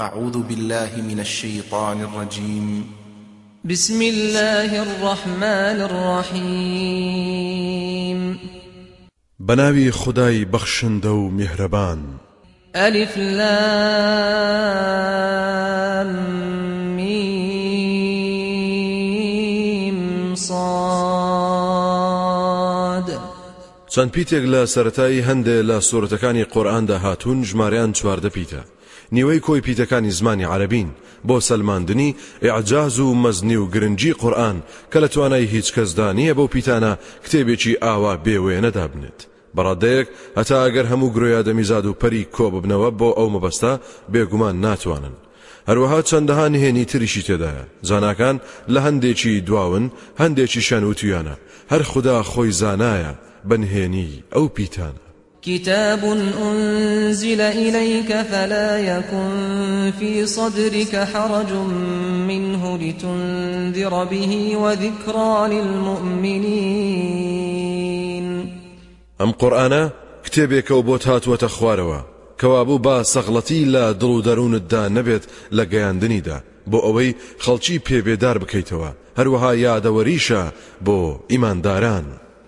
أعوذ بالله من الشيطان الرجيم. بسم الله الرحمن الرحيم. بەناوی خودای بەخشندە و میهرەبان. ألف لام ميم صاد. چەند پیتێک لە سەرەتای هەندێ لە سوورەتەکانی قورئاندا هاتوون ژمارەیان چواردە پیتە. نیوەی کۆی پیتەکانی زمانی عەرەبین بۆ سلماندنی ئیعجاز و مەزنی و گرنگی قورئان کە لە توانای هیچ کەسدا نییە بەو پیتانە کتێبێکی ئاوا بێوێنە دابنێت. بەڕادەیەک هەتا ئەگەر هەموو گرۆی ئادەمیزاد و پەری کۆببنەوە بۆ ئەو مەبەستا بێگومان ناتوانن. هەروەها چەندەها نهێنی تریشی تێدایە. زاناکان لە هەندێکی دواون هەندێکیشی نەوتویانە. هەر خودا خۆی زانایە بەنهێنی ئەو پیتانە. كتاب أنزل إليك فلا يكن في صدرك حرج منه لتنذر به وذكرى للمؤمنين. ئەم قورآانە کتێبێکەوە بۆ هاتووەتە خوارەوە کەوابوو با سەغڵەتی لە دڵ و دەروونتدا نەبێت لە گەیاندنیدا بۆ ئەوەی خەڵکی پێبێدار بکەیتەوە هەروەها یادەوەریشە بۆ ئیمانداران.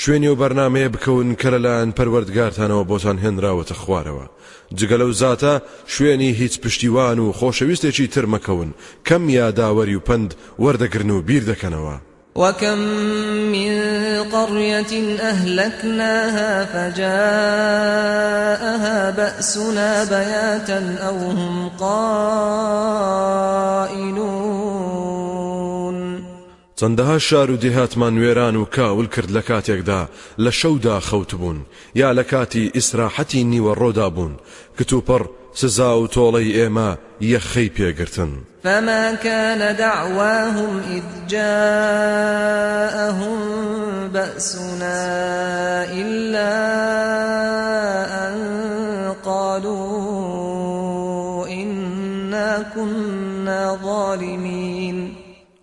شوێنی و بەرنمەیە بکەون کە لەلایەن پەروەردگارتانەوە بۆتان هێنراوەتە خوارەوە. جگە لەو زاتە شوێنی هیچ پشتیوان و خۆشەویستێکی تر مەکەون. کەم یاداوەری و پند وەردەگرن و بیر دەکەنەوە. وكم من قرية أهلكناها فجاءها بأسنا بياتا أو هم قائلون چەندەها شار و دێهاتمان وێران و کاول کرد لە کاتێکدا لە شەودا خەوت بوون یا لە کاتی ئیسراحەتی نیوە ڕۆدا بوون کتوپڕ سزا و فما كان دعواهم إذ جاءهم بأسنا إلا أن قالوا إنا كنا ظالمين.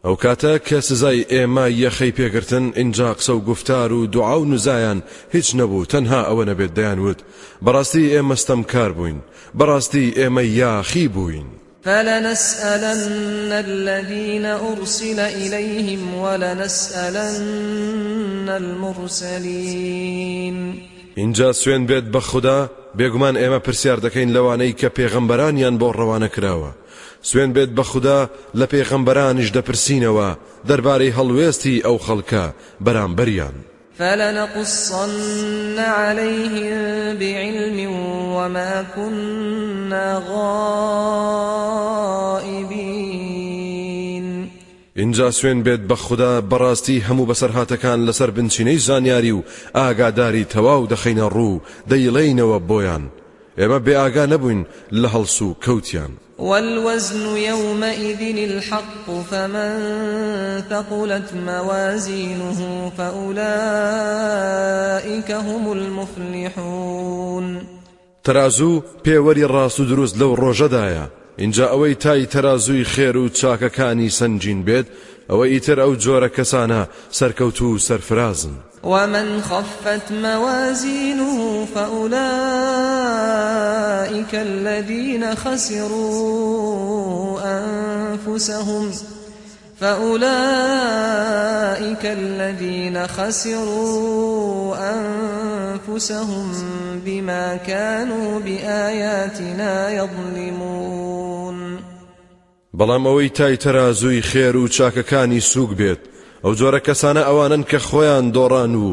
ئەو کاتە کە سزای ئێمە یەخەی پێگرتن اینجا قسە و گفتار و دوعا و نوزایان هیچ نەبوو تەنها ئەوە نەبێت دەیانوت بەڕاستی ئێمەستەم کار بووین. بەڕاستی ئێمە یاخی بووین. فلنسألن الذين أرسل إليهم ولنسألن المرسلين اینجا سوێن بێت بە خوددا بێگومان ئێمە پرسیار دەکەین لەوانەی کە پێغەمبەرانیان بۆ ڕەوانە کراوە. سوێن بێت بە خوددا لە پێغەمبەرانیش دەپرسینەوە دەربارەی هەڵوێستی ئەو خەڵکە بەرامبەریان. فلنقصن عليهم بعلم وما كنا غائبين. اینجا سوێن بێت بە خوددا بەڕاستی هەموو بەسەرهاتەکان لەسەر بنچینەی زانیاری و ئاگاداری تەواو دەخینە ڕوو دەیڵێینەوە بۆیان. ئێمە بێ ئاگا نەبووین لە هەڵسو کەوتیان. والوزن يومئذ الحق فمن ثقلت موازينه فأولئك هم المفلحون. ترازوو پێوەری ڕاست و دروست لەو اینجا ئەوەی تای تەرازووی خێر و چاکەکانی سنجین بێت ئەوە ئیتر ئەو جۆرە کەسانە سەرکەوت و سەرفرازن ومن خفت موازينه فأولئك الذين خسروا أنفسهم. فأولئك الذين خسروا أنفسهم بما كانوا بآياتنا يظلمون. بەڵام ئەوەی تای تەرازووی خێر و چاکەکانی سووک بێت. ئەو جۆرە کەسانە ئەوانن کە خۆیان دۆڕان و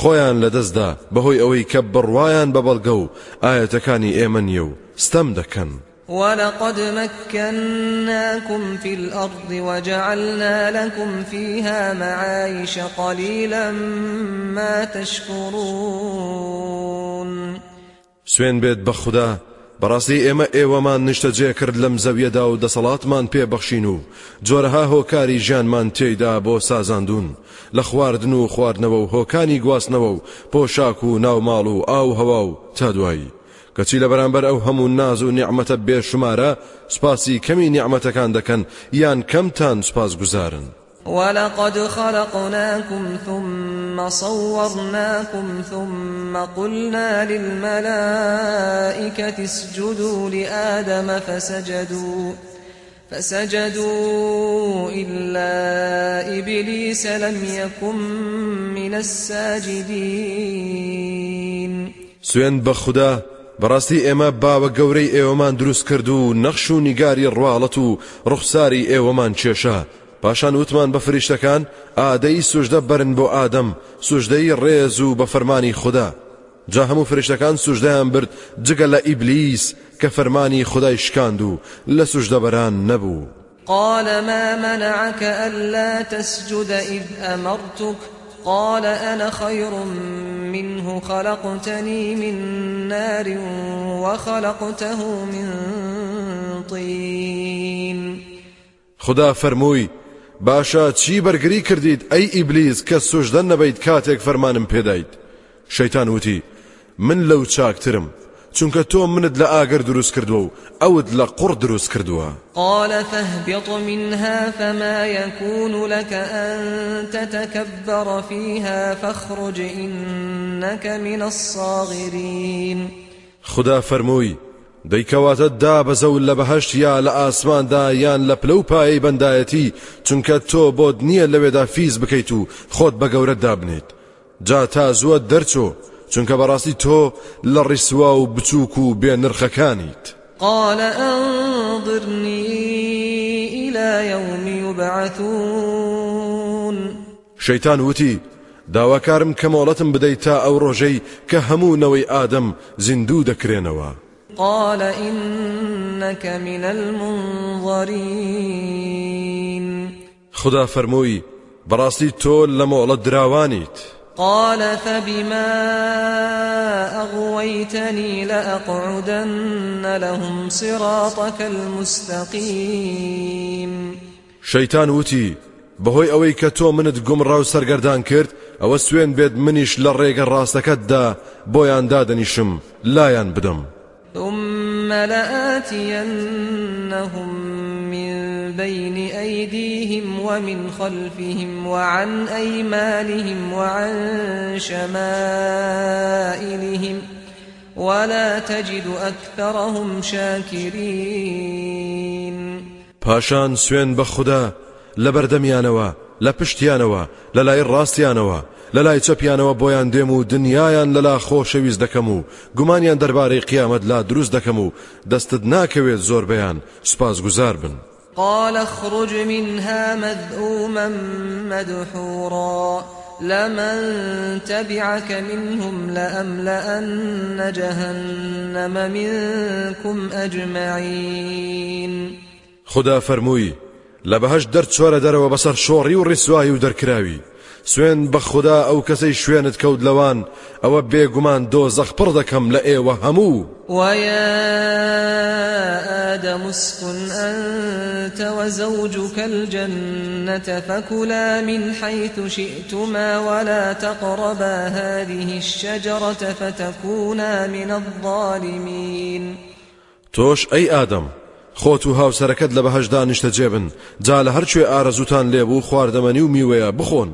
خۆیان لەدەستدا بەهۆی ئەوەی کە بڕوایان بە بەڵگە و ئاەتەکانی ئێمە نیە و ستەم دەکەن. ولقد مكناكم في الأرض وجعلنا لكم فيها معايش قليلا ما تشكرون. سوێن بێت بە خوددا بەڕاستی ئێمە ئێوەمان نیشتەجێ کرد لەم زەویەدا و دەسەڵاتمان پێبەخشین و جۆرەها هۆکاری ژیانمان تێیدا بۆ سازاندون لە خواردن و خواردنەوە و هۆکانی گواستنەوە و پۆشاک و ناوماڵ و ئاو هەوا و تا دوایی کەچی لە بەرامبەر ئەو هەموو ناز و نیعممەتە بێشمارە سپاسی کەمی نیعممەتەکان دەکەن یان کەمتان سپاس گوزارن. ولقد خلقناكم ثم صورناكم ثم قلنا للملائكة اسجدوا لآدم فسجدوا فسجدوا إلا إبليس لم يكن من الساجدين. سوێند بەخودا بەڕاستی ئێمە باوە گەورەی ئێوەمان دروست کرد و نەخش و نیگاری ڕواڵەت کێشە پاشان وتمان بە فریشتەکان ئادەی سوژدە برن بۆ ئادەم سوژدەی ڕێز و بە فەرمانی خودا. جا هەموو فریشتەکان سوژدەیان برد جگە لە ئیبلیس کە فەرمانی خودای شکاند و لە سوژدەبەران نەبوو. قال ما منعك ألا تسجد إذ أمرتك؟ قال أنا خير منه خلقتني من نار وخلقته من طين. خودا فەرمووی باشە چی بەرگری کردید ئەی ئیبلیس کە سوژدە نەبەیت کاتێک فەرمانم پێدایت شەیتان وتی من لەو چاکترم چونکە تۆ منت لە ئاگر دروست کردووە و ئەوت لە قوڕ دروست کردووە. قال فاهبط منها فما يكون لك أن تتكبر فيها فاخرج إنك من الصاغرين. خودا فەرمووی دەی کەواتە دابەزە و ل لە بەهشت یا لە ئاسماندا یان لە پلە و پایەی بەندایەتی چونکە تۆ بۆت نییە لەوێدا فیز بکەیت و خۆت بە گەورە دابنێت. جا تا زووە دەرچۆ چونکە بەڕاستی تۆ لە ڕیسوا و بچووک و بێ نرخەکانیت قال أنظرني إلى يوم يبعثون. شەیتان وتی داواکارم کە مۆڵەتم بدەیت تا ئەو ڕۆژەی کە هەموو نەوەی ئادەم زیندوو دەکرێنەوە. قال إنك من المنظرين. خدا فرمووی بەڕاستی تۆ لە مۆڵەت دراوانیت. قال فبما أغويتني لأقعدن لهم صراطك المستقيم. شەیتان وتی بەهۆی ئەوەی کە تۆ منت گومڕا و سەرگەردان کرد ئەوە سوێن بێت منیش لە ڕێگە ڕاستەکەتدا بۆیان دادەنیشم لایەن بدەم. ثم لآتينهم من بين أيديهم ومن خلفهم وعن أيمانهم وعن شمائلهم ولا تجد أكثرهم شاكرين. بە خوددا لە بەردەمیانەوە. لە پشتیانەوە لە لای ڕاستیانەوە لە لای چەپیانەوە بۆیان دێم و دنیایان لەلا خۆشەویست دەکەم و گومانیان دەربارەی قیامەت لا دروست دەکەم و دەستت ناکەوێت زۆر بەیان سوپاس گوزار بن. قال اخرج منها مذءوما مدحورا لمن تبعك منهم لأملأن جهنم منكم أجمعين. خدا فەرمووی لە بەهش دەرچۆرە دەرەوە بەسەر شۆڕی و ڕیسایی و دەرکراوی. سوێن بە خوددا ئەو کەسەی شوێنت کەوت لەوان ئەوە بێگومان دۆ زەخپڕ دەکەم لە ئێوە هەموو. ويا آدم اسكن أنت وزوجك الجنة فكلا من حيث شئتما ولا تقربا هذه الشجرة فتكونا من الظالمين. تۆش ئەی ئادەم خۆت و هاوسەرەکەت لە بەهشدا نیشتە جێبن جا لە هەرکوێ ئارەزوتان لێبوو خواردەمەنی و میوەیە بخۆن.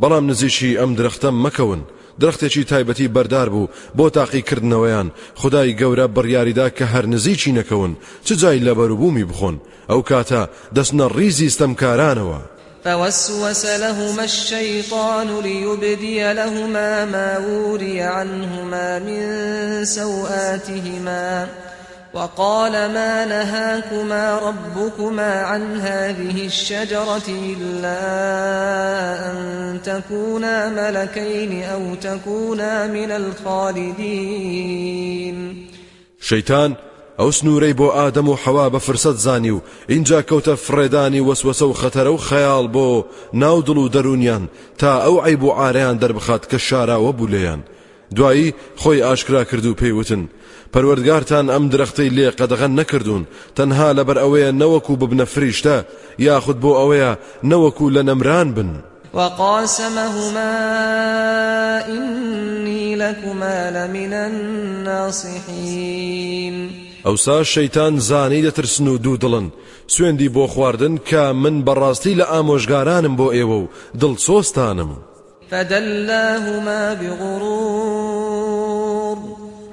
بەڵام نزیشی ئەم درەختە مەکەون. درەختێکی تایبەتی بەردار بوو. بۆ تاقیکردنەوەیان خدای گەورە بڕیاریدا کە هەر نزیکی نەکەون. چ جای لە بەروبوومی بخۆن؟ ئەو کاتە دەستنە ڕیزی ستەمکارانەوە. فوسوس لهما الشيطان ليبدي لهما ما وري عنهما من سوآتهما. وقال ما نهاكما ربكما عن هذه الشجرة إلا أن تكونا ملكين أو تكونا من الخالدين. شەیتان ئەو سنوورەی بۆ ئادەم و حەوا بە فرسەت زانی و اینجا کەوتە فڕێدانی وەسوەسە و خەتەرە و خەیاڵ بۆ ناو دڵ و دەرونیان تا ئەو عیب و ئارەیان دەربخات کە شاراوە بوو لێیان دوایی خۆی ئاشکرا کرد و پێیوتن پەروەردگارتان ئەم درەختەی لێ قەدەغەن نەکردوون. تەنها لەبەر ئەوەیە نەوەکو ببنە فریشتە یاخود بۆ ئەوەیە نەوەکو لە نەمران بن. وقاسمهما إني لكما لمن الناصحين. ئەوسا شەیتان زانەی دەترسن و دوو دڵن. سوێندی بۆ خواردن کە من بەڕاستی لە ئامۆژگارانم بۆ ئێوە و دڵسۆستانم فدلاهما بغرور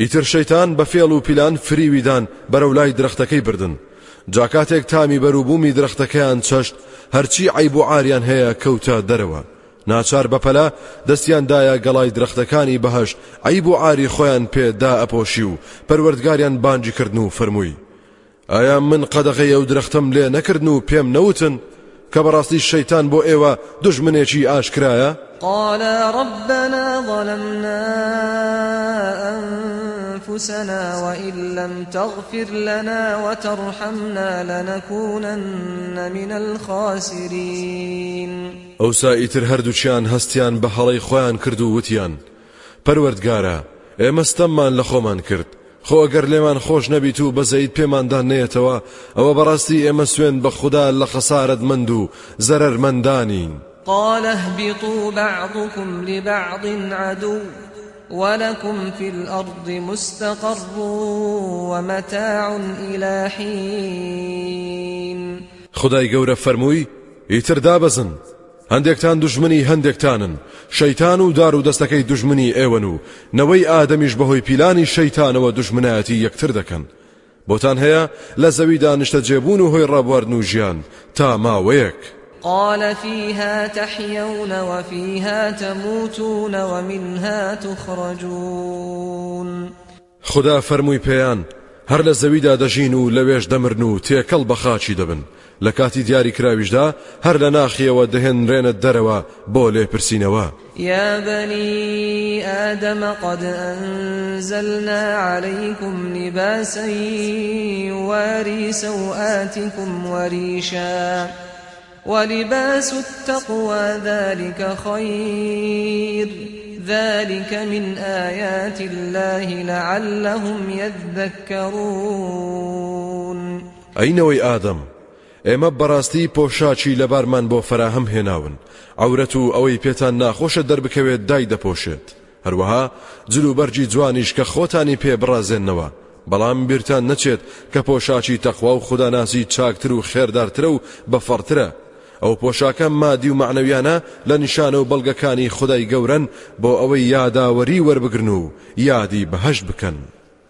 ئیتر شەیتان بە فێڵ و پیلان فریویدان بەرەو لای درەختەکەی بردن. جاکاتێک تامی بەروبوومی درەختەکەیان چەشت هەرچی عیب و ئاریان هەیە کەوتە دەرەوە. ناچار بەپەلا دەستیاندایە گەڵای درەختەکانی بەهشت عیب و ئاری خۆیان پێدا ئەپۆشی و پەروەردگاریان بانجی کردن و فەرمووی ئایا من قەدەغی ئەو درەختم لێ نەکردن و پێم نەوتن؟ کە بەڕاستی شەیتان بۆ ئێوە دژمنێکی ئاشکرایە؟ قال ربنا ظلمنا أنفسنا وإن لم تغفر لنا وترحمنا لنكونن من الخاسرين. ئەو سائیتر هەردووچیان هەستیان بە هەڵی خۆیان کرد و وتیان. پەروەردگارە ئێمەستەممان لە خۆمان کرد. خۆ ئەگەر لێمان خۆش نەبیت و بەزەیت پێماندان نێتەوە ئەوە بەڕاستی ئێمە سوێن بە خوددا لە خەسارت مند و زەرەرمەندانین قال اهبطوا بعضكم لبعض عدو. ولكم في الأرض مستقر ومتاع إلى حين. خدای گەورە فەرمووی ئیتر دابەزن هەندێکتان دژمنی هەندێکتانن. شەیتان و دار و دەستەکەی دژمنی ئێوەن و نەوەی ئادەمیش بەهۆی پیلانی شەیتانەوە دژمنایەتی یەکتر دەکەن. بۆتان هەیە لە زەویدا نیشتە جێبوون و هۆی تا قال فيها تحيون وفيها تموتون ومنها تخرجون. خدا فەرمووی پێیان هەر لە زەویدا دەژین و لەوێش دەمرن و تێکەڵ بە خاچی دەبن. لە کاتی دیاری کراویشدا هەر لە ناخیەوە دەهێنرێنە دەرەوە بۆ لێپرسینەوە. يا بني آدم قد أنزلنا عليكم لباسا يواري سوآتكم وريشا. ولباس التقوى ذلك خير. ذلك من آيات الله لعلهم يذكرون. ئەینەوەی ئادەم ئێمە بەڕاستی پۆشاچی لەبارمان بۆ فراهەم هێناون. ئەورەت و ئەوەی پێتان ناخۆشە دەربکەوێت دای دەپۆشێت. هەروەها جلو بەرجی جوانیش کە خۆتانی پێ بڕازێننەوە. بەڵام بیرتان نەچێت کە پۆشاچی تەخوا و خوداناسی چاکتر و خێردارترە و بەفەڕترە ئەو پۆشاکە مادی و معنەویانە لە نیشانە و بەڵگەکانی خدای گەورن بۆ ئەوەی یاداوەری وەربگرن و یادی بەهشت بکەن.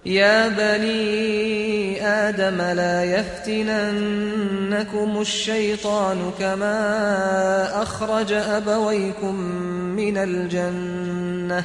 يا بني آدم لا يفتننكم الشيطان كما أخرج أبويكم من الجنة.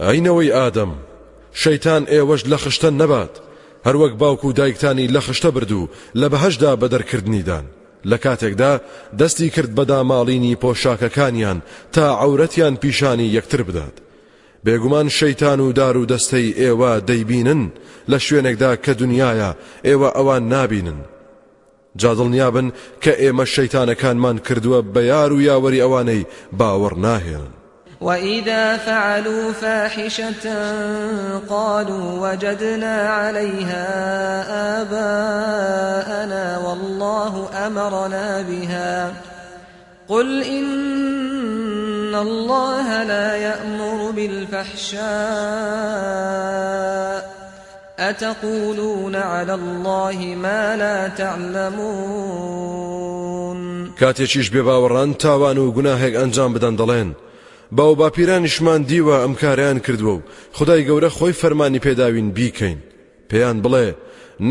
ئەینەوەی ئادەم شەیتان ئێوەش لە خشتە نەبات. هەروەک باوکو و دایکتانی لە خشتە بردو لە بەهشدا بەدەرکردنیدان. لە کاتێکدا دەستی کرد بەدا ماڵینی پۆشاکەکانیان تا عورەتیان پیشانی یەکتر بدات. بێگومان شەیتان و دار و دەستەی ئێوە دەیبینن لە شوێنێکدا کە دنیاە ئێوە ئەوان نابینن. جادڵنیابن کە ئێمە شەیتانەکانمان کردووە بە یار و یاوەری ئەوانەی باوەڕ ناهێنن وإذا فعلوا فاحشة قالوا وجدنا عليها آباءنا والله أمرنا بها. قل إن الله لا يأمر بالفحشاء. أتقولون على الله ما لا تعلمون. کاتێکیش بێ باوەڕان تاوان و گوناهێک ئەنجام بدەن دەڵێن. باو باپیرانیشمان دیوە ئەم کاریان کردووە و خدای گەورە خۆی فەرمانی پێداوین بیکەین. پێیان بڵێ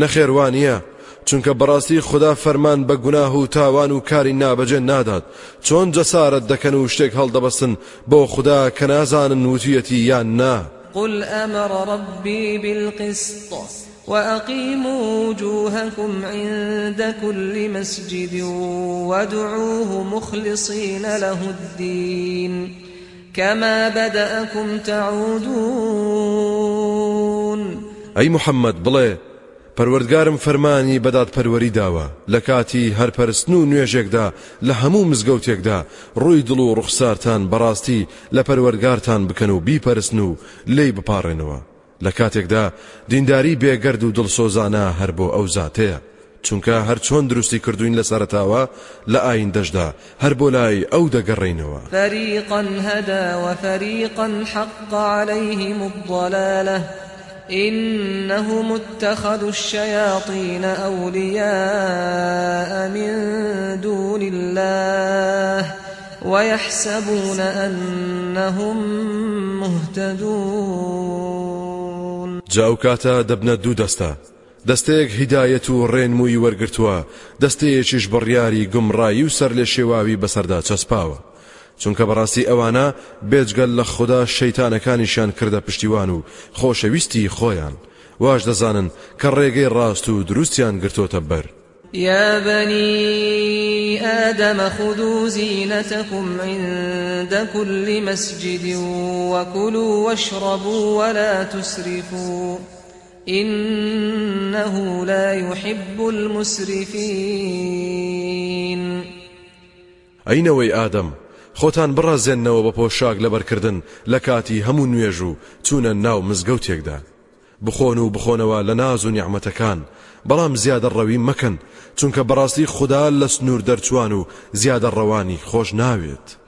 نەخێوانە چونکە بەڕاستی خدا فەرمان بە گوناه و تاوان و کاری نابەجێ نادات. چۆن جەسارت دەکەن و شتێک هەڵدەبەستن بۆ خدا کە نازانن وتویەتی یان نا. قل أمر ربي بالقسط وأقيموا وجوهكم عند كل مسجد وادعوه مخلصين له الدين. كما بدأكم تعودون ئەی محەممەد بڵێ پەروەردگارم فەرمانی بەدات پەروەری داوە. لە کاتی هەرپەرستن و نوێژێکدا لە هەموو مزگەوتێکدا ڕووی دڵ و ڕوخسارتان بەڕاستی لە پەروەرگارتان بکەن و بیپەرستن و لی بپارڕێنەوە. لە کاتێکدا دینداری بێگەرد و دڵسۆزانە هەر بۆ ئەو زاتەیە. چونکە هەر چۆن دروستی کردوین لە سەرتاوە لە ئاین دەشدا. هەر بۆ لای ئەو دەگەڕێینەوە فريقا هدى وفريقا حق عليهم الضلاله إنهم اتخذوا الشياطين أولياء من دون الله ويحسبون أنهم مهتدون. جاو کاتە دەبنە دوو دەستە دەستەیەک هیدایەت و ڕێنمووی وەرگرتووە. دەستەیەکیش بڕیاری گومڕایی و سەر لێ شێواوی بەسەردا چەسپاوە. چونکە بەڕاستی ئەوانە بێجگەل لە خوددا شەیتانەکانیشان کردە پشتیوان و خۆشەویستی خۆیان. واش دەزانن کە ڕێگەی ڕاست و دروستیان گرتۆتە بەر. يا بني آدم خذوا زينتكم عند كل مسجد وكلوا واشربوا ولا تسرفوا. إنه لا يحب المسرفين. ئەینەوەی ئادەم خۆتان بڕازێننەوە بە پۆشاک لەبەرکردن لە کاتی هەموو نوێژ و چوونە ناو مزگەوتێکدا بخۆن و بخۆنەوە لە ناز و نیعممەتەکان بەڵام زیادە ڕەوی مەکەن چونکە بەڕاستی خوددا لە سنوور دەرچوان و زیادە ڕەوانی خۆش ناوێت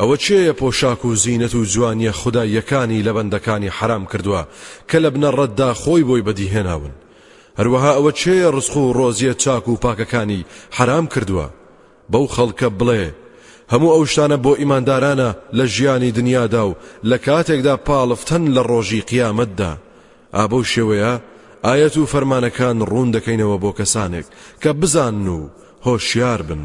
ئەوە چێیە پۆشاک و زیینەت و جوانیە خدایەکانی لە بەندەکانی حرام کردووە کە لە بنە ڕەتدا خۆی بۆی بەدیهێناون؟ هەروەها ئەوە چێە ڕسخ و ڕۆزیە چاک و پاکەکانی حرام کردووە؟ بەو خەڵکە بڵێ هەموو ئەو شتانە بۆ ئیماندارانە لە ژیانی دنیادا و لە کاتێکدا پاڵفتەن لە ڕۆژی قیامەتدا. ئابەو شێوەیە ئاەت و فەرمانەکان ڕوون دەکەینەوە بۆ کەسانێک کە بزان و هۆشیار بن.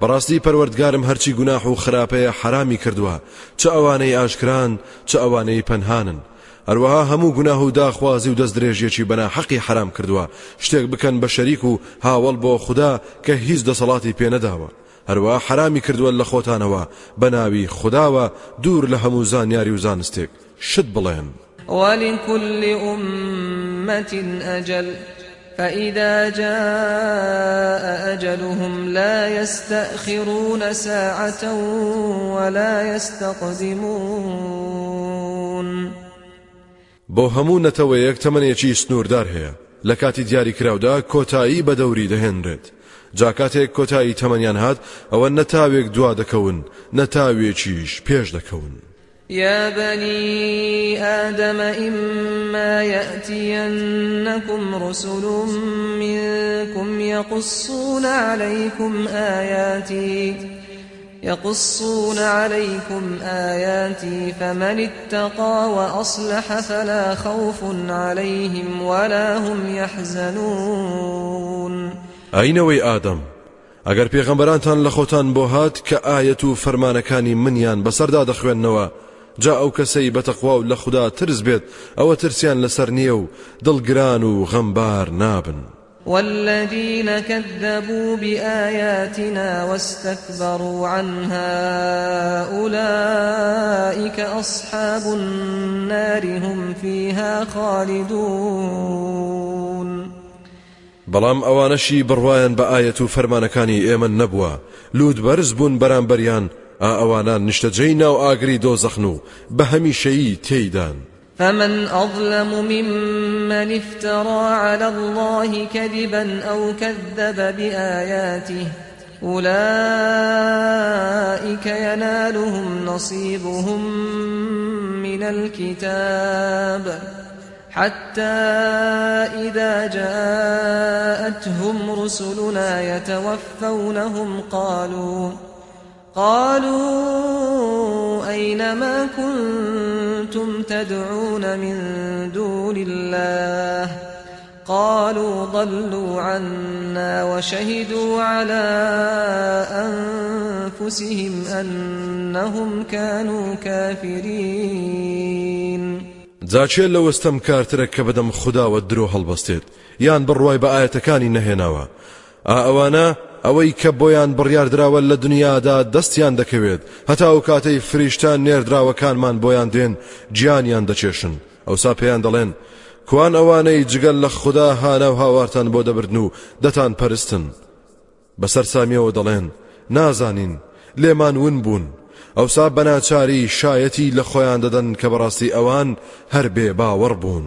بەڕاستی پەروەردگارم هەرچی گوناح و خراپەیە حرامی کردووە. چ ئەوانەی ئاشکران چ ئەوانەی پەنهانن. هەروەها هەموو گوناه و داخوازی و دەست درێژێکی بەنا حەقی حرام کردووە. شتێک بکەن بە شەریک و هاوڵ بۆ خوددا کە هیچ دەسەڵاتی پێنەداوە هەروە حرامی کردووە لە خۆتانەوە. بەناوی خداوە دوور لە هەموو زانیاری و زانستێک. شت بڵێن. ولكل أمة أجل فإذا جاء أجلهم لا يستأخرون ساعة ولا يستقدمون. بۆ هەموو نەتەوەیەک تەمەنێکی سنووردار هەیە. لە کاتی دیاری کراودا کۆتایی بە دەوری دەهێنرێت جاکاتێک کۆتایی تەمەنیان هات ئەوە نەتاوێک دوا دەکەون نەتاوێکیش پێش دەکەون. يا بني آدم إما يأتينكم رسل منكم يقصون عليكم آياتي يقصون عليكم آياتي فمن اتقى وأصلح فلا خوف عليهم ولا هم يحزنون. ئاینەوەی ئادەم ئەگەر پێغەمبەرانتان لە خۆتان بۆ هات کە ئاەت و فەرمانەکانی منیان بەسەردا دەخوێندنەوە جا ئەو کەسەی بەتەخوا و لە خوددا ترس بێت ئەوە ترسیان لەسەر نییە و دڵگران و غەمبار نابن. والذين كذبوا بآياتنا واستكبروا عنها أولئك أصحاب النار هم فيها خالدون بەڵام ئەوانەشی بڕواان بە ئاەت و فەرمانەکانی ئێمە نەبووە لود بەرز بوون بەرامبەریان ئا ئەوانان نیشتەجەی ناو ئاگری دۆزەخن و تێیدان. فمن أظلم ممن افترى على الله كذبا أو كذب بآياته أولئك ينالهم نصيبهم من الكتاب حتى إذا جاءتهم رسلنا يتوفونهم قالوا قالوا أين ما كنتم تدعون من دون الله؟ قالوا ضلوا عنا وشهدوا على أنفسهم أنهم كانوا كافرين. لەوە ستەمکارترە کە بەدەم خوداوە درۆ هەڵبەستێت یان بڕوای بە ئایەتەکانی نەهێناوە. ئا ئەوانە ئەوەی کە بۆیان بڕیاردراوە لە دنیادا دەستیان دەکەوێت. هەتا ئەو کاتەی فریشتە نێردراوەکانمان بۆیان دێن گیانیان دەکێشن. ئەوسا پێیان دەڵێن کوان ئەوانەی جگە لە خودا هانە و هاوارتان بۆ دەبردن و دەتانپەرستن؟ بەسەر سامیەوە دەڵێن نازانین لێمان ون بوون. ئەوسا بەناچاری شایەتی لە خۆیان دەدەن کە بەڕاستی ئەوان هەر بێ باوەڕ بوون.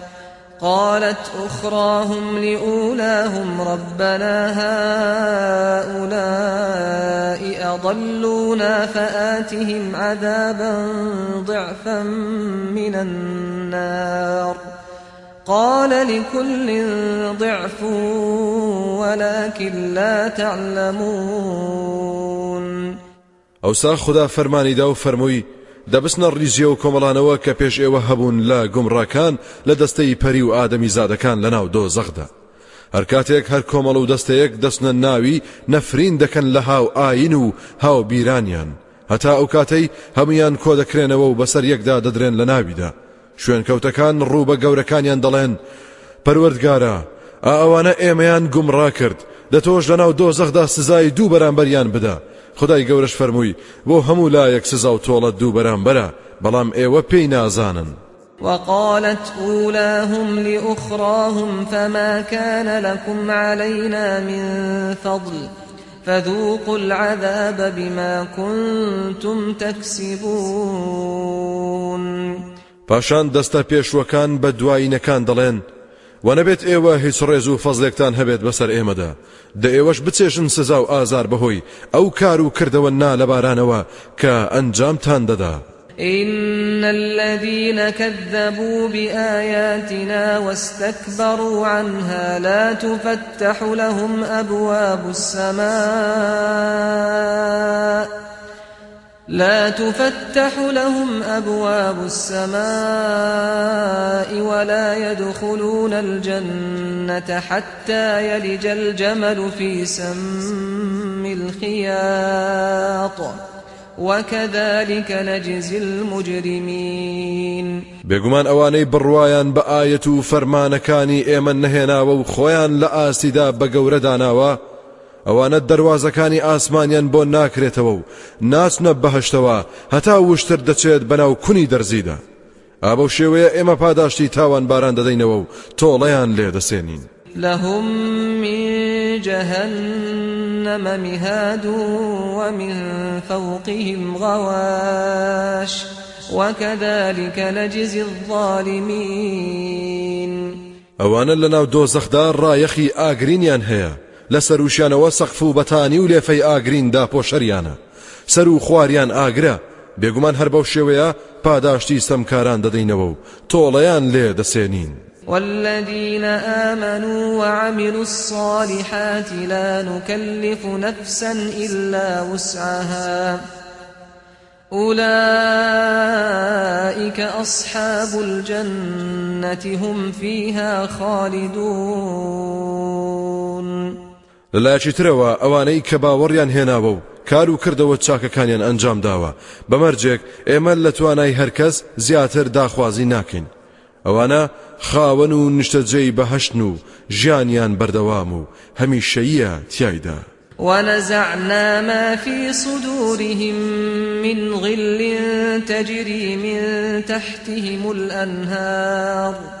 قالت أخراهم لأولاهم ربنا هؤلاء أضلونا فآتهم عذابا ضعفا من النار. قال لكل ضعف ولكن لا تعلمون. ئەوسا خدا فەرمانی دا و فەرمووی دەبستنە ڕیزیە و کۆمەڵانەوە کە پێش ئێوە هەبوون لە گومڕاکان لە دەستەی پەری و ئادەمی زادەکان لە ناو دۆ زەخدا هەر کاتێک هەر کۆمەڵ و دەستەیەک دەستنە ناوی نەفرین دەکەن لە هاو ئاین و هاو بیرانیان. هەتا ئەو کاتەی هەمویان کۆ دەکرێنەوە و بەسەر یەکدا دەدرێن لە ناویدا. شوێن کەوتەکان ڕوو بە گەورەکانیان دەڵێن پەروەردگارە ئەوانە ئێمەیان گومڕا کرد دەتۆش لەناو دۆ زەخدا سزای دوو بەرامبەریان بدە خدای گەورەش فەرمووی بۆ هەموو لایەک سزا و تۆڵەت دوو بەرامبەرە بەڵام ئێوە پێی نازانن. وقالت أولاهم لأخراهم فما كان لكم علينا من فضل فذوقوا العذاب بما كنتم تكسبون. پاشان دەستە پێشوەکان بە دوایینەکان دەڵێن و نەبێت ئێوە هیچ ڕێز و فەزلێکتان هەبێت بەسەر ئێمەدا دە ئێوەش بچێژن سزا و ئازار بەهۆی ئەو کار و کردەوە نا إن الذين كذبوا بآياتنا واستكبروا عنها لا تفتح لهم أبواب السماء. لا تفتح لهم أبواب السماء ولا يدخلون الجنة حتى يلج الجمل في سم الخياط. وكذلك نجزي المجرمين. بێگومان ئەوانەی بڕواان بە ئاەت و فەرمانەکانی ئێمە نەهێناوە و خۆیان لە ئەوانە دەواازەکانی ئاسمانیان بۆ ناکرێتەوە و ناچنە بەهشتەوە هەتا وشتر دەچێت بەناو کونی دەرزیدا ئابە شێوەیە ئێمە پاداشتی تاوان باران دەدەینەوە و تۆڵەیان لێ دەسێنین. لهم من جهنم مهاد ومن فوقهم غواش وكذلك نجزي الظالمين. ئەوانە لەناو دۆزەخدا ڕایەخی ئاگرینیان هەیە. لە سەروشیانەوە سەقف و بەتانی و لێفەی ئاگریندا پۆشەریانە سەر و خواریان ئاگرە بێگومان هەر بەو شێوەیە پاداشتی سەمکاران دەدەینەوە و تۆڵەیان لێ دەسێنین. والذين آمنوا وعملوا الصالحات لا نكلف نفسا إلا وسعها. أولئك أصحاب الجنة هم فيها خالدون. لەلایەکی ترەوە ئەوانەی کە باوەڕیان هێناوە و کار و کردەوە چاکەکانیان ئەنجام داوە. بەمەرجێک ئێمە لە توانای هەرکەس زیاتر داخوازی ناکەین. ئەوانە خاوەن و نیشتەجێی بەهشتن و ژیانیان بەردەوام و هەمیشەیە تایدا ونزعنا ما في صدورهم من غل تجري من تحتهم الأنهار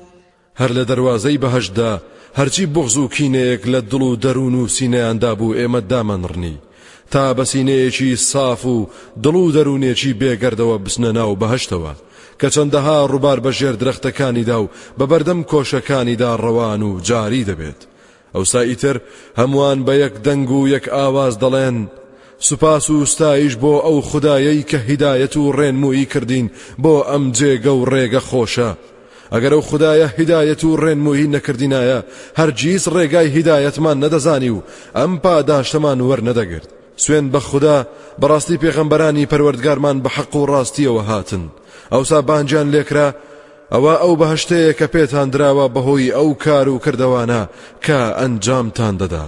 هەر لە دەروازەی بەهەشتدا هەرچی بغز و کینەیەک لە دڵ و دەروون و سینەیاندا بوو ئێمە دامانڕنی. تا بە سینەیەکی ساف و دڵ و دەروونێکی بێگەردەوە بچنە ناو بەهەشتەوە. کە چەندەها ڕووبار بەژێر درەختەکانیدا و بە بەردەم کۆشەکانیدا ڕەوان و جاری دەبێت. ئەوسا ئیتر هەمووان بە یەک دەنگ و یەک ئاواز دەڵێن سوپاس و ستایش بۆ ئەو خودایەی کە هیدایەت و ڕێنموویی کردین بۆ ئەم جێگە و ڕێگە خۆشە. ئەگەر ئەو خدایە هیدایەت و ڕێنمویی نەکردینایە هەرگیز ڕێگای هیدایەتمان نەدەزانی و ئەم پاداشتەمان وەرنەدەگرت. سوێن بە خوددا بەڕاستی پێغەمبەرانی پەروەردگارمان بە حەق و ڕاستیەوە هاتن. ئەوسا بانجیان لێکرا ئەوە ئەو بەهشتەیە کە پێتان دراوە بەهۆی ئەو کار و کردوانە کە ئەنجامتان دەدا.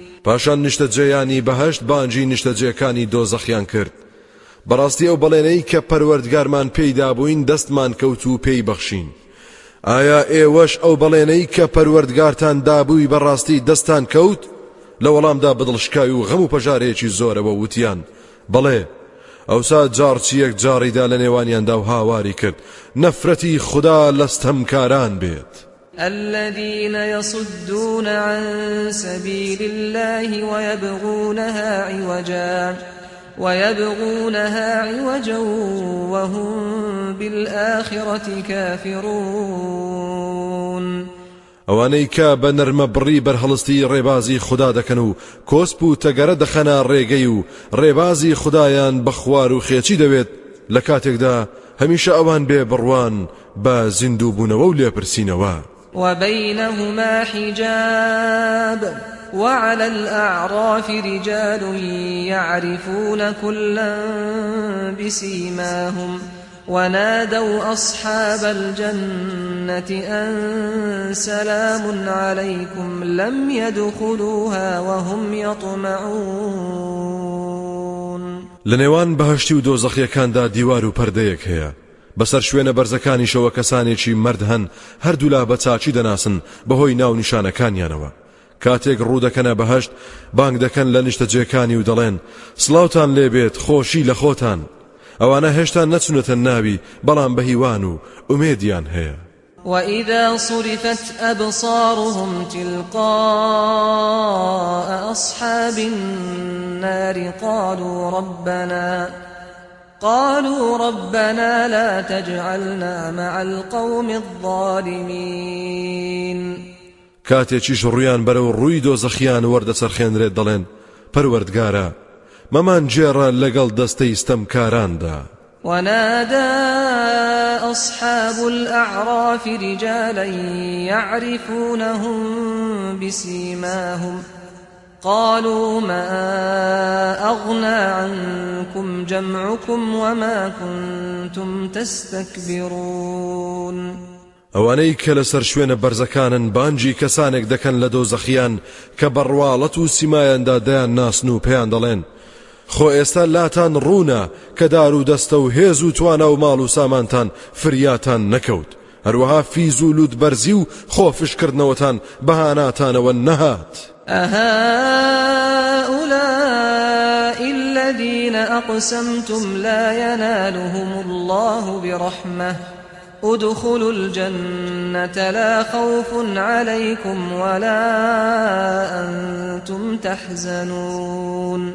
پاشان نیشتەجێیانی بەهشت بانجی نیشتەجێەکانی دۆزەخیان کرد. بەڕاستی ئەو بەڵێنەی کە پەروەردگارمان پێیدا بووین دەستمان کەوت و پێی بەخشین. ئایا ئێوەش ئەو بەڵێنەی کە پەروەردگارتان دابووی بەڕاستی دەستان کەوت؟ لە وەڵامدا بدڵشکای و غەم و پەژارێکی زۆرەوە وتیان. بەڵێ ئەوسا جارچیەک جاڕیدا لە نێوانیاندا و هاواری کرد. نەفرەتی خدا لەستەمکاران بێت. الذين يصدون عن سبيل الله ويبغونها عوجا ويبغونها عوجا وهم بالآخرة كافرون. ئەوانەی کە بە نەرمە بڕی بەرهەڵستی ڕێبازی خوددا دەکەن و کۆسپ و تەگەرە دەخەنە ڕێگەی و ڕێبازی خدایان بە خوار و خێچی دەوێت لە کاتێکدا هەمیشە ئەوان بێ بڕوان بە و لێپرسینەوە. وبينهما حجاب وعلى الأعراف رجال يعرفون كلا بسيماهم ونادوا أصحاب الجنة أن سلام عليكم لم يدخلوها وهم يطمعون. لنێوان بەهشتی و دۆزەخیەکاندا دیوار و پەردەیەک هەیە بەسەر شوێنە بەرزەکانیشەوە کەسانێکی مرد هەن هەردوولا بە چاچی دەناسن بەهۆی ناو نیشانەکانیانەوە. کاتێک ڕوودەکەنە بەهشت بانگ دەکەن لە نیشتەجێکانی و دەڵێن سلااوان لێبێت خۆشی لە خۆتان. ئەوانە هێشتا نەچونەتە ناوی بەڵام بە هیوان و ئومێدیان هەیە. وإذا صرفت أبصارهم تلقاء أصحاب النار قالوا ربنا قالوا ربنا لا تجعلنا مع القوم الظالمين. کاتێکیش ڕویان بەرەو ڕووی دۆزەخیان وەردەچەرخێنرێت دەڵێن پەروەردگارە مەمان جێڕە لەگەڵ دەستەی ستەمکاراندا. ونادى أصحاب الأعراف رجالا يعرفونهم بسيماهم قالوا ما أغنى عنكم جمعكم وما كنتم تستكبرون. ئەوانەی کە لەسەر شوێنە بەرزەکانن بانجی کەسانێک دەکەن لە دۆزەخیان کە بەڕواڵەت و سیمایاندا دەیان ناسن و پێیان دەڵێن. خۆ ئێستا لاتان ڕوونە کە دار و دەستە و هێز و توانە و ماڵ و سامانتان فریاتان نەکەوت. هەروەها فیز و لوت بەرزی و خۆفشکردنەوەتان بەهاناتانەوە نەهات. أهؤلاء الذين أقسمتم لا ينالهم الله برحمة. ادخلوا الجنة لا خوف عليكم ولا أنتم تحزنون.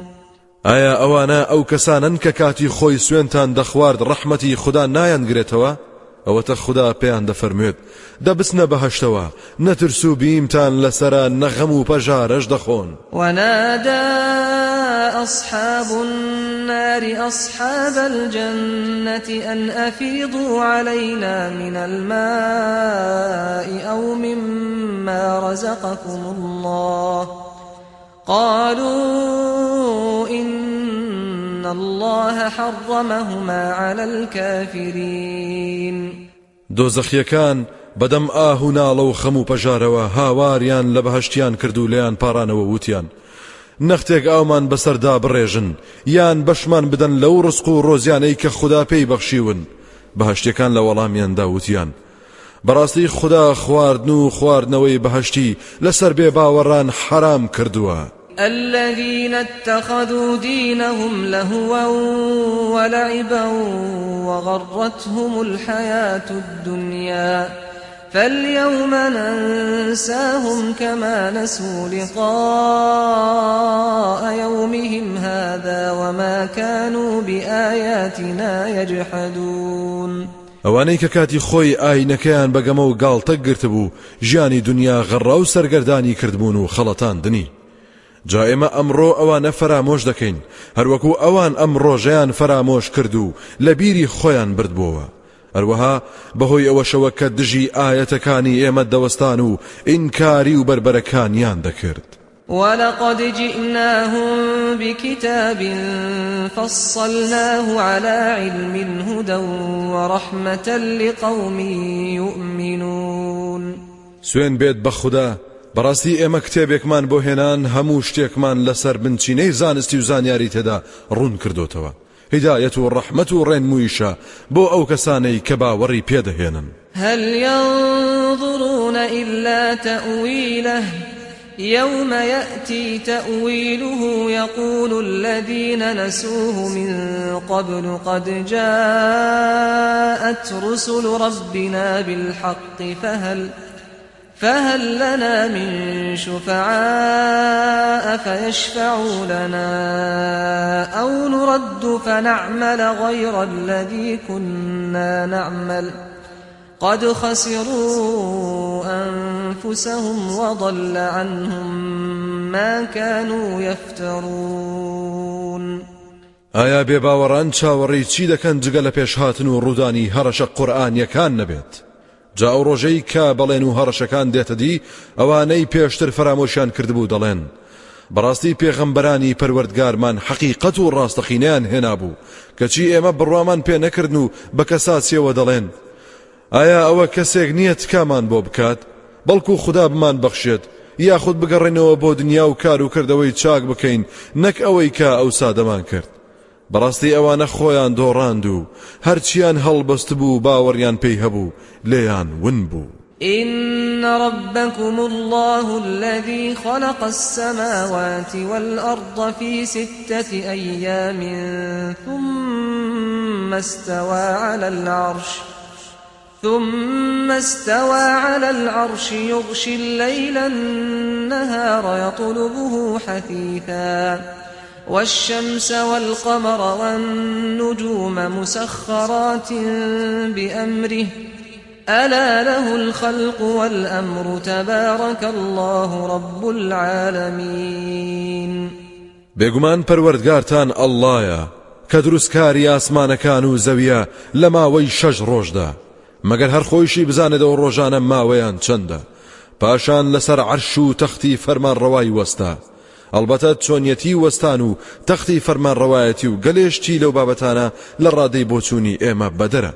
ئایا ئەوانە ئەو کەسانن کە کاتی خۆی سوێنتان دەخوارد ڕەحمەتی خوددا نایەنگرێتەوە؟ ئەوەتە خوددا پێیان دەفەرموێت دەبستنە بەهشتەوە نەترس و بیمتان لەسرە نەغەم و پەژارەش دەخۆن ونادى أصحاب النار أصحاب الجنة أن أفيضوا علينا من الماء أو مما رزقكم الله. قالوا الله حرمهما على الكافرين. دۆزەخیەکان بەدەم ئاه و ناڵە و خەم و پەژارەوە هاواریان لە بەهشتیان کرد و لێیان پارانەوە وتیان. نەختێک ئاومان بەسەردا بڕێژن یان بەشمان بدەن لەو ڕسق و ڕۆزیانەی کە خوددا پێی بەخشیون. بەهشتەکان لە وەڵامیاندا وتیان بەڕاستی خوددا خواردن و خواردنەوەی بەهشتی لەسەر بێ باوەڕان حرام کردووە. الذين اتخذوا دينهم لهوا ولعبا وغرتهم الحياة الدنيا فاليوم ننساهم كما نسوا لقاء يومهم هذا وما كانوا بآياتنا يجحدون. ئەوانەی کە کاتی خۆی ئاینەکەیان بەگەمە و گاڵتە گرتبوو ژیانی دنیا غەڕا و سەرگەردانی کردبوون و خەڵەتان دنی جا ئێمە ئەمڕۆ ئەوانە فەرامۆش دەکەین. هەروەکو ئەوان ئەم ڕۆژەیان فەرامۆش کرد و لە بیری خۆیان بردبووە. هەروەها بەهۆی ئەوەشەوە کە دژی ئاەتەکانی ئێمە دەوەستان و ئینکاری و بربەرەکانیان دەکرد. ولقد جئناهم بكتاب فصلناه على علم هدى ورحمة لقوم يؤمنون. سوێن بێت بە خوددا بەڕاستی ئێمە کتێبێکمان بۆ هێنان هەموو شتێکمان لەسەر بنچینەی زانستی و زانیاری تێدا ڕوون کردوتەوە. هدایەت و ڕەحمەت و ڕێنمویشە بۆ ئەو کەسانەی کە باوەڕی پێدەهێنن. هل ينظرون إلا تأويله يوم يأتي تأويله يقول الذين نسوه من قبل قد جاءت رسل ربنا بالحق فهل فهل لنا من شفعاء فيشفعوا لنا أو نرد فنعمل غير الذي كنا نعمل؟ قد خسروا أنفسهم وضل عنهم ما كانوا يفترون. ئایا بێباوەڕان چاوەڕی چی دەکەن جگە لە پێشهاتن و ڕوودانی هەڕەشە قورآانیەکان نەبێت؟ جا ئەو ڕۆژەی کە بەڵێن و هەڕەشەکان دێتە دی ئەوانەی پێشتر فرامۆشیان کردبوو دەڵێن. بەڕاستی پێغەمبەرانی پەروەردگارمان حەقیقەت و ڕاستەخینیان هێنابوو کەچی ئێمە بڕوامان پێ نەکردن و بە کەساسیەوە دەڵێن. ئایا ئەوە کەسێک نییە تکامان بۆ بکات؟ بەڵکو خودا بمانبەخشێت یاخود بگەڕێینەوە بۆ دنیا و کار و کردەوەی چاک بکەین نەک ئەوەی کە ئەوسا دەمانکرد. بەڕاستی ئەوانە خۆیان دۆڕاند و هەرچیان هەڵبەست بوو باوەڕیان پێی هەبوو لێیان إن ربكم الله الذي خلق السماوات والأرض في ستة أيام ثم استوى على العرش ثم استوى على العرش يغشي الليل النهار يطلبه حثيثا. والشمس والقمر والنجوم مسخرات بأمره. ألا له الخلق والأمر تبارك الله رب العالمين. بێگومان پەروەردگارتان ئەڵلایە کە دروستکاری ئاسمانەکان و زەویە لە ماوەی شەژ ڕۆژدا. مەگەر هەر خۆیشی بزانێتەوە ڕۆژانە ماوەیان چەندە. پاشان لەسەر عەرش و تەختی فەرمان ڕەوای ئەلبەتە چۆنیەتی وەستان و تەختی فەرمان ڕەوایەتی و گەلێشتی لەو بابەتانە لە ڕادەی بۆچوونی ئێمە بەدەرە.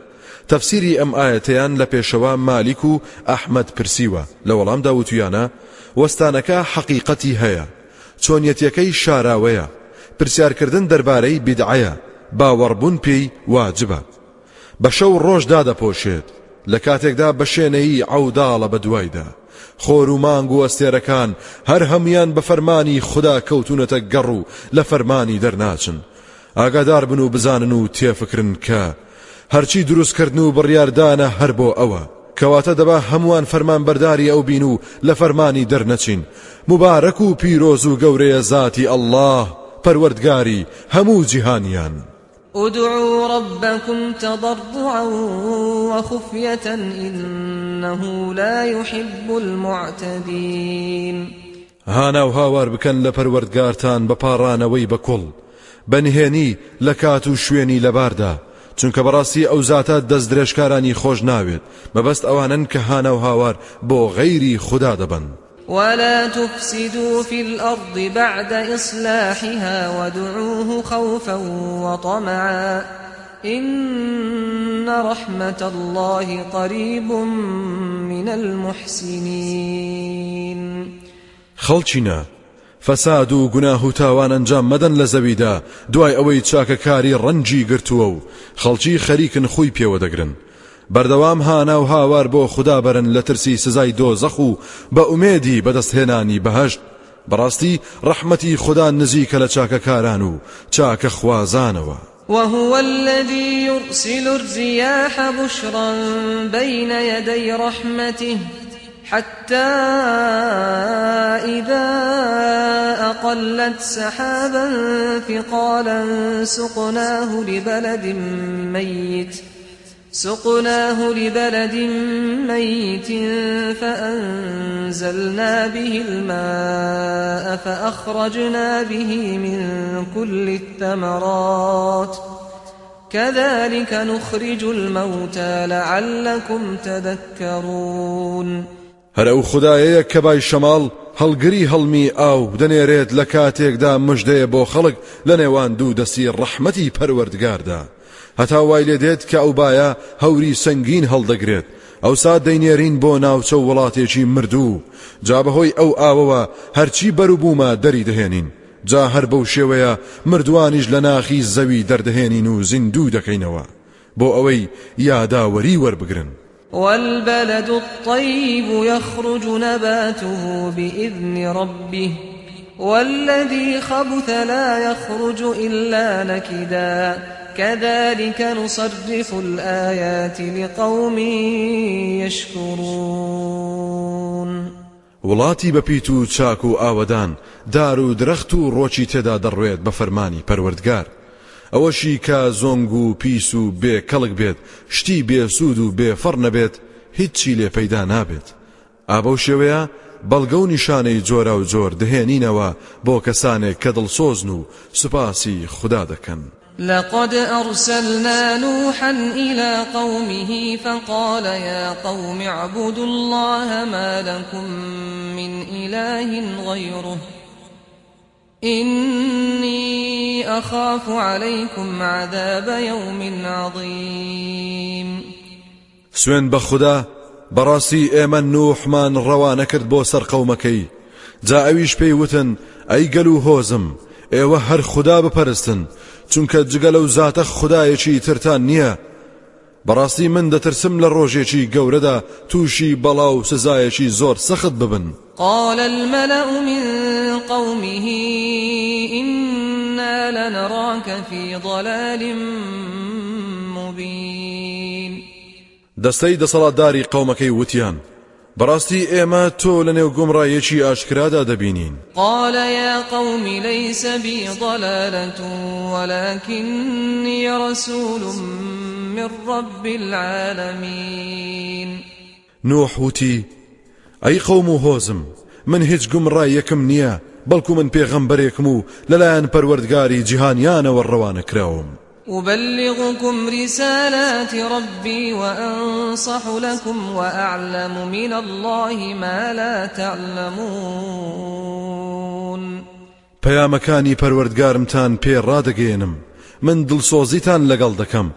تەفسیری ئەم ئاەتەیان لە پێشەوە مالیک و ئەحمد پرسیوە. لە وەڵامدا وتویانە وەستانەکە حەقیقەتی هەیە. چۆنیەتیەکەی شاراوەیە. پرسیارکردن دەربارەی بیدعەیە. باوەڕبوون پێی واجبە. بە شەو ڕۆژدا دەپۆشێت لە کاتێکدا بە شوێنەی عوداڵە بە دوایدا. خۆر و مانگ و ئەستێرەکان هەر هەمویان بە فەرمانی خدا کەوتونەتە گەڕ و لە فەرمانی دەرناچن. ئاگادار بن و بزانن و تێفکرن کە هەرچی دروستکردن و بڕیاردانە هەر بۆ ئەوە. کەواتە دەبا هەمووان فەرمان بەرداری ئەو بین و لە فەرمانی دەرنەچین. مبارەک و پیرۆز و گەورەیە ذاتی ئەلله پەروەردگاری هەموو جیهانیان. ادعوا ربكم تضرعا وخفية إنه لا يحب المعتدين. هانا و هاوار بکەن لە پەروەردگارتان بە پاڕانەوەی بەکوڵ بەنهێنی لە کات و شوێنی لەباردا چونکە بەڕاستی ئەو زاتە دەست درێژکارانی خۆش ناوێت. مەبەست ئەوانن کە هانە و هاوار بۆ غەیری خوددا دەبن. ولا تفسدوا في الأرض بعد إصلاحها ودعوه خوفا وطمعا. إن رحمة الله قريب من المحسنين. خەڵچینە فەساد و گوناه و تاوان ئەنجام مەدەن لە زەویدا دوای ئەوەی چاکەکاری ڕەنجی گرتووە و خەڵکی خەریکن خۆی پێوە دەگرن. بەردەوام هانا و هاوار بۆ خوددا بەرن لە ترسی سزای دۆزەخ و بە ئومێدی بەدەستهێنانی بەهشت. بەڕاستی ڕەحمەتی خوددا نزیکە لە چاکەکاران و چاکە خوازانەوە. وهو الذي يرسل الرياح بشرا بين يدي رحمته حتى إذا أقلت سحابا ثقالا سقناه لبلد ميت. سقناه لبلد ميت فأنزلنا به الماء فأخرجنا به من كل الثمرات. كذلك نخرج الموتى لعلكم تذكرون. هەر ئەو خدایەیە کە بای شەماڵ هەڵگری هەڵمی ئاو دەنێرێت لە کاتێکدا مژدەیە بۆ خەڵک لە نێوان دوو دەستی ڕەحمەتی پەروەردگاردا هەتا وای لێ دێت کە ئەو باە هەوری سەنگین هەڵدەگرێت. ئەوسا دەینێرین بۆ ناوچە وڵاتێکی مردوو. جا بەهۆی ئەو ئاوەوە هەرچی بەروبوومە دەری دەهێنین. جا هەر بەو شێوەیە مردوانیش لە ناخی زەوی دەردەهێنین و زیندوو دەکەینەوە. بۆ ئەوەی یاداوەری وەربگرن. والبلد الطيب يخرج نباته بإذن ربه. والذي خبث لا يخرج إلا نكدا. كذلك نصرف الآيات لقوم يشكرون. وڵاتی بەپیت و چاک و ئاوەدان دار و درەخت و ڕۆکی تێدا دەڕوێت بە فەرمانی پەروەردگار. ئەوەشی کە زۆنگ و پیس و بێ کەڵک بێت شتی بێسوود و بێفەڕ نەبێت هیچی لێ پەیدا نابێت. ئابە شێوەیە بەڵگە و نیشانەی جۆرە و جۆر دهێنینەوە بۆ کەسانێک کە دڵسۆزن و سوپاسی خوددا دەکەن. لقد أرسلنا نوحا إلى قومه فقال يا قوم اعبدوا الله ما لكم من إله غيره. إني أخاف عليكم عذاب يوم عظيم. خوددا بەڕاستی ئێمە نوحمان ڕەوانە کرد بۆ سەر قەومەکەی جا ئەویش پێی وتن ئەی گەل و هۆزم ئێوە هەر خوددا بپەرستن چونکە جگە لەو زاتە خدایەکی ترتان نییە. بەڕاستی من دەترسم لە ڕۆژێکی گەورەدا تووشی بەڵاو سزایەکی زۆر سەخت ببن. قال الملأ من قومه إنا لنراك في ضلال مبين. دەستەی دەسەڵاتداری قەومەکەی براستي إما تو لنيو قمرا يشي أشكرا دا دبينين قال يا قوم ليس بي ضلالة ولكني رسول من رب العالمين نوح وتي أي قوم هوزم من هج قمرا يكم نيا بەڵکو من پێغەمبەرێکم و لەلایەن پەروەردگاری جیهانیانەوە ڕەوانە کراوم. أبلغكم رسالات ربي وأنصح لكم وأعلم من الله ما لا تعلمون. پەیامەکانی پەروەردگارمتان پێ ڕادەگەێنم. من دڵسۆزیتان لەگەڵ دەکەم.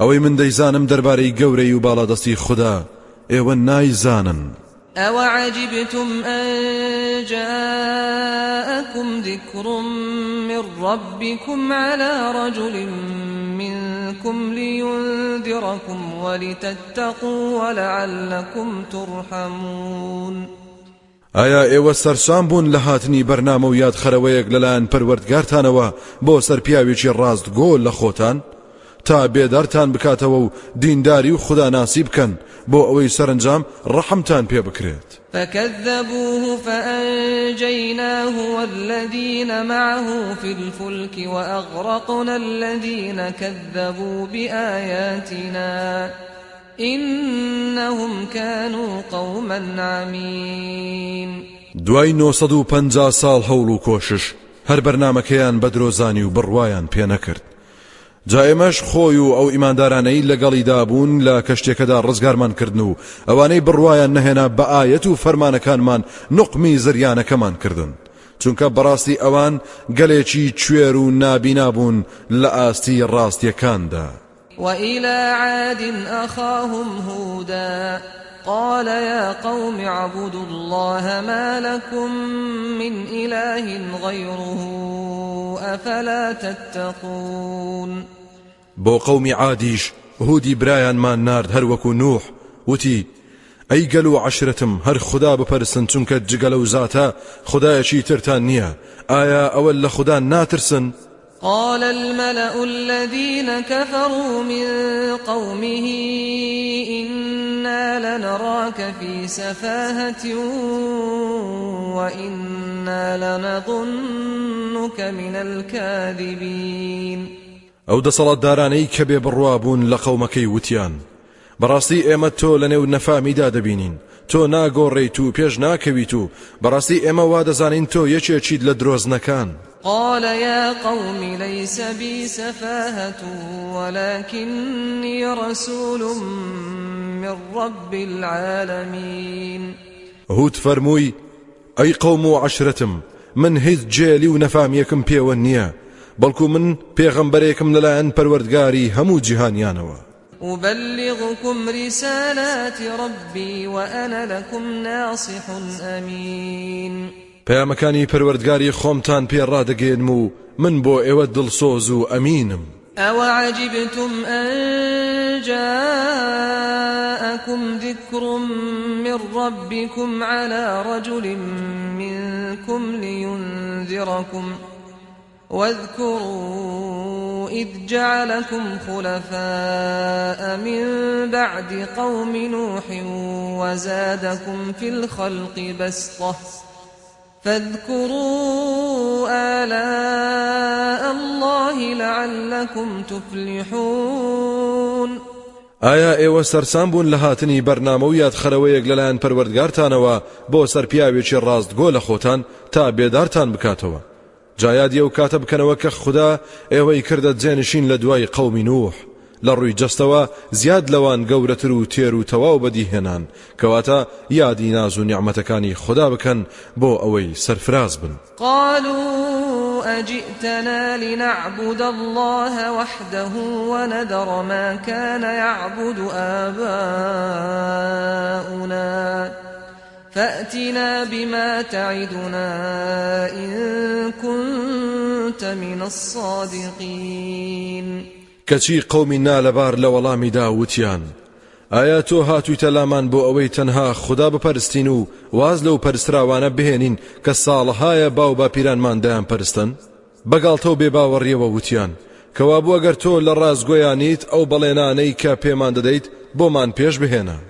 ئەوەی من دەیزانم دەربارەی گەورەی و باڵادەستی خوددا ئێوە نایزانن. أوعجبتم أن جاءكم ذكر من ربكم على رجل منكم لينذركم ولتتقوا ولعلكم ترحمون ئایا ئێوە سەرسام بوون لە هاتنی بەرنامە و یاد خەرەوەیەک لەلایەن پەروەردگارتانەوە بۆ سەر پیاوێکی ڕاست گۆل لە خۆتان؟ تا بێدارتان بکاتەوە و دینداری و خدا ناسی بکەن بۆ ئەوەی سەرنجام ڕەحمتان پێ بکرێت. فكذبوه فأنجيناه والذين معه في الفلك وأغرقنا الذين كذبوا بآياتنا إنهم كانوا قوما عمين. دوای 950 ساڵ هەوڵ و کۆشش هەر بەرنمەکەیان بە درۆزانی و بڕوایان پێ نەکرد. جا ئێمەش خۆی و ئەو ئیماندارانەی لەگەڵیدا بوون لە کەشتێکەدا ڕزگارمان کردن و ئەوانەی بڕوایان نەهێنا بە ئاەت و فەرمانەکانمان نقمی زریانەکەمان کردن چونکە بەڕاستی ئەوان گەلێکی کوێر و نابینابوون لە ئاستی ڕاستیەکاندا. وإلى عاد أخاهم هودا. قال يا قوم اعبدوا الله ما لكم من إله غيره أفلا تتقون بۆ قەومی عادیش هودی برایانمان نارد هەروەکو نوح وتی ئەی گەل عشرتم هەر خدا بپەرسن چونکە جگەلە و زاتە خدایەکی ترتان نییە ئایا ئەوە ناترسن؟ قال الملأ الذين كفروا من قومه إنا لنراك في سفاهة وإنا لنظنك من الكاذبين. بێ بڕوابوون لە قەومەکەی وتیان بەڕاستی ئێمە تۆ لە نێو نەفامیدا دەبینین تۆ ناگۆڕیت و پێش ناکەویت و بەڕاستی ئێمە وا دەزانین تۆ یەکێکیت لە درۆزنەکان. قال يا قوم ليس بي سفاهة ولكني رسول من رب العالمين. هود فەرمووی ئەی قەوم و عشرەتم من هیچ جێلی و نەفامیەکم پێوە نییە بەڵکو من پێغەمبەرێکم لەلایەن پەروەردگاری هەموو جیهانیانەوە. أبلغكم رسالات ربي وأنا لكم ناصح أمين. پەیامەکانی پەروەردگاری خۆمتان پێڕادەگەێنم و من بۆ ئێوە دڵسۆز و ئەمینم. أوعجبتم أن جاءكم ذكر من ربكم على رجل منكم لينذركم واذكروا إذ جعلكم خلفاء من بعد قوم نوح وزادكم في الخلق بسطة فاذكروا آلاء الله لعلكم تفلحون. ئایا ئێوە سەرسام بوون لە هاتنی بەرنامە و یادخەرەوەیەک لەلایەن پەروەردگارتانەوە بۆ سەرپیاوێکی ڕاستگۆ لە خۆتان تا بێدارتان بکاتەوە؟ جایادیە و کاتە بکەنەوە کە خوددا ئێوەی کردە جێنشین لە دوای قەومی نوح. لە ڕووی جەستەوە زیاد لەوان گەورەتر و تێر و تەواو بەدیهێنان. کەواتە یادی ناز و نیعممەتەکانی خوددا بکەن بۆ ئەوەی سەرفراز بن. قالوا أجئتنا لنعبد الله وحده ونذر ما كان يعبد آباؤنا. فأتنا بما تعدنا إن كنت من الصادقين. کەچی قەومی نالەبار لە وەڵامی داوتیان ئایا تۆ هاتوویتە لامان بۆ ئەوەی تەنها خودا بپەرستین و واز لەو پەرستراوانە بهێنین کە ساڵەهایە باوباپیرانمان دەیانپەرستن؟ بەگاڵتە و بێ باوەڕیەوە وتیان. کەوا بووە گەر تۆ لە ڕاستگۆیانیت ئەو بەڵێنانەی کە پێمان دەدەیت بۆمان پێش بهێنە.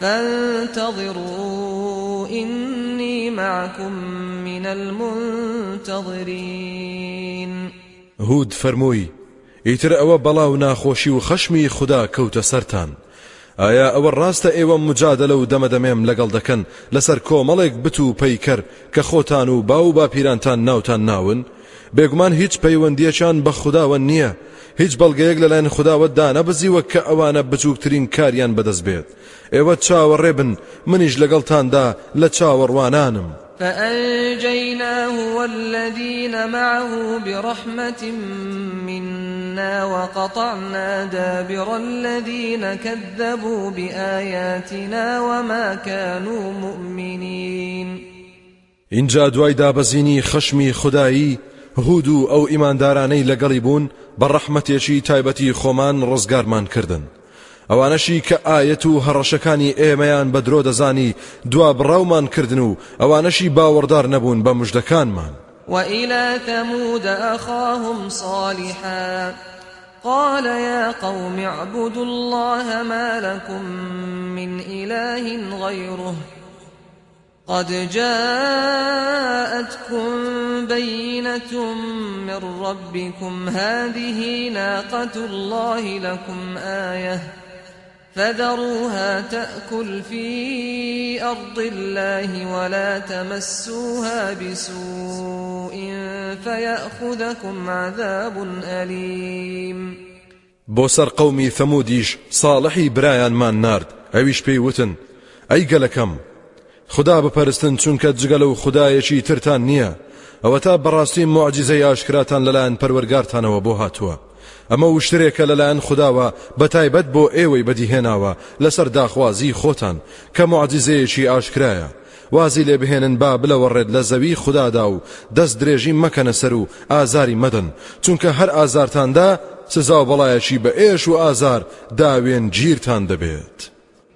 فانتظروا إني معكم من المنتظرين. هود فرمووی ئیتر ئەوە بەڵاو ناخۆشی و خەشمی خوددا کەوتە سەران. ئایا ئەوە ڕاستە ئێوە مجادلە و دەمەدەمێم لەگەڵ دەکەن لەسەر کۆمەڵێک بت و پەیکەر کە خۆتان و با و باپیرانتان ناوتان ناون؟ بێگومان هیچ پەیوەندیەکان بە خودداوە نییە. هیچ بەڵگەیەک لەلایەن خودداوە دانەبزیوە کە ئەوانە بچووکترین کاریان بەدەست بێت. ئێوە چاوەڕێ بن منیش لەگەڵتاندا لە چاوەڕوانانم. فأنجيناه والذين معه برحمة منا وقطعنا دابر الذين كذبوا بآياتنا وما كانوا مؤمنين. اینجا دوای دابەزینی خەشمی خودایی هود و ئەو ئیماندارانەی لەگەڵی بوون بە ڕەحمەتێکی تایبەتی خۆمان ڕزگارمان کردن. ئەوانەشی کە ئاەت و هەڕەشەکانی ئێمەیان بە درۆ دەزانی دوا بڕاومان کردن و ئەوانەشی باوەڕدار نەبوون بە مژدەکانمان. وإلى ثمود أخاهم صالحا قال يا قوم اعبدوا الله ما لكم من إله غيره قد جاءتكم بينة من ربكم. هذه ناقة الله لكم آيةً. فذروها تأكل في أرض الله ولا تمسوها بسوء فيأخذكم عذاب أليم. بوسر قومي ثموديش صالحي برايان مان نارد. ئەویش پێی وتن ئەی گەلەکەم خدا بپەرستن چونکە جگەلە و خدایەکی ترتان نییە. ئەوە تا بەڕاستی معجززەی ئاشکراتان لەلایەن پەروەرگارتانەوە بۆ هاتووە. ئەمە وشترێکە لەلایەن خداوە بە تایبەت بۆ ئێوەی بەدیهێناوە لەسەر داخوازی خۆتان کە معجززەیەکی ئاشکرایە وازی لێ بهێنن با بلەوەڕێت لە زەوی خوددادا و دەست درێژی مەکەنە سەر و ئازاری مەدەن. چونکە هەر ئازارتاندا سزا و بەڵایەکی بە ئێش و ئازار داوێن گیرتان دەبێت.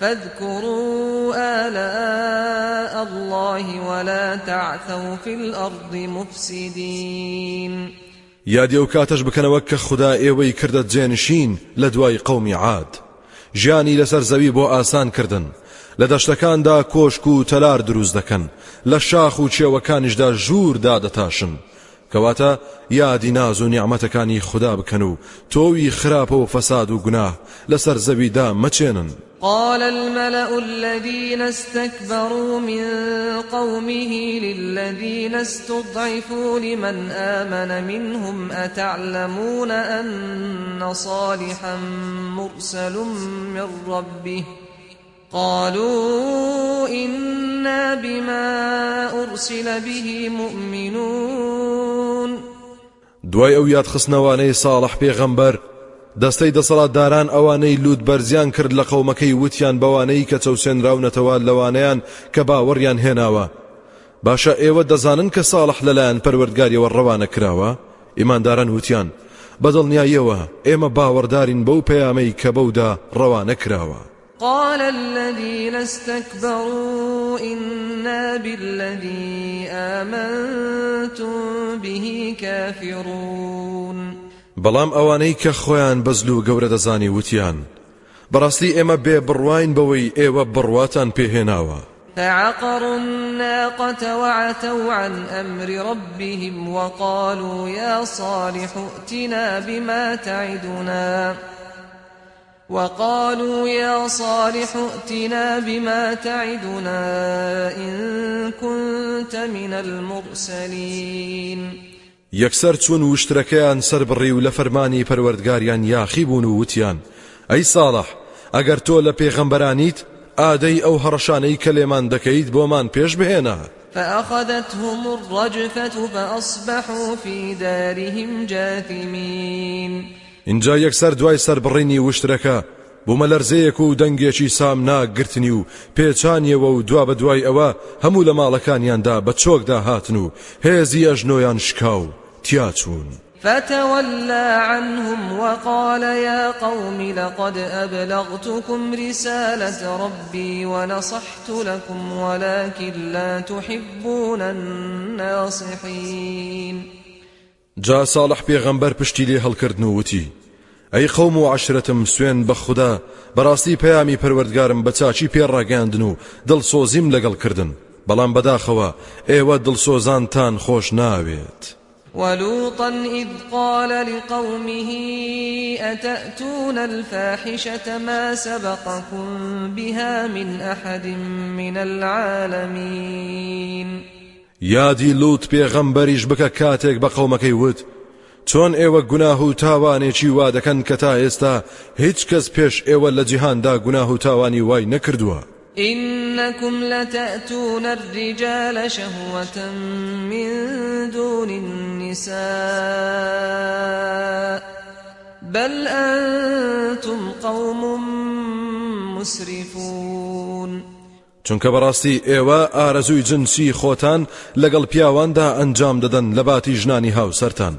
فاذكروا آلاء الله ولا تعثوا في الأرض مفسدين. یادی ئەو کاتەش بکەنەوە کە خدا ئێوەی کردە جێنشین لە دوای قەومی عاد. ژیانی لەسەر زەوی بۆ ئاسان کردن لە دەشتەکاندا کۆشک و تەلار دروست دەکەن لە شاخ و چێوەکانیشدا ژوور دادەتاشن. کەواتە یادی ناز و نیعممەتەکانی خدا بکەن و تۆوی خراپە و فەساد و گوناه لەسەر زەویدا مەچێنن قال الملأ الذين استكبروا من قومه للذين استضعفوا لمن آمن منهم أتعلمون أن صالحا مرسل من ربه؟ قالوا إنا بما أرسل به مؤمنون. دوای ئەو یاد خستنەوانەی ساڵح پێغەمبەر دەستەی دەسەڵاتداران ئەوانەی لوود بەرزیان کرد لە قەومەکەی وتیان بەوانەی کە چەوسێنراونەتەوە لەوانەیان کە باوەڕیان هێناوە. باشە ئێوە دەزانن کە ساڵح لەلایەن پەروەردگاریەوە ڕەوانە کراوە؟ ئیمانداران وتیان بەدڵنیاییەوە ئێمە باوەڕدارین بەو پەیامەی کە بەودا ڕەوانە کراوە. قال الذين استكبروا إنا بالذي آمنتم به كافرون. بەڵام ئەوانەی کە خۆیان بەزل و گەورە دەزانی وتیان. بەڕاستی ئێمە بێ بڕواین بەوەی ئێوە بڕواتان پێهێناوە. فعقروا الناقة وعتوا عن أمر ربهم وقالوا يا صالح ائتنا بما تعدنا. وقالوا يا صالح ائتنا بما تعدنا إن كنت من المرسلين. یەکسەر چوون وشترەکەیان سەر بڕی و لە فەرمانی پەروەردگاریان یاخی بوون و وتیان. ئەی ساڵح ئەگەر تۆ لە پێغەمبەرانیت ئادەی ئەو هەڕەشانەی کە لێمان دەکەیت بۆمان پێش بهێنە. فأخذتهم الرجفة فأصبحوا في دارهم جاثمين. اینجا یەکسەر دوای سربڕینی وشترەکە بوومە لەرزەیەک و دەنگێکی سام ناگرتنی و پێچانیەوە و دوا بە دوای ئەوە هەموو لە ماڵەکانیاندا بە چۆکدا هاتن و هێزی ئەژنۆیان شکاو تیاچوون. فتولى عنهم وقال يا قوم لقد أبلغتكم رسالة ربي ونصحت لكم ولكن لا تحبون الناصحين جا صالح پێغەمبەر پشتی لێ هەڵکردن و وتی ئەی قەوم و عشرەتم سوێن بە خوددا بەڕاستی پەیامی پەروەردگارم بە چاچی پێڕاگەاندن و دڵسۆزیم لەگەڵ کردن بەڵام بەداخەوە ئێوە دڵسۆزانتان خۆش ناوێت. ولوطا إذ قال لقومه أتأتون الفاحشة ما سبقكم بها من أحد من العالمين یادی لوت پێغەمبەریش بکە کاتێک بە قەومەکەی وت. چۆن ئێوە گوناه و تاوانێکی وا دەکەن کە تا ئێستا هیچ کەس پێش ئێوە لە جیهاندا گوناه و تاوانی وای نەکردووە. إنكم لتأتون الرجال شهوة من دون النساء. بل أنتم قوم مسرفون. چونکە بەڕاستی ئێوە ئارەزووی جنسی خۆتان لەگەڵ پیاواندا ئەنجام دەدەن لە باتی ژنانی هاوسەرتان.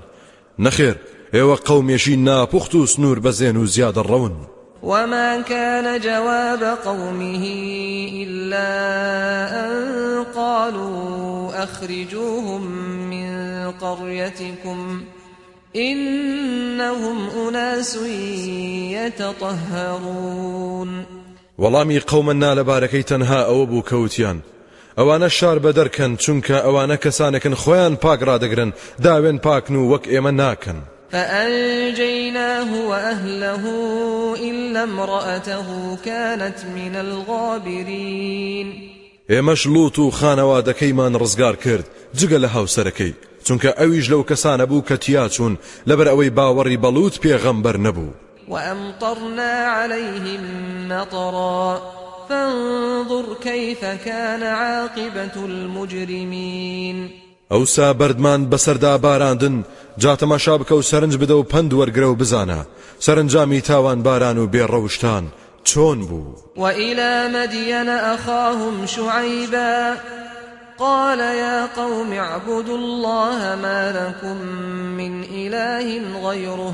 نەخێر ئێوە قەومێشی ناپوخت و سنوور بەزێن و ڕەون. وما كان جواب قومه إلا أن قالوا أخرجوهم من قريتكم إنهم أناس يتطهرون. وەڵامی قەومەنا لەبارەکەی تەنها ئەوە بوو کەوتیان. ئەوانە شار بە دەرکەن چونکە ئەوانە کەسانێکن خۆیان پاک ڕدەگرن داوێن پاکن و وەک ئێمە ناکەن. فأنجيناه وأهله إلا امرأته كانت من الغابرين. ئێمەش لوت و خانەوادەکەیمان ڕزگار کرد جگە لە هاوسەرەکەی چونکە ئەویش لەو کەسانە بوو کە تیاچوون لەبەر ئەوەی باوەڕی بە لوط پێغەمبەر نەبوو. وأمطرنا عليهم مطرا. فانظر كيف كان عاقبة المجرمين. ئەوسا بەردمان بەسەردا باراندن جا تەماشا بکە و سەرنج بدە و پند وەرگرە و بزانە. سەرنجامی تاوان باران و بێڕەوشتان چۆن بوو؟ وإلى مدين أخاهم شعيبا قال يا قوم اعبدوا الله ما لكم من إله غيره.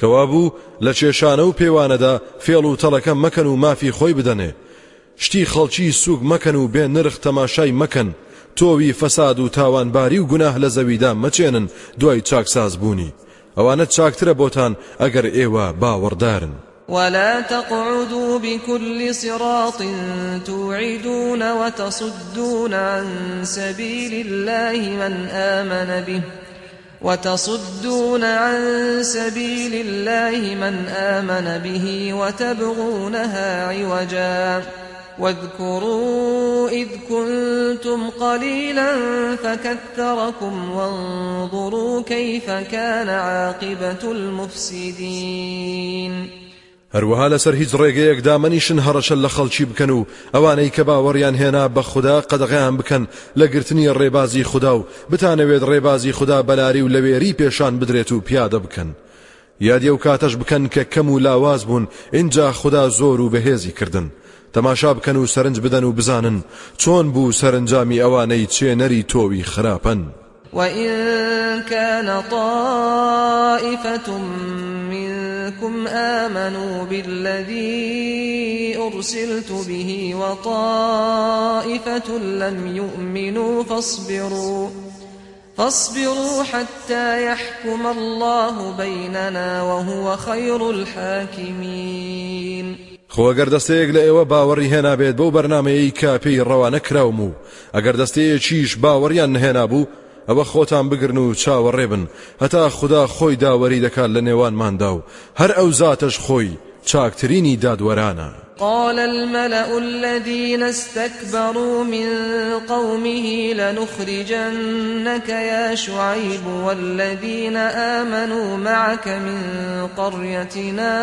کەوابوو لە کێشانە و پێوانەدا فێڵ و تەڵەکە مەکەن و مافی خۆی بدەنێ. شتی خەڵکی سوک مەکەن و بێ نرخ تەماشای مەکەن. تۆوی فەساد و تاوانباری و گوناه لە زەویدا مەچێنن دوای چاکساز بوونی. ئەوانە چاکترە بۆتان ئەگەر ئێوە باوەڕدارن. ولا تقعدوا بكل صراط توعدون وتصدون عن سبيل الله من آمن به وتصدون عن سبيل الله من آمن به وتبغونها عوجا. واذكروا إذ كنتم قليلا فكثركم وانظروا كيف كان عاقبة المفسدين. هەروەها لەسەر هیچ ڕێگەیەک دامەنیشن هەڕەشە لە خەڵکی بکەن و ئەوانەی کە باوەڕیان هێنا بە خودا قەدەغیان بکەن لە گرتنی ڕێبازی خودا و بتانەوێت ڕێبازی خودا بەلاری و لەوێری پێشان بدرێت و پیادە بکەن. یادی ئەو کاتەش بکەن کە کەم و لاواز بوون ئینجا خودا زۆر و بەهێزی کردن. تەماشا بکەن و سەرنج بدەن و بزانن چۆن بوو سەرنجامی ئەوانەی چێنەری تۆوی خراپەن. وإن كان طائفة منكم آمنوا بالذي أرسلت به وطائفة لم يؤمنوا فاصبروا فاصبروا حتى يحكم الله بيننا وهو خير الحاكمين خۆگەر دەستەیەک لە ئێوە باوەڕی هێنابێت بەو بەرنمەیەی کاپەی ڕەوانە کراوم و ئەگەر دەستەیەکیش باوەڕیان نهێنا بوو ئەوە خۆتان بگرن و چاوەڕێبن هەتا خدا خۆی داوەری دەکات لە نێوانماندا و هەر ئەو زاتش خۆی چاکترینی دادوەرانە. قال الملأ الذين استكبروا من قومه لنخرجنك يا شعيب والذين آمنوا معك من قريتنا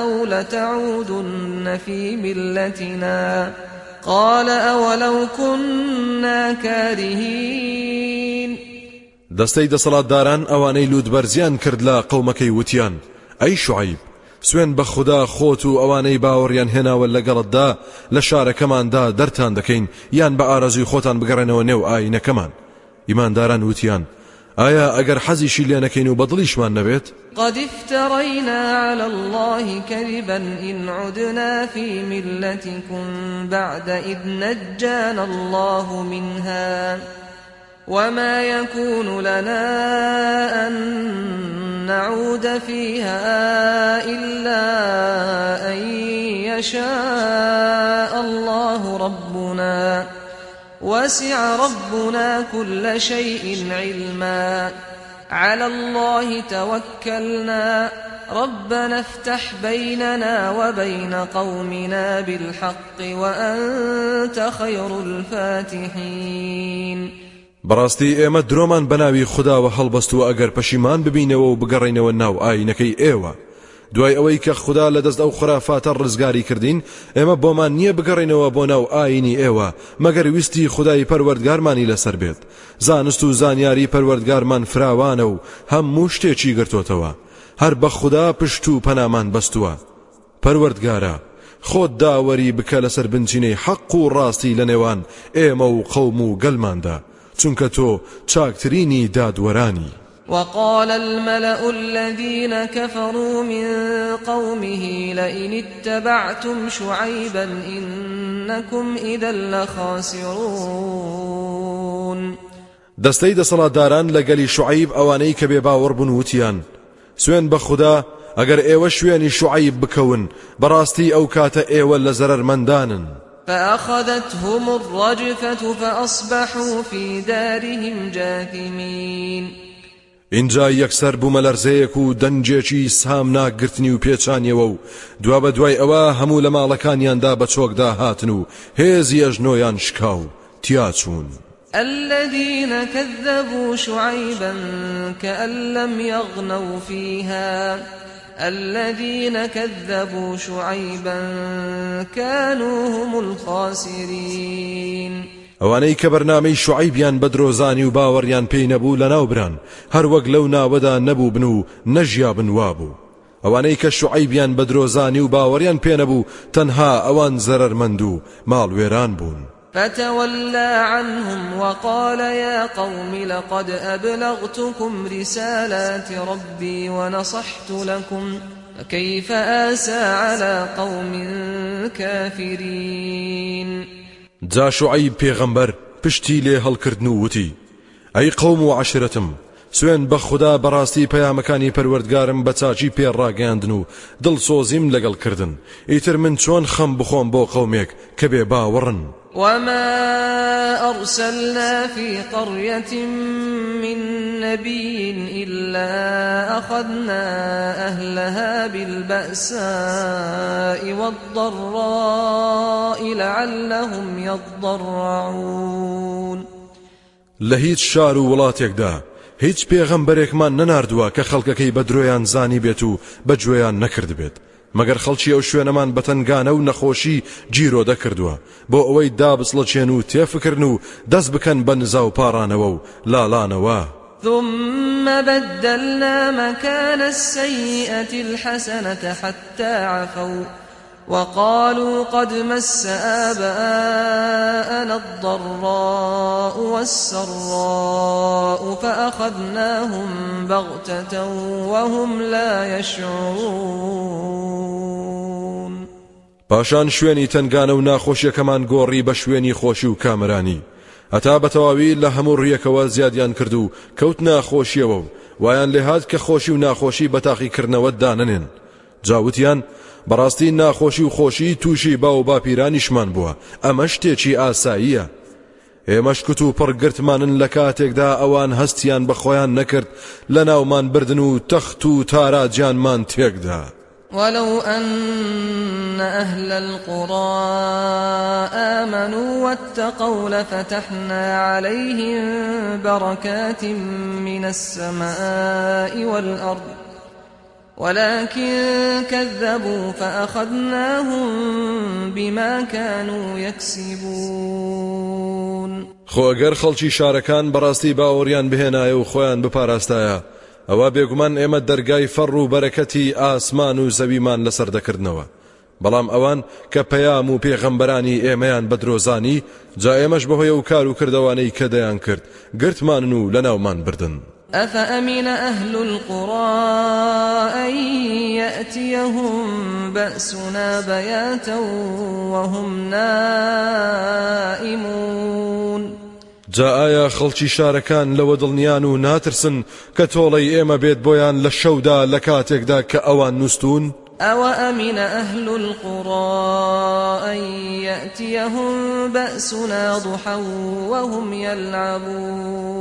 أو لتعودن في ملتنا. قال أولو كنا كارهين. دەستەی دەسەڵاتداران ئەوانەی لودبەرزیان کرد لە قەومەکەی وتیان. ئەی شعیب سوێن بە خوددا خۆت و ئەوانەی باوەڕیان هێناوە لەگەڵتدا لە شارەکەماندا دەرتان دەکەین یان بە ئارەزوی خۆتان بگەڕێنەوە نێو ئاینەکەمان. ئیمانداران وتیان ئایا ئەگەر حەزیشی لێ نەکەین و بەدڵیشمان نەبێت؟ قد افترينا على الله كذبا إن عدنا في ملتكم بعد إذ نجانا الله منها وما يكون لنا أن نعود فيها إلا أن يشاء الله ربنا وسع ربنا كل شيء علما. على الله توكلنا. ربنا افتح بيننا وبين قومنا بالحق وأنت خير الفاتحين. بەڕاستی ئێمە درۆمان بەناوی خوداوە هەڵبەستووە ئەگەر پەشیمان ببینەوە و بگەڕینەوە ناو ئاینەکەی دوای ئەوەی کە خدا لە دەست ئەو خرافاتە ڕزگاری کردین ئێمە بۆمان نییە بگەڕینەوە بۆ ناو ئاینی ئێوە مەگەر ویستی خدای پەروەردگارمانی لەسەر بێت. زانست و زانیاری پەروەردگارمان فراوانە و هەموو شتێکی گرتوتەوە. هەر بە خدا پشت و پەنامان بەستووە. پەروەردگارە خۆت داوەری بکە لەسەر بنچینەی حەق و ڕاستی لە نێوان ئێمە و قەوم و گەلماندا. چونکە تۆ چاکترینی دادوەرانی. وقال الملأ الذين كفروا من قومه لئن اتبعتم شعيبا إنكم إذا لخاسرون. دەستەی دەسەڵاتداران لەگەلی شعیب ئەوانەی کە بێ باوەڕ بوون وتیان. سوێن بە خوددا ئەگەر ئێوە شوێنی شعیب بکەون بەڕاستی ئەو کاتە ئێوە لە زەرمەندانن فأخذتهم الرجفة فأصبحوا في دارهم جاثمين. اینجا یەکسەر بوومە لەرزەیەک و دەنجێکی سام ناگرتنی و پێچانیەوە و دوا بە دوای ئەوە هەموو لە ماڵەکانیاندا بە چۆکدا هاتن و هێزی ئەژنۆیان شکاو. تیاچوون الذين كذبوا شعيبا كأن لم يغنوا فيها الذين كذبوا شعيبا كانوا هم الخاسرين ئەوانەی کە بەرنامەی شعیبیان بە درۆزانی و باوەڕیان پێی نەبوو لە ناوبران هەر وەک لەو ناوەدا نەبوو بن و نەژیا بنوا بوو. ئەوانەی کە شعیبیان بە درۆزانی و باوەڕیان پێ نەبوو تەنها ئەوان زەرەرمەند و ماڵوێران بوون. فتولى عنهم وقال يا قوم لقد أبلغتكم رسالات ربي ونصحت لكم فكيف آسى على قوم كافرين؟ جا شعیب پێغەمبەر پشتی لێ هەڵکردن و وتی. ئەی قەوم و عشرەتم سوێن بە خوددا بەڕاستی پەیامەکانی پەروەردگارم بە چاچی پێڕاگەاندن و دڵسۆزیم لەگەڵ کردن. ئیتر من چۆن خەم بخۆم بۆ قەومێک کە بێ باوەڕن. وما أرسلنا في قرية من نبي إلا أخذنا أهلها بالبأساء والضراء لعلهم يضرعون. لە هیچ شار و وڵاتێکدا هیچ پێغەمبەرێکمان نەناردووە کە خەڵکەکەی بە درۆیان زانی بێت و بەگوێیان نەکرد بێت. مەگەر خەڵکی ئەو شوێنەمان بەتەنگانە و نەخۆشی جیرۆ دەکردووە. بۆ ئەوەی دابسڵەچێن و تێفکردن و دەست بکەن بە نزا و پارانەوە و لاڵانەوە ثم بدلنا مكان السيئة الحسنة حتى عفوا. وقالوا قد مس آباءنا الضراء والسراء فأخذناهم بغتة وهم لا يشعرون. پاشان شوێنی تنگانە و ناخۆشیەکەمان گۆڕی بە شوێنی خۆشی و کامرانی. هەتا بەتەواوی لە هەموو ڕیەکەوە زیادیان کرد و کەوت ناخۆشیەوە و وایان لێهات کە خۆشی بەڕاستی ناخۆشی و خۆشی تووشی با و باپیرانیشمان بووە. ئەمە شتێکی ئاساییە. ئێمەشکوت و پڕگرتمانن لە کاتێکدا ئەوان هەستیان بەخۆیان نەکرد لە ناومان بردن و تەخت و تاراجیانمان تێکدا. ولو أن أهل القرى آمنوا واتقوا لفتحنا عليهم بركات من السماء والأرض ولكن كذبوا فأخذناهم بما كانوا يكسبون. خۆ ئەگەر خەڵکی شارەکان بەڕاستی باوەڕیان بهێنایە و خۆیان بپاراستایە ئەوە بێگومان ئێمە دەرگای فەڕ و بەرەکەتی ئاسمان و زەویمان لەسەر دەکردنەوە. بەڵام ئەوان کە پەیام و پێغەمبەرانی ئێمەیان بە درۆزانی جا ئێمەش بەهۆی و کار و کردوانەی کە دەیان کرد گرتمانن و لە ناومان بردن. أفأمن أهل القرى أن يأتيهم بأسنا بياتا وهم نائمون جا ئایا خەڵکی شارەکان لەوە دڵنیان و ناترسن کە تۆڵەی ئێمە بێت بۆیان لە شەودا لە کاتێکدا کە ئەوان نووسون؟ أوأمن أهل القرى أن يأتيهم بأسنا ضحى وهم يلعبون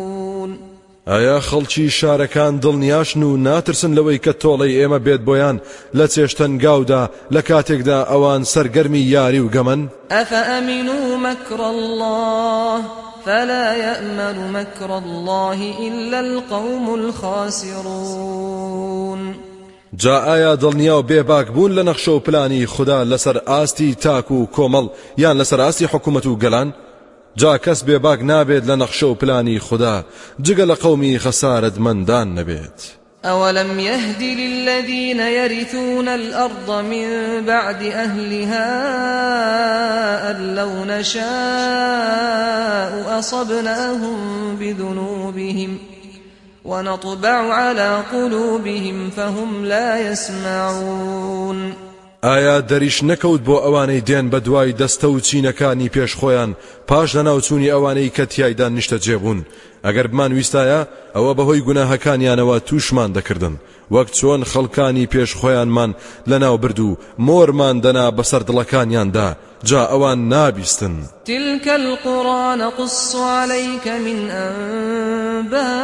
ئایا خەڵکی شارەکان دڵنیاشن و ناترسن لەوەی کە تۆڵەی ئێمە بێت بۆیان لە چێشتەنگاودا لە کاتێکدا ئەوان سەرگەرمی یاری و گەمن؟ أفأمنوا مكر الله فلا يأمن مكر الله إلا القوم الخاسرون. جا ئایا دڵنیا و بێباک بوون لە نەخشە و پلانی خوددا لەسەر ئاستی تاک و کۆمەڵ یان لەسەر ئاستی حکوومەت و گەلان؟ جا کەس بێباک نابێت لە نەخشە و پلانی خوددا جگە لە قەومی خەسارت مندان نەبێت. أولم يهد للذين يرثون الأرض من بعد أهلها أن لو نشاء أصبناهم بذنوبهم ونطبع على قلوبهم فهم لا يسمعون ئایا دەریش نەکەوت بۆ ئەوانەی دێن بە دوای دەستە و چینەکانی پێش خۆیان؟ پاش لە ناوچوونی ئەوانەی کە تایدا نیشتە جێبوون. ئەگەر بمان ویستایە ئەوە بەهۆی گوناهەکانیانەوە تووشمان دەکردن. وەک چۆن خەڵکانی پێش خۆیانمان لە ناو برد و مۆرمان دەنا بەسەر دڵەکانیاندا جا ئەوان نابیستن. القرى نقص عليك من أنبائها.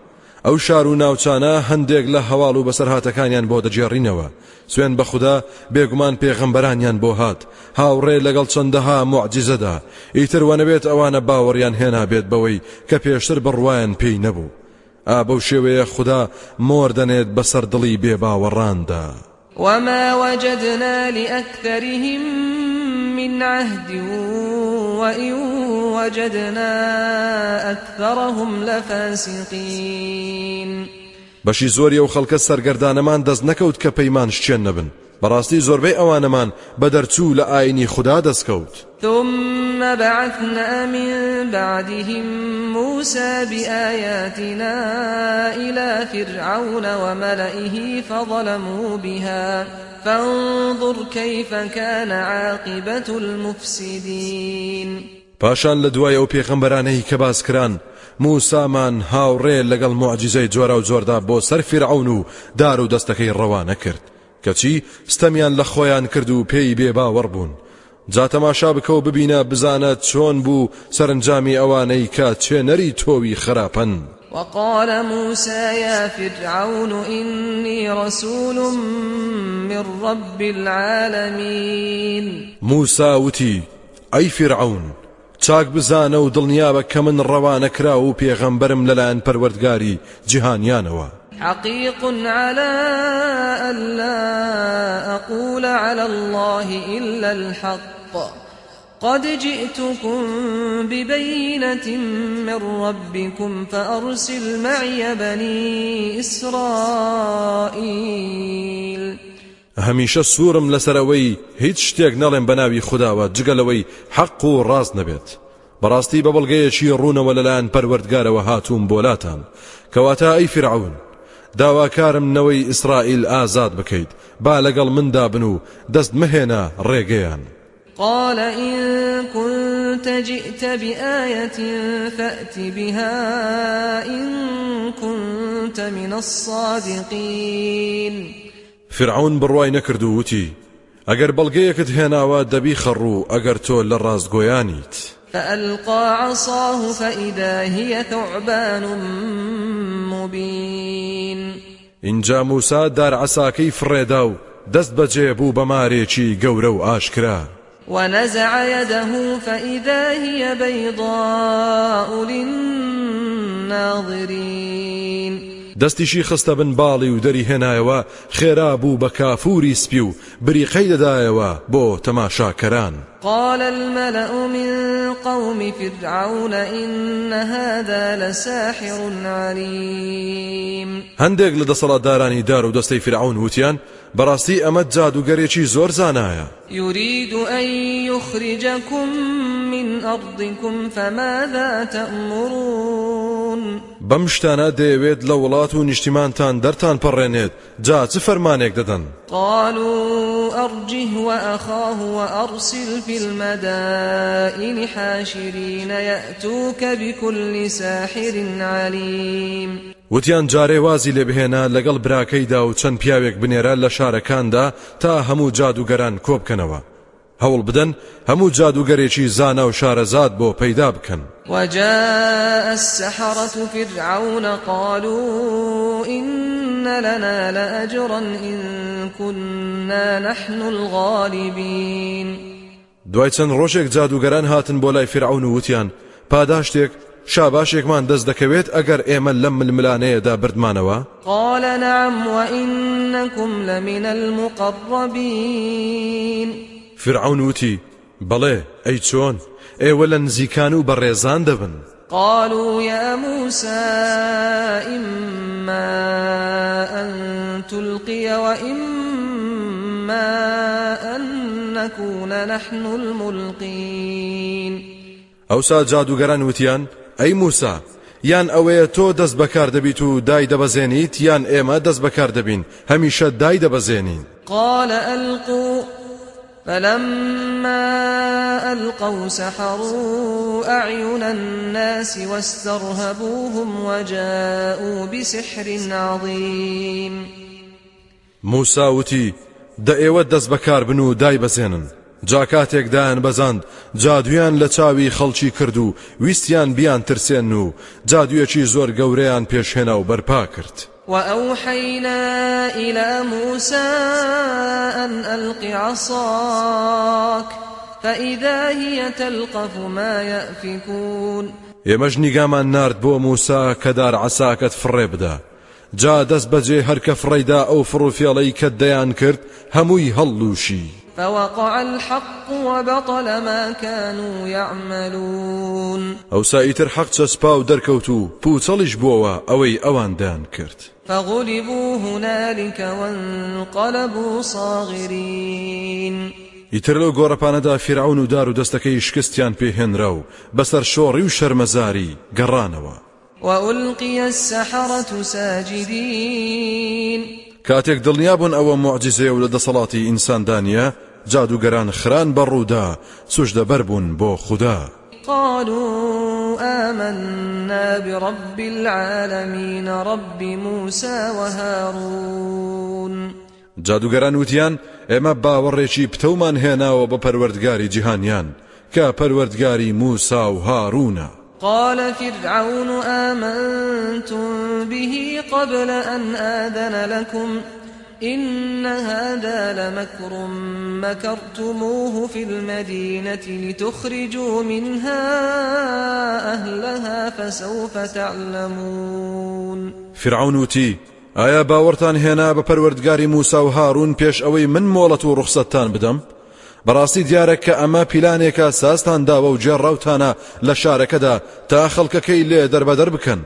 ئەو شار و ناوچانە هەندێک لە هەواڵ و بەسەرهاتەکانیان بۆ دەجێڕینەوە. سوێن بە خوددا بێگومان پێغەمبەرانیان بۆ هات. هاوڕێ لەگەڵ چەندەها معجززەدا ئیتر وەنەبێت ئەوانە باوەڕیان هێنا بێت بەوەی کە پێشتر بڕواان پێی نەبوو. ئا بەو شێوەیە خوددا مۆر دەنێت بەسەر دڵی بێ باوەڕاندا وما وجدنا لأكثرهم من عهد وإن وجدنا أكثرهم لفاسقين بەشی زۆری ئەو خەڵکە سەرگەردانەمان دەست نەکەوت کە پەیمان شتێن نەبن. بەڕاستی زۆربەی ئەوانەمان بە دەرچوو لە ئاینی خوددا دەستکەوت. ثم بعثنا من بعدهم موسى بآياتنا إلى فرعون وملئه فظلموا بها. فانظر كيف كان عاقبة المفسدين. پاشان لە دوای ئەو پێخەمبەرانەی کە باسکران موسامان هاوڕێ لەگەڵ معجززەی جۆرە و جۆردا بۆ سەر فرعون و دار و دەستەکەی ڕەوانە کرد. کەچی ستەمیان لە خۆیان کرد و پێی بێ باوەڕ بوون. جا تەماشا بکە و ببینە بزانە چۆن بوو سەرنجامی ئەوانەی کە چێنەری تۆوی خراپەن. وقال موسى يا فرعون إني رسول من رب العالمين. موسى وتي أي فرعون چاک بزانە و دڵنیابە کە من ڕەوانە کرا و پێغەمبەرم لەلایەن پەروەردگاری جیهانیانەوە. حقيق على ألا أقول على الله إلا الحق. قد جئتكم ببينة من ربكم فأرسل معي بني إسرائيل. هەمیشە سوورم لەسەرەوەی هیچ شتێک نەڵێم بەناوی خودداوە جگەلەوەی حەق و ڕاست نەبێت. بەڕاستی بە بەڵگەیەکی ڕوونەوە لەلایەن پەروەردگارەوە هاتووم بۆلاتان کەواتە ئەی فرعون داواکارم نەوەی ئیسرائیل ئازاد بکەیت. با لەگەڵ مندا بن و دەست مهێنا ڕێگەیان. قال إن كنت جئت بآية فأت بها إن كنت من الصادقين. فرعون بڕوای نەکرد و وتی ئەگەر بەڵگەیەکت هێناوە دەبی خەڕوو ئەگەر تۆ لە ڕاستگۆیانیت فألقى عصاه فإذا هي ثعبان مبين. اینجا موسا دار عساکەی فڕێدا و دەست بەجێ بوو بە مارێکی گەورە و ئاشکرا. ونزع يده فإذا هي بيضاء للناظرين. دەستیشی خستە بن باڵی و دەری هێنایەوە خێرا بوو بە کافوری سپی و بریقەی دەدایەوە بۆ تەماشاکەران. قال الملأ من قوم فرعون إن هذا لساحر عليم. هەندێک لە دەسەڵاتدارانی دار و دەستەی فرعون وتیان بەڕاستی ئەمە جادوگەرێکی زۆر زانایە. يريد أن يخرجكم من أرضكم فماذا تأمرون؟ بەم شتانە دەیەوێت لە وڵات و نیشتیمانتان دەرتان پەڕێنێت. جا چ فەرمانێک دەدەن؟ قالوا أرجه وأخاه وأرسل في المدائن حاشرين يأتوك بكل ساحر عليم. وتیان جارێ وازی لێ بهێنا لەگەڵ براکەیدا و چەند پیاوێک بنێرە لە شارەکاندا تا هەموو جادوگەران کۆبکەنەوە هەوڵ بدەن هەموو جادوگەرێکی زانا و شارەزاد بۆ پەیدا بکەن. وجاء السحرة فرعون قالوا إن لنا لأجرا إن كنا نحن الغالبين. دوای چەند ڕۆژێک جادوگەران هاتن بۆ لای فرعون و وتیان. پاداشتێک شاباشێکمان دەست دەکەوێت ئەگەر ئێمە لەم ململانەیەدا بردمانەوە؟ قال نعم وإنكم لمن المقربين. فرعون وتی بەڵێ ئەی چۆن؟ ئێوە لە نزیکان و بەڕێزان دەبن. قالوا يا موسى إما أن تلقي وإما أن نكون نحن الملقين. ئەوسا جادوگەران وتیان ئەی موسا یان ئەوەیە تۆ دەست بەکار دەبیت و دای دەبەزێنیت یان ئێمە دەست بەکار دەبین هەمیشە دای دەبەزێنین. قال ألقوا فلما ألقوا سحروا أعين الناس واسترهبوهم وجاءوا بسحر عظيم. موسا وتی دە ئێوە دەست بەکار بن و دای بەزێنن جاکاتێک دایان بەزاند. جادویان لە چاوی خەڵکی کرد و ویستیان بیان ترسێن و جادویەکی زۆر گەورەیان پێشهێنا و بەرپا کرد. وأوحينا إلى موسى أن ألق عصاك فإذا هي تلقف ما يأفكون. ئێمەش نیگامان نارد بۆ موسا کەدار عساکەت فڕێ بدە جا دەست بەجێ هەرکە فڕێدا ئەو فڕوفێڵەی کە دەیان کرد هەمووی هەڵلوشی. فوقع الحق وبطل ما كانوا يعملون. ئەو سایتر حەق چەسپا و دەرکەوت و پوچەڵیش بووەوە ئەوەی ئەوان دایان کرد فغلبوا هنالك وانقلبوا صاغرين. ئیتر لەو گۆڕەپانەدا فرعون و دار و دەستەکەی شکستیان پێهێنرا و بەسەر شۆڕی و شەرمەزاری گەڕانەوە وألقي السحرة ساجدين. کاتێک دڵنیا بوون ئەوە معجززێ و لە دەسەڵاتی ئینساندانە جادوگەران خران بەڕوودا سوش دەبەر بوون بۆ خوددا. قالوا آمنا برب العالمين رب موسى وهارون. جادوگەران وتیان ئێمە باوەڕێکی پتەومان هێناوە بە پەروەردگاری جیهانیان کە پەروەردگاری موسا و هاڕونە قال فرعون آمنتم به قبل أن آذن لكم إن هذا لمكر مكرتموه في المدينة لتخرجوا منها أهلها فسوف تعلمون. فرعون وتی ئایا باوەڕتان هێنا بە پەروەردگاری موسا و هاڕون پێش ئەوەی من مۆڵەت و ڕوخسەتتان بدەم؟ بەڕاستی دیارە کە ئەمە پیلانێکە ساستان داوە و جێڕاوتانە لە شارەکەدا تا خەڵکەکەی لێ دەربەدەر بکەن.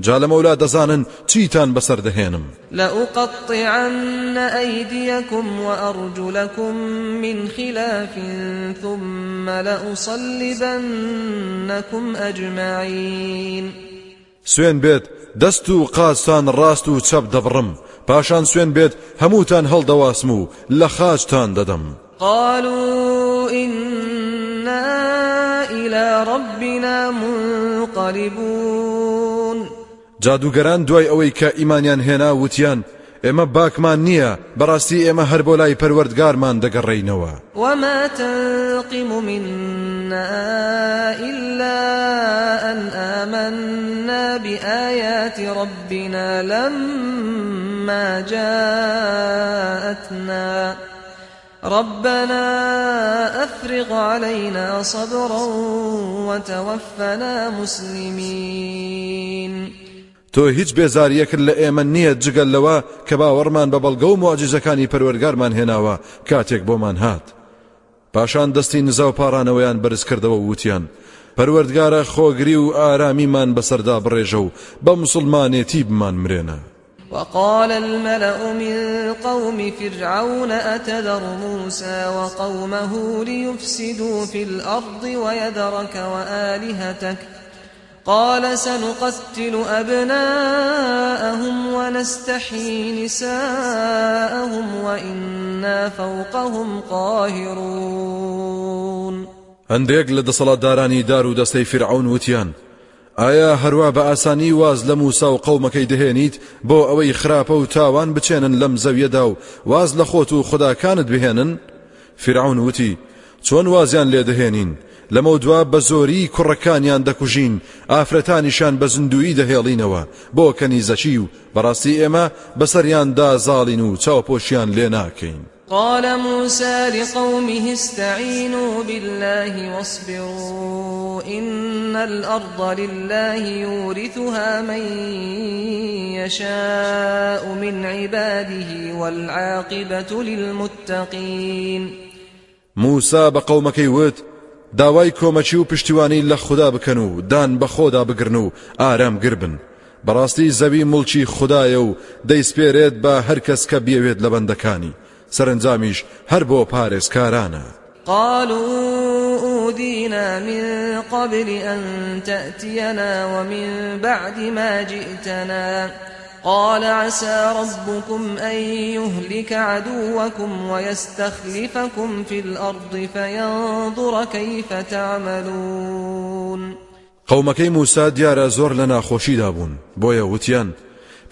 جا لە مەولا دەزانن چیتان بەسەر دەهێنم. لأقطعن أيديكم وأرجلكم من خلاف ثم لأصلبنكم أجمعين. سوێن بێت دەست و قازتان ڕاست و چەپ دەبڕم. پاشان سوێن بێت هەمووتان هەڵدەواسم و لە خاجتان دەدەم. قالوا إنا إلى ربنا منقلبون جادوگەران دوای ئەوەی کە ئیمانیان هێنا وتیان ئێمە باکمان نییە بەڕاستی ئێمە هەر بۆ لای پەروەردگارمان دەگەڕێینەوە وما تنقم منا إلا أن آمنا بآيات ربنا لما جاءتنا ربنا أفرغ علينا صبرا وتوفنا مسلمين. تۆ هیچ بێزاریەکرد لە ئێمە نییە جگەل لەوە کە باوەڕمان بە بەڵگە و معجزەکانی پەروەرگارمان هێناوە. کاتێک بۆمان هات. پاشان دەستی نزا و پارانەوەیان بەرز کردەوە وتیان. پەروەردگارە خۆگری و ئارامیمان بەسەردا بڕێژە و بە مسلمانێتی بمان مرێنە. وقال الملأ من قوم فرعون أتذر موسى وقومه ليفسدوا في الأرض ويذرك وآلهتك؟ قال سنقتل أبناءهم ونستحيي نساءهم وإنا فوقهم قاهرون. هەندێک لە دەسەڵاتدارانی دار و دەستەی فرعون وتیان ئایا هەروا بە ئاسانی واز لە موسا و قەومەکەی دەهێنیت بۆ ئەوەی خراپە و تاوان بچێنن لەم زەویەدا و واز لە خۆت و خوداکانت بهێنن؟ فرعون وتی چۆن وازیان لێ دەهێنین لەمە دوا بە زۆری کوڕەکانیان دەکوژین ئافرەتانیشان بە زندویی دەهێڵینەوە بۆ کەنیزەچی و بەڕاستی ئێمە بەسەریاندا زاڵین و چاوپۆشیان لێ ناکەین. قال موسى لقومه استعينوا بالله واصبروا إن الأرض لله يورثها من يشاء من عباده والعاقبة للمتقين. موسى بقومكي وت داوای کۆمەچی و پشتیوانی لە خوددا دان بە خۆدا بگرن و ئارام گربن بەڕاستی زەوی مڵکی خدایە و دەیسپێرێت بە هەر کەس کە بێوێت لە بەندەکانی. سەرنجامیش هەر بۆ پارێزکارانە. قالوا أودينا من قبل أن تأتينا ومن بعد ما جئتنا. قال عسى ربكم أن يهلك عدوكم ويستخلفكم في الأرض فينظر كيف تعملون. قومەکەی موسا دیارە زۆر لە ناخۆشیدا بوون بۆیە وتیان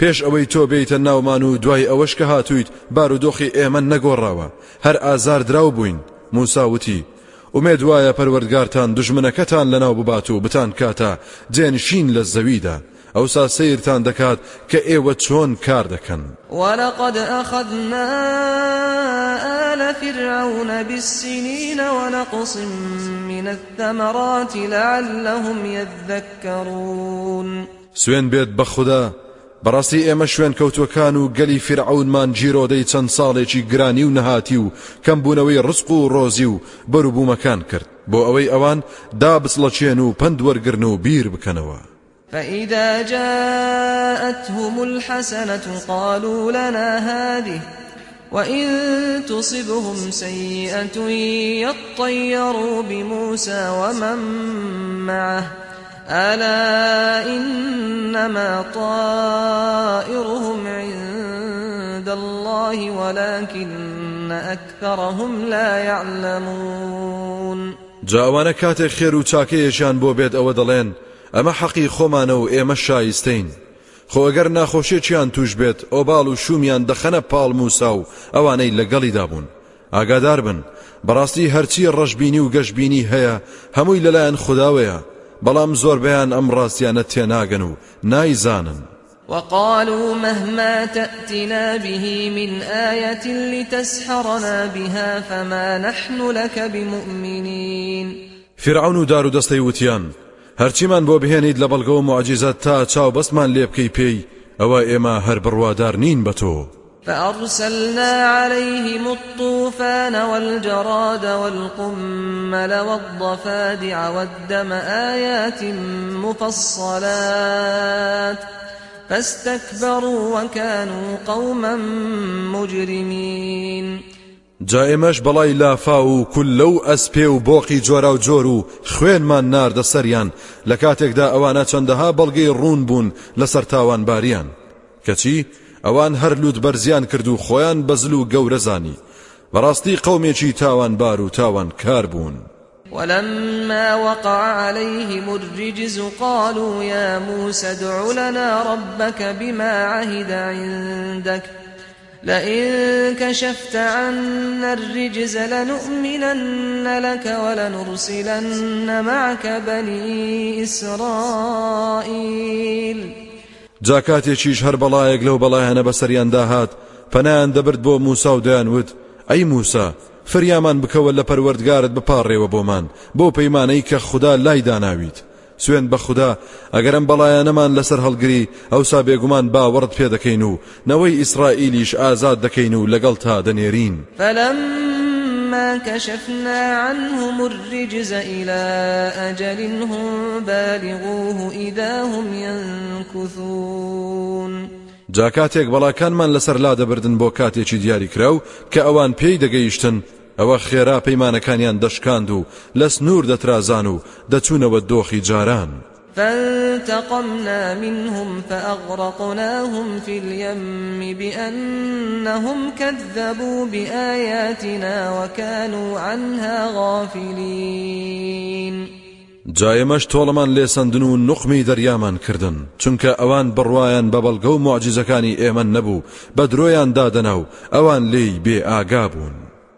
پێش ئەوەی تۆ بیتە ناومان و دوای ئەوەش کە هاتوویت بارودۆخی ئێمە نەگۆڕاوە. هەر ئازار دراو بووین. موسا وتی ومێ دوایە پەروەردگارتان دژمنەکەتان لەناو ببات و بتان کاتە جێنشین لە زەویدا. ئەوسا سیرتان دەکات کە ئێوە چۆن کار دەکەن. ولقد أخذنا آل فرعون بالسنين ونقص من الثمرات لعلهم يذكرون. سوێن بێت بە خوددا بەڕاستی ئێمە شوێن کەوتوەکان و گەلی فرعونمان جیرۆدەی چەند ساڵێکی گرانی و نەهاتی و کەمبوونەوەی ڕسق و ڕۆزی و بەروبوومەکان کرد. بۆ ئەوەی ئەوان دابچڵەچێن و پند وەرگرن و بیر بکەنەوە. فإذا جاءتهم الحسنة قالوا لنا هذه وإن تصبهم سيئة يطيروا بموسى ومن معه. ألا إنما طائرهم عند الله ولكن أكثرهم لا يعلمون. جاوانە کاتێک خێر و چاکەیەشان بۆ بێت ئەوە دەڵێن ئەمە حەقی خۆمانە و ئێمە شایستین. خۆ ئەگەر ناخۆشیێکیان توش بێت ئۆباڵ و شومیان دەخەنە پاڵ موسا و ئەوانەی لەگەڵیدا بوون ئاگادار بن بەڕاستی هەرچی ڕەشببینی و گەشتبینی هەیە هەمووی لەلایەن خودداوەیە بەڵام زۆر بەیان ئەم ڕاستیانە تێناگەن و نایزانن. وقالوا مهما تأتنا به من آية لتسحرنا بها فما نحن لك بمؤمنين. فرعون و دار و دەستەی وتیان هەرچیمان بۆ بهێنیت لە بەڵگە و معجززات تا چاو بەستمان لێ بکەی پێی ئەوە ئێمە هەر بڕوادار نین بە تۆ. فأرسلنا عليهم الطوفان والجراد والقمل والضفادع والدم آيات مفصلات فاستكبروا وكانوا قوما مجرمين. جا ئێمەش بەڵای لافا و کول لەو ئەسپێ و بۆقی جۆرا و جۆر و خوێنمان سەریان لە کاتێکدا ئەوانە چەندەها بەڵگەی ڕوون بوون تاوان ئەوان هەر لوت بەرزیان کرد و خۆیان بەزل و گەورەزانی. بەڕاستی قەومێکی تاوان بار و تاوان کار بوون. ولما وقع عليهم الرجز قالوا يا موسى ادع لنا ربك بما عهد عندك. لئن كشفت عنا الرجز لنؤمنن لك ولنرسلن معك بني إسرائيل. جاکاتێکیش هەر بەڵایەک لەو بەڵایەنە بەسەریان داهات. پەنیان دەبرد بۆ موسا و دەیانوت ئەی موسا فریامان بکەوە لە پەروەردگارت بپارڕێوە بۆمان. بۆ پەیمانەی کە خوددا لای داناویت. سوێن بە خوددا ئەگەرم بەڵایەنەمان لەسەر هەڵگری ئەوسا بێگومان باوەڕت پێ دەکەین و نەوەی ئیسرائیلیش ئازاد دەکەین و لەگەڵ تا دەنێرین. كشفنا عنهم الرجز إلى أجل هم بالغوه إذا هم ينكثون. جاکاتێک بەڵاکانمان لەسەر لا دەبردن بۆ کاتێکی دیاری کە ئەوان پێی دەگەیشتن. ئەوە خێرا پەیمانەکانیان دەشکاند و لە سنوور دەترازان و دەچوونەوە دۆخی جاران. فانتقمنا منهم فأغرقناهم في اليم بأنهم كذبوا بآياتنا وكانوا عنها غافلين. جایەمەش تۆڵەمان لێسەندن و نقمی دەریامان کردن چونکە ئەوان بڕواان بە بەڵگە و معجزەکانی ئێمە نەبوو بە درۆیان دادەنا و ئەوان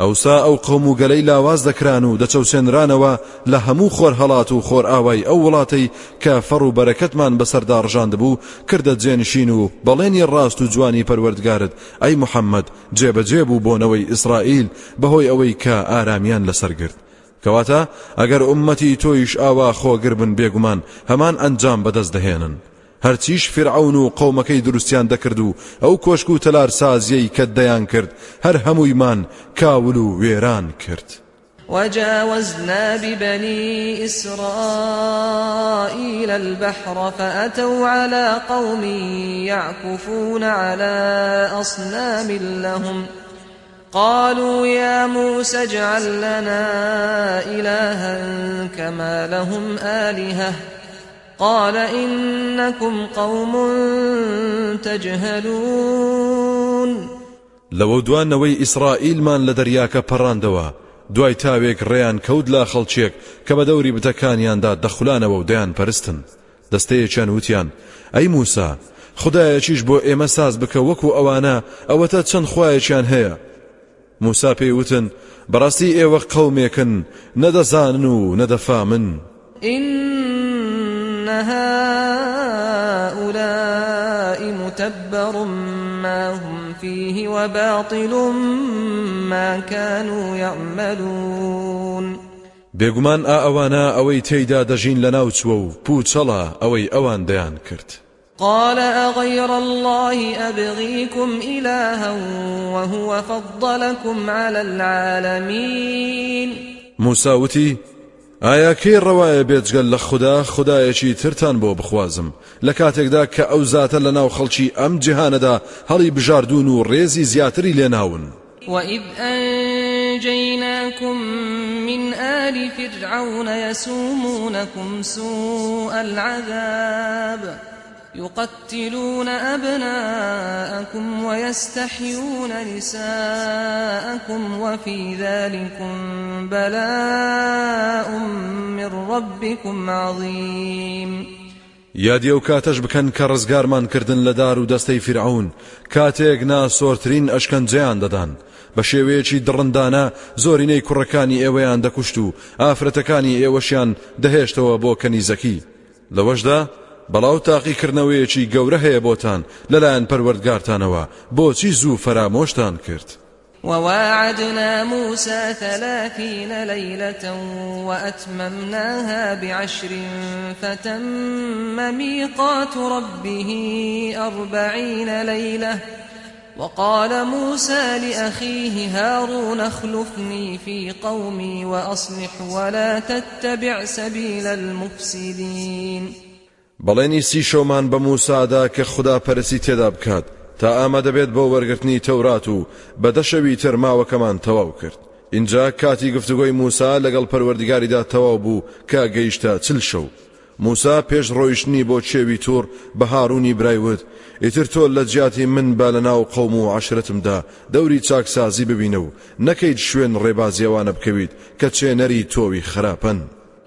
ئەوسا ئەو قوم و گەلەی لاواز دەکران و دەچەوسێنرانەوە لە هەموو خۆر هەڵات و خۆرئاوای ئەو وڵاتەی کە فەڕ و بەرەکەتمان بەسەردا ڕژاند بوو کردە جێنشین و بەڵێنی ڕاست و جوانی پەروەردگارت. ئەی محەممەد جێبەجێ بوو بۆ نەوەی ئیسرائیل بەهۆی ئەوەی کە ئارامیان لەسەرگرت کەواتە ئەگەر ئومەتی تۆیش ئاوا خۆگر بن بێگومان هەمان ئەنجام بەدەست دەهێنن. هەرچیش فرعون و قەومەکەی دروستیان دەکرد و ئەو کۆشک و تەلار کە دەیان کرد هەر هەموویمان کاول و کرد. وجاوزنا ببني إسرائيل البحر فأتوا على قوم يعكفون على أصنام لهم قالوا يا موسى اجعل لنا إلها كما لهم آلهةٌ قال إنكم قوم تجهلون. لەوە دوانەوەی ئیسرائیلمان لە دەریاکە پەڕاندەوە. دوای تاوێک ڕێیان کەوت لا خەڵچێک کە بە دەوری بتەکانیاندا دەخولانەوە و دەیان پەرستن. دەستەیەکیان وتیان. ئەی موسا خدایەکیش بۆ ئێمە ساز بکە وەکو ئەوانە ئەوەتە چەند خوایەکیان هەیە؟ موسا پێی وتن بەڕاستی ئێوە قەومێکن نەدەزانن و نەدەفامن. هؤلاء متبر ما هم فيه وباطل ما كانوا يعملون بێگومان ئا ئەوانە ئەوەی تێیدا دەژین لە ناوچوە و پوچەڵە ئەوەی ئەوان دەیان کرد. قال أغير الله أبغيكم إلها وهو فضلكم على العالمين. موسى وتي ئایا کەی ڕەوایە بێجگەل لە خوددا؟ خدایەکی ترتان بۆ بخوازم. لە کاتێکدا کە ئەو زاتە لە ناو خەڵکی ئەم جیهانەدا هەڵی بژاردون و ڕێزی زیاتری لێناون وإذ أنجيناكم من آل فرعون يسومونكم سوء العذاب يقتلون أبناءكم ويستحيون نساءكم وفي ذلكم بلاء من ربكم عظيم. یادی ئەو کاتەش بکەن کە ڕزگارمان کردن لە دار و دەستەی فرعون. کاتێک ناسۆرترین ئەشکەنجیان دەدان بە شێوەیەکی دڕندانە زۆرینەی کوڕەکانی ئێوەیان دەکوشت و ئافرەتەکانی ئێوەشیان دەهێشتەوە بۆ کەنیزەکی بەڵاو تاقیکردنەوەیەکی گەورە هەیە بۆتان لەلایەن پەروەردگارتانەوە بۆچی زوو فەرامۆشتان کرد؟ وواعدنا موسى ثلاثين ليلة وأتممناها بعشر فتم ميقات ربه أربعين ليلة وقال موسى لأخيه هارون اخلفني في قومي وأصلح ولا تتبع سبيل المفسدين بەڵێنی سی شەومان بە موسادا کە خودا پەرستی تێدا بکات تا ئامادە بێت بۆ وەرگرتنی تەورات و بەدەشەوی تر ماوەکەمان تەواو کرد. ئینجا کاتی گفتوگۆی موسا لەگەڵ پەروەردگاریدا تەواو بوو کە گەیشتە چل شەو. موسا پێش ڕۆیشتنی بۆ چیای توور بە هاڕوونی برای وت ئیتر تۆ لە جیاتی من با لە ناو قەوم و عشرەتمدا دەوری چاکسازی ببینە و نەکەیت شوێن ڕێبازی ئەوانە بکەویت کە چێنەری تۆوی خراپەن.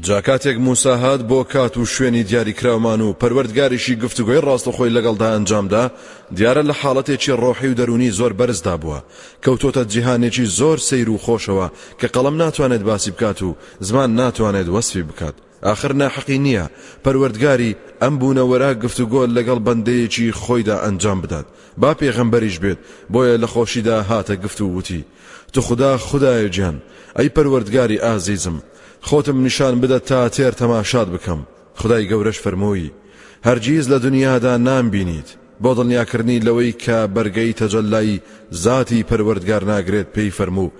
جاکاتێک موسا هات بۆ کات و شوێنی دیاریکراومان و پەروەردگاریشی گفتوگوی ڕاستەخۆی لەگەڵدا ئەنجامدا دیارە لە حاڵەتێکی ڕۆحی و دەرونی زۆر بەرزدا بووە. کەوتۆتە جیهانێکی زۆر سیر و خۆشەوە کە قەڵم ناتوانێت باسی بکات و زمان ناتوانێت وەسفی بکات. آخر ناحقی نییە. پەروەردگاری ئەم بوونەوەرا گفتوگۆ لەگەڵ بەندەیەکی خۆیدا ئەنجام بدات. با پێغەمبەریش بێت بۆیە لە خۆشیدا هاتە گفت و وتی تو خودا خودایە گیان ئەی پەروەردگاری ئازیزم خۆتم نیشان بدە تا تێر تەماشات بکەم. خودای گەورەش فەرمووی هەرگیز لە دنیادا نامبینیت. بۆ دڵنیاکردنی لەوەی کە بەرگەی تەجللای ذاتی پەروەردگار ناگرێت پێی فەرموو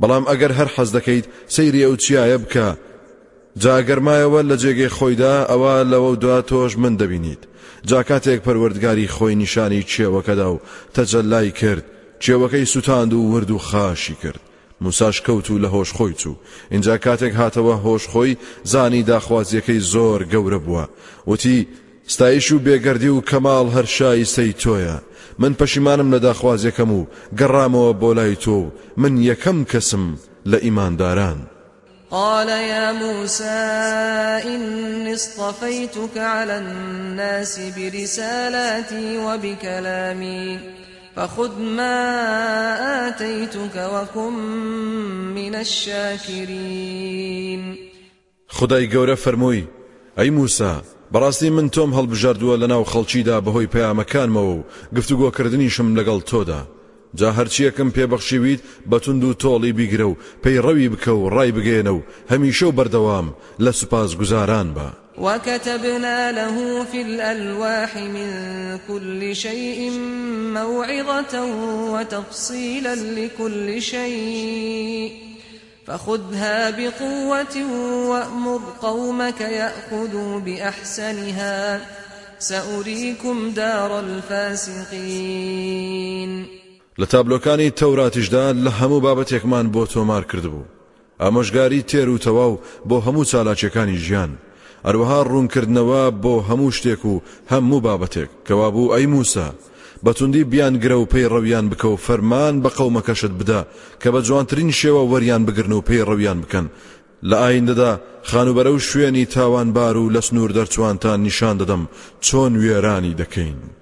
بەڵام ئەگەر هەر حەز دەکەیت سەیری ئەو چیایە بکە. جا گەر مایەوە لە جێگەی خۆیدا ئەوە لەوە دوا تۆش من دەبینیت. جا کاتێک پەروەردگاری خۆی نیشانی کێوەکەدا و تەجللای کرد. کێوەکەی سوتاند و ورد و خاشی کرد. موساش کەوت و لە هۆش خۆی چوو. ئینجا کاتێک هاتەوە هۆش خۆی زانی داخوازیەکەی زۆر گەورە بووە. وتی ستایش و بێگەردی و کەماڵ هەر شایستەی تۆیە. من پەشیمانم لە داخوازیەکەم و گەڕامەوە بۆ لای تۆ. من یەکەم کەسم لە ئیمانداران. قال يا موسى إني اصطفيتك على الناس برسالاتي وبكلامي. فخذ ما آتيتك وكن من الشاكرين. خدای گەورە فەرمووی ئەی موسا بەڕاستی من تۆم هەڵبژاردووە لە ناو خەڵکیدا بەهۆی پەیامەکانمەوە و گفتوگۆکردنیشم لەگەڵ تۆدا. جا هەرچیەکەم پێبەخشیویت بەتونند و تۆڵی بیگرە و پەیڕەوی بکە و ڕای بگێنە و هەمیشە و بەردەوام لە سوپاس گوزاران بە. وكتبنا له في الألواح من كل شيء موعظة وتفصيلا لكل شيء. فخذها بقوة وأمر قومك يأخذوا بأحسنها. سأريكم دار الفاسقين. لە تابلۆکانی تەوراتیشدا لە هەموو بابەتێکمان بۆ تۆمار کردبوو. ئامۆژگاری تێر و تەواو بۆ هەموو چالاکیەکانی ژیان. هەروەها ڕوونکردنەوە بۆ هەموو شتێک و هەموو بابەتێک کەوا بوو ئەی موسا بەتوندی بیان گرە و پێی ڕەویان بکە و فەرمان بە قەومەکەشت بدا کە بە جوانترین شێوە وەریان بگرن و پێی ڕەویان بکەن لە ئایندەدا خانوبەرە و شوێنی تاوانبار و لە سنوور دەرچوانتان نیشان دەدەم چۆن وێرانی دەکەین.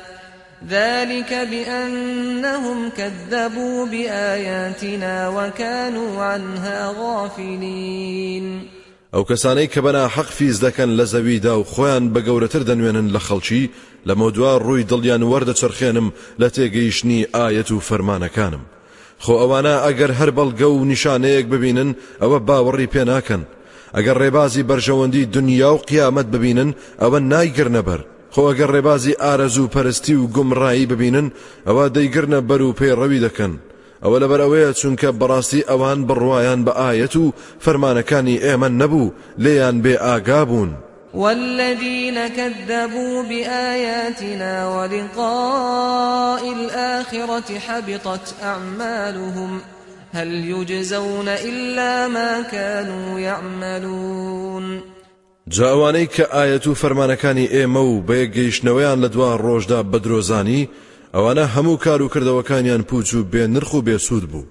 ذلك بأنهم كذبوا بآياتنا وكانوا عنها غافلين. ئەو کەسانەی کە بەنا حەق فیز دەکەن لە زەویدا و خۆیان بە گەورەتر دەنوێنن لە خەڵکی لە مۆدووار ڕووی دڵیان وەردە چرخێنم لە تێگەیشتنی ئاەت و فەرمانەکانم. خۆ ئەوانە ئەگەر هەر بەڵگە و نیشانەیەک ببینن ئەوە باوەڕی پێ ناکەن ئەگەر ڕێبازی بەرژەوەندی دنیا و قیامەت ببینن ئەوە نایگرنە بەر خۆ ئەگەر ڕێبازی ئارەزوو پەرستی و گومڕایی ببینن ئەوە دەیگرنە بەر و پێڕەوی دەکەن ئەوە لەبەر ئەوەیە چونکە بەڕاستی ئەوان بڕواان بە ئاەت و فەرمانەکانی ئێمە نەبوو لێیان بێ ئاگا بوون. والذين كذبوا بآياتنا ولقاء الآخرة حبطت أعمالهم هل يجزون إلا ما كانوا يعملون جاوانەی کە ئاەت و فەرمانەکانی ئێمە و بەیەگەیشتنەوەیان لە دووار ڕۆژدا بەدرۆزانی ئەوانە هەموو کار و کردەوەکانیان پوچ و بێ نرخ و بێسوود بوو.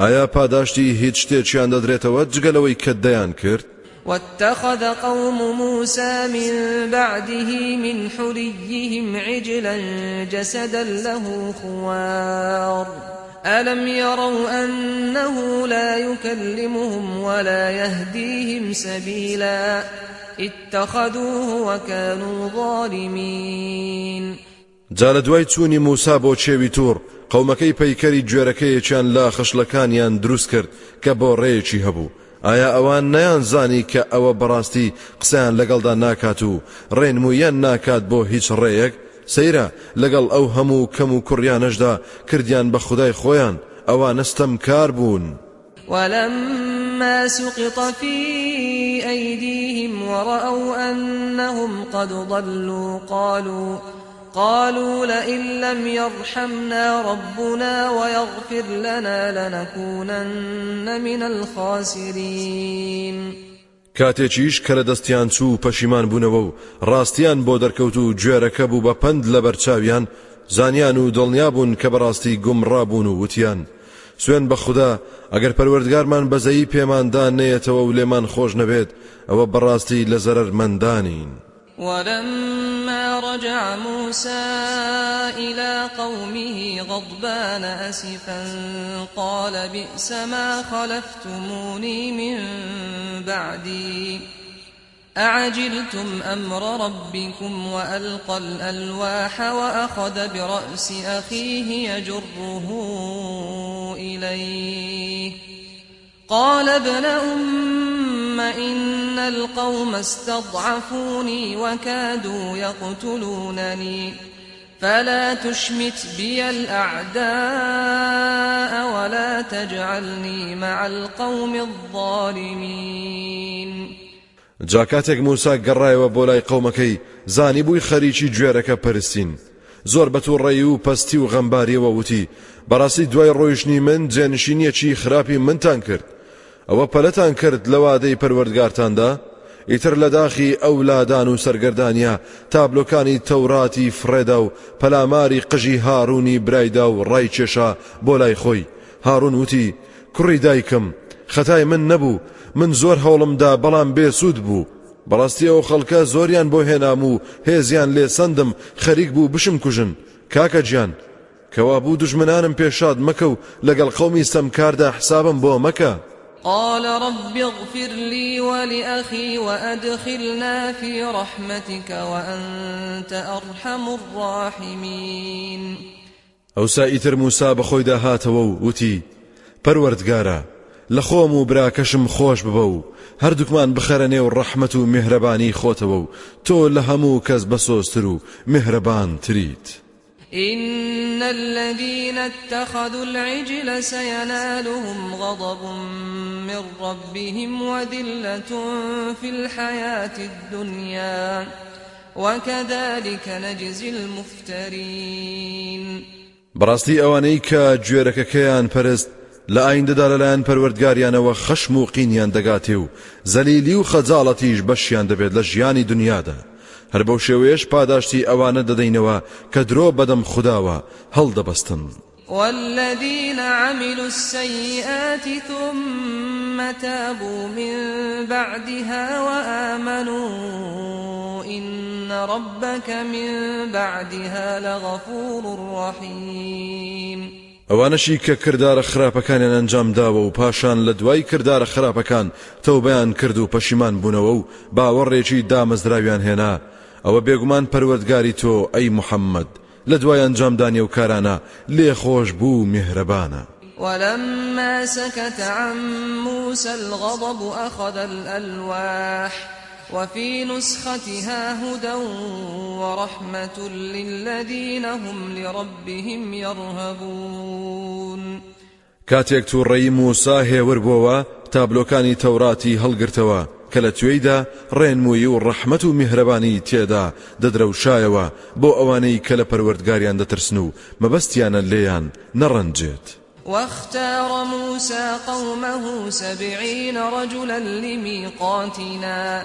ئایا پاداشتی هیچ شتێکیان دەدرێتەوە؟ جگەلەوەی کە دەیان کرد. واتخذ قوم موسى من بعده من حليهم عجلا جسدا له خوار. ألم يروا أنه لا يكلمهم ولا يهديهم سبيلا؟ اتخذوه وكانوا ظالمين. جا لە دوای چوونی موسا بۆ چێوی توور قەومەکەی پەیکەری گوێرەکەیەکیان لا خشلەکانیان دروست کرد کە بۆ ڕێیەکی هەبوو. ئایا ئەوان نەیان زانی کە ئەوە بەڕاستی قسەیان لەگەڵدا ناکات و ڕێنمویان ناکات بۆ هیچ ڕێیەک؟ سەیرە لەگەڵ ئەو هەموو کەم و کوڕیانەشدا کردیان بە خودای خۆیان ئەوان نستەم کار بوون. ولما سقط في أيديهم ورأوا أنهم قد ضلوا قالوا قالوا لئن لم يرحمنا ربنا ويغفر لنا لنكونن من الخاسرين. کاتێکیش کە لە دەستیان چوو پەشیمان بوونەوە و ڕاستیان بۆ دەرکەوت و گوێرەکە بوو بە پند لە بەرچاویان زانیان و دڵنیا بوون کە بەڕاستی گومڕابوون و وتیان. سوێن بە خوددا ئەگەر پەروەردگارمان بەزەیی پێماندان نەیەتەوە و لێمان خۆش نەبێت ئەوە بەڕاستی لە زەرەر مندانین. ولما رجع موسى إلى قومه غضبان أسفا قال بئس ما خلفتموني من بعدي أعجلتم أمر ربكم وألقى الألواح وأخذ برأس أخيه يجره إليه. قال ابن أم إن القوم استضعفوني وكادوا يقتلونني فلا تشمت بي الأعداء ولا تجعلني مع القوم الظالمين. جاکاتێک موسا گەڕایەوە بۆ لای قەومەکەی زانی بووی خەریکی گوێرەکە پەرستین. زۆر بەتوڕێی و پەستی و غەمباریەوە وتی. بەڕاستی دوای ڕۆیشتنی من جێنشینیەکی خراپی منتان کرد. ئەوە پەلەتان کرد لە وادەی پەروەردگارتاندا. ئیتر لە داخی ئەولادان و سەرگردانیا تابلۆکانی تەوراتی فرێدا و پەلاماری قژی هاڕوونی برایدا و ڕای کێشا بۆ لای خۆی. هاڕون وتی کوڕی دایکم خەتای من نەبوو. من زۆر هەوڵمدا بەڵام بێسوود بوو. بەڕاستی ئەو خەڵکە زۆریان بۆ هێنام و هێزیان لێ سندم خەریک بوو بشم کوژن. کاکە گیان کەوا بوو دژمنانم پێشاد مەکە و لەگەڵ قەومی سەمکاردا حسابم بۆ مەکە. قال رب اغفر لي ولأخي وأدخلنا في رحمتك وأنت أرحم الراحمين. ئەو سائیتر موسا بەخۆیدا هاتەوە و وتی پەروەردگارە لە خۆم و براکەشم خۆش ببە و هەردووکمان بخەرە نێو ڕەحمت و میهرەبانی خۆتەوە و تۆ لە هەموو کەس بەسۆستر و میهرەبان تریت. إن الذين اتخذوا العجل سينالهم غضب من ربهم وذلة في الحياة الدنيا. وكذلك نجزي المفترين. بەڕاستی ئەوانەی کە گوێرەکەکەیان پەرست لە ئایندەدا لەلایەن پەروەردگاریانەوە خەشم و قینیان دەگاتێ و زەلیلی و خەجاڵەتیش بەشیان دەبێت لە ژیانی دنیادا. هەر بەو شێوەیەش پاداشتی ئەوانە دەدەینەوە کە درۆ بەدەم خودداوە هەڵدەبەستن. والذين عملوا السيئات ثم تابوا من بعدها وآمنوا إن ربك من بعدها لغفور رحيم ئەوانەشی کە کردارە خراپەکانیان ئەنجام داوە و پاشان لە دوای کردارە خراپەکان تەوبیان کرد و پەشیمان بوونەوە و باوەڕێکی دامەزراویان هێنا. ئەوە بێگومان پەروەردگاری تۆ ئەی محەممەد. لە دوای ئەنجامدانی و کارانە لێ خۆش بوو میهرەبانە. ولما سكت عن موسى الغضب أخذ الألواح وفي نسختها هدى ورحمة للذين هم لربهم يرهبون. کاتێک تووڕێی موسا هێور بووە تابلۆکانی تەوراتی هەڵگرتەوە کە لە توێیدا ڕێنمووی و ڕەحمت و میهرەبانی تێدا دەدرەوشایەوە بۆ ئەوانەی کە لە پەروەردگاریان دەترسن و مەبەستیانە لێیان نەڕەنجێت. واختار موسى قومه سبعين رجلا لميقاتنا.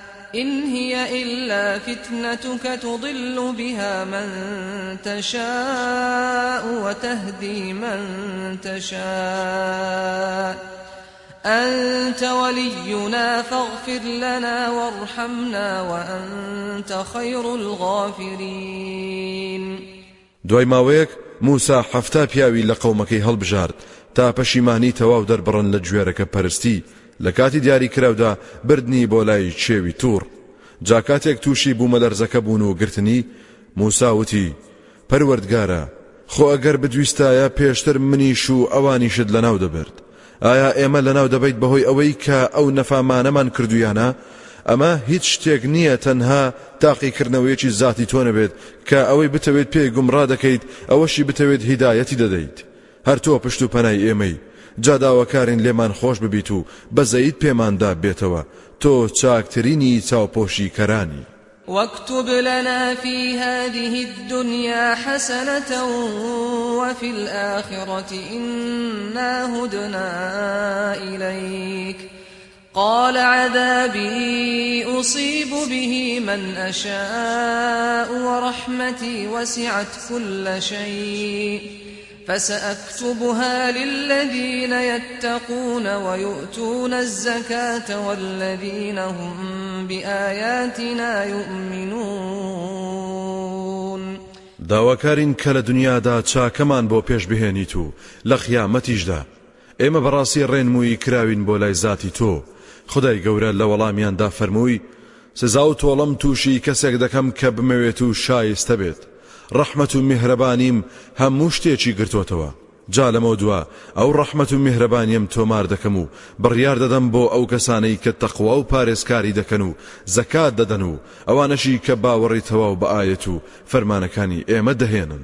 إن هي إلا فتنتك تضل بها من تشاء وتهدي من تشاء. أنت ولينا فاغفر لنا وارحمنا وأنت خير الغافرين. دوای ماوەیەک موسا حەفتا پیاوی لە قەومەکەی هەڵبژارد تا پەشیمانی تەواو دەربڕن لە گوێرەکە پەرستی لە کاتی دیاری کراودا بردنی بۆ لای چێوی توور جاکاتێک تووشی بوومە لەرزەکە بوون و گرتنی موساوتی پەروەردگارە خۆ ئەگەر بدویستایە پێشتر منیش و ئەوانیشت لەناو دەبرد. ئایا ئێمە لەناو دەبیت بەهۆی ئەوەی کە ئەو نەفامانەمان کردویانە؟ ئەمە هیچ شتێک نییە تەنها تاقیکردنەوەیەکی ذاتی تۆ نەبێت کە ئەوەی بتەوێت پێی گومڕا دەکەیت ئەوەشی بتەوێت هیدایەتی دەدەیت. هەر تۆ پشت و پەنای ئێمەی جاداوەکارین لێمان خۆش ببیت و بەزەیت پێماندا بێتەوە. تۆ چاکترینی چاوپۆشی کەرانی. واكتب لنا في هذه الدنيا حسنة وفي الآخرة إنا هدنا إليك. قال عذابي أصيب به من أشاء ورحمتي وسعت كل شيء. فسأكتبها للذين يتقون ويؤتون الزكاة والذين هم بآياتنا يؤمنون. داواکارین کە لە دنیادا چاکەمان بۆ پێش بهێنیت و لە خیامەتیشدا ئێمە بەڕاستی ڕێنمووی کراوین بۆ لای زاتی تۆ. خدای گەورە لە وەڵامیاندا فەرمووی سزا و تۆڵم تووشی کەسێک دەکەم کە بمەوێت و شایستە بێت. ڕەحمەت و میهرەبانیم هەموو شتێکی گرتوتەوە. جا لەمە دووە ئەو ڕەحمەت و میهرەبانیم تۆمار دەکەم و بڕیار دەدەم بۆ ئەو کەسانەی کە تەقوا و پارێزکاری دەکەن و زەکات دەدەن و ئەوانەشی کە باوەڕی تەواو بە ئاەت و فەرمانەکانی ئێمە دەهێنن.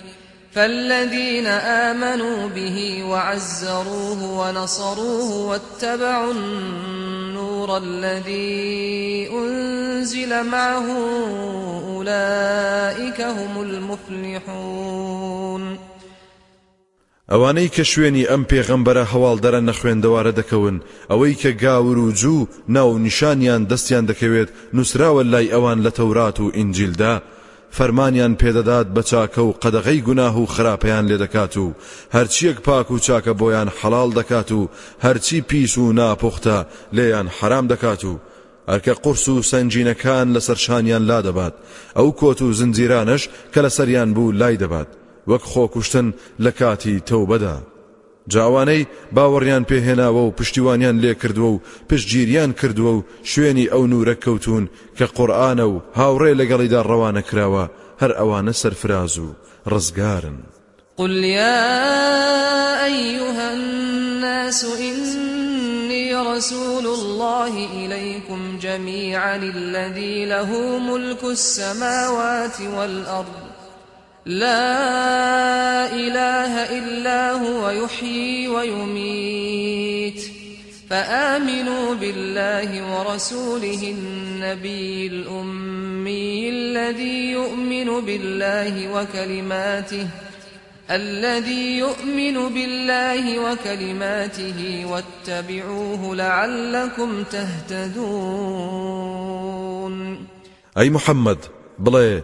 فالذين آمنوا به وعزروه ونصروه واتبعوا النور الذي أنزل معه أولئك هم المفلحون. ئەوانەی کە شوێنی ئەم پێغەمبەرە هەواڵدەرە نەخوێندەوارە دەکەون ئەوەی کە گاور و جوو ناو نیشانیان دەستیان دەکەوێت نووسراوە لای ئەوان لە تەورات و ئینجیلدا فەرمانیان پێدەدات بە چاکە و قەدەغەی گوناه و خراپەیان لێ دەکات و هەرچیەک پاک و چاکە بۆیان حەڵال دەکات و هەرچی پیس و ناپۆختە لێیان حرام دەکات و ئەرکە قورس و سەنگینەکان لەسەر شانیان لا دەبات. ئەو کۆت و زنجیرانش کە لەسەریان بوو لای دەبات. وەک خۆکوشتن لە کاتی تەوبەدا. جاوانەی باوەڕیان پێهێناوە و پشتیوانیان لێ کردووە و پشتگیریان کردووە و شوێنی ئەو نورە کەوتون کە قورآانە و هاوڕێ لەگەڵیدا ڕەوانە کراوە هەر ئەوانە سەرفراز و ڕزگارن. قل يا أيها الناس إني رسول الله إليكم جميعا الذي له ملك السماوات والأرض. لا إله إلا هو يحيي ويميت. فآمنوا بالله ورسوله النبي الأمي الذي يؤمن بالله وكلماته الذي يؤمن بالله وكلماته واتبعوه لعلكم تهتدون. أي محمد بڵێ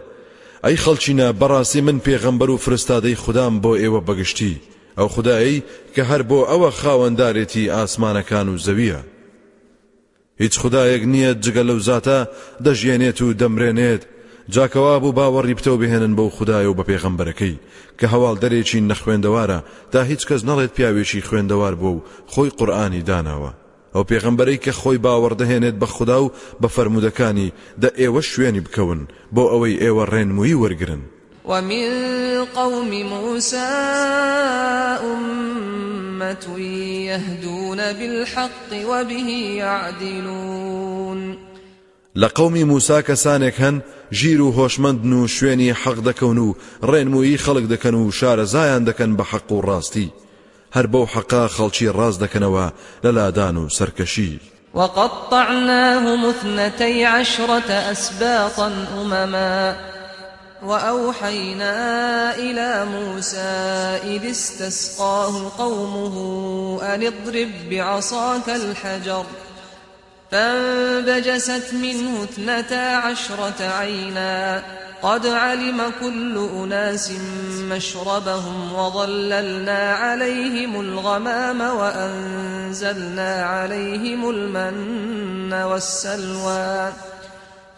ئەی خەڵچینە بەڕاستی من پێغەمبەر و فرستادەی خوددام بۆ ئێوە بەگشتی. ئەو خدایی کە هەر بۆ ئەوە خاوەندارێتی ئاسمانەکان و زەویە. هیچ خدایەک نییە جگە لەو زاتە دەژێنێت و دەمرێنێت. جاکەوا بوو باوەڕی بتەو بهێنن بەو خدایە و بە پێغەمبەرەکەی. کە هەواڵ دەرێکی نەخوێندەوارە تا هیچ کەس نەڵێت پیاوێکی خوێندەوار بۆ و خۆی قورآانی داناوە. ئەو پێغەمبەرەی کە خۆی باوەڕدەهێنێت بە خوددا و بە فەرمودەکانی دە ئێوە شوێنی بکەون بۆ ئەوەی ئێوە ڕێنمویی وەرگن ومن قوم موسى أمة يهدون بالحق وبه يعدلون لقوم موسى كسانك هن جيرو هۆشمەندن و شوێنی حەق دەکەون و ڕێنمویی خەڵک دەکەن و شارەزایان دەکەن بە حەق و ڕاستی. هەر بەو حەقا خەڵکی ڕاز دەکەنەوە لە لادان وقطعناهم اثنتي عشرة أسباطا أمما وأوحينا إلى موسى إذ استسقاه قومه أن اضرب بعصاك الحجر. فانبجست منه اثنتا عشرة عينا قد علم كل أناس مشربهم وظللنا عليهم الغمام وأنزلنا عليهم المن والسلوى.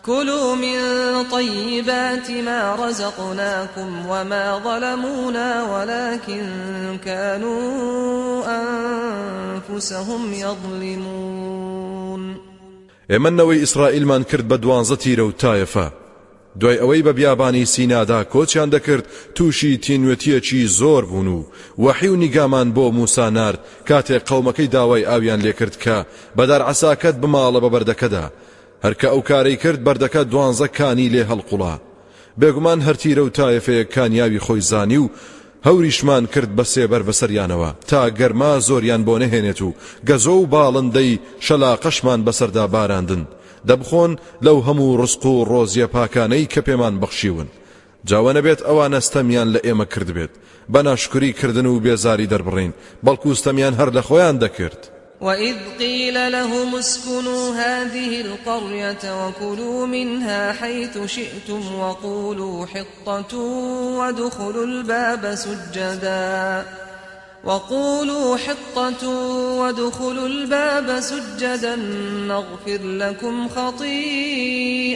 كلوا من طيبات ما رزقناكم وما ظلمونا ولكن كانوا أنفسهم يظلمون. ئێمەنەوەی ئیسرائیلمان کرد بە دوانزە تیرە دوای ئەوەی بە بیابانی سینادا کۆچیان دەکرد تووشی تینوەتیەکی زۆر بوون و وەحی و نیگامان بۆ موسا نارد کاتێک قەومەکەی داوای ئاویان لێکرد کە بە دار عەساکەت بماڵە بە بەردەکەدا. هەرکە ئەو کارەی کرد بەردەکە دوانزە کانی لێ هەڵقوڵا. بێگومان هەر تیرە و تایفەیە کانیاوی خۆی زانی و هەوریشمان کرد بە سێبەر بەسەریانەوە تا گەرما زۆریان بۆ نەهێنێت و گەزۆ و باڵندەی شەلاقەشمان بەسەردا باراندن. دەبخۆن لەو هەموو ڕسق و ڕۆزیە پاکانەی کە پێمان بەخشیون. جاوە نەبێت ئەوان ئەستەمیان لە ئێمە کرد بێت بە ناشکری کردن و بێزاری دەربڕین. بەڵکوستەمیان هەر لە خۆیان دەکرد. وإذ قيل لهم اسكنوا هذه القرية وكلوا منها حيث شئتم وقولوا حطة وادخلوا الباب سجدا وقولوا حطة وادخلوا الباب سجدا نغفر لكم خطيئاتكم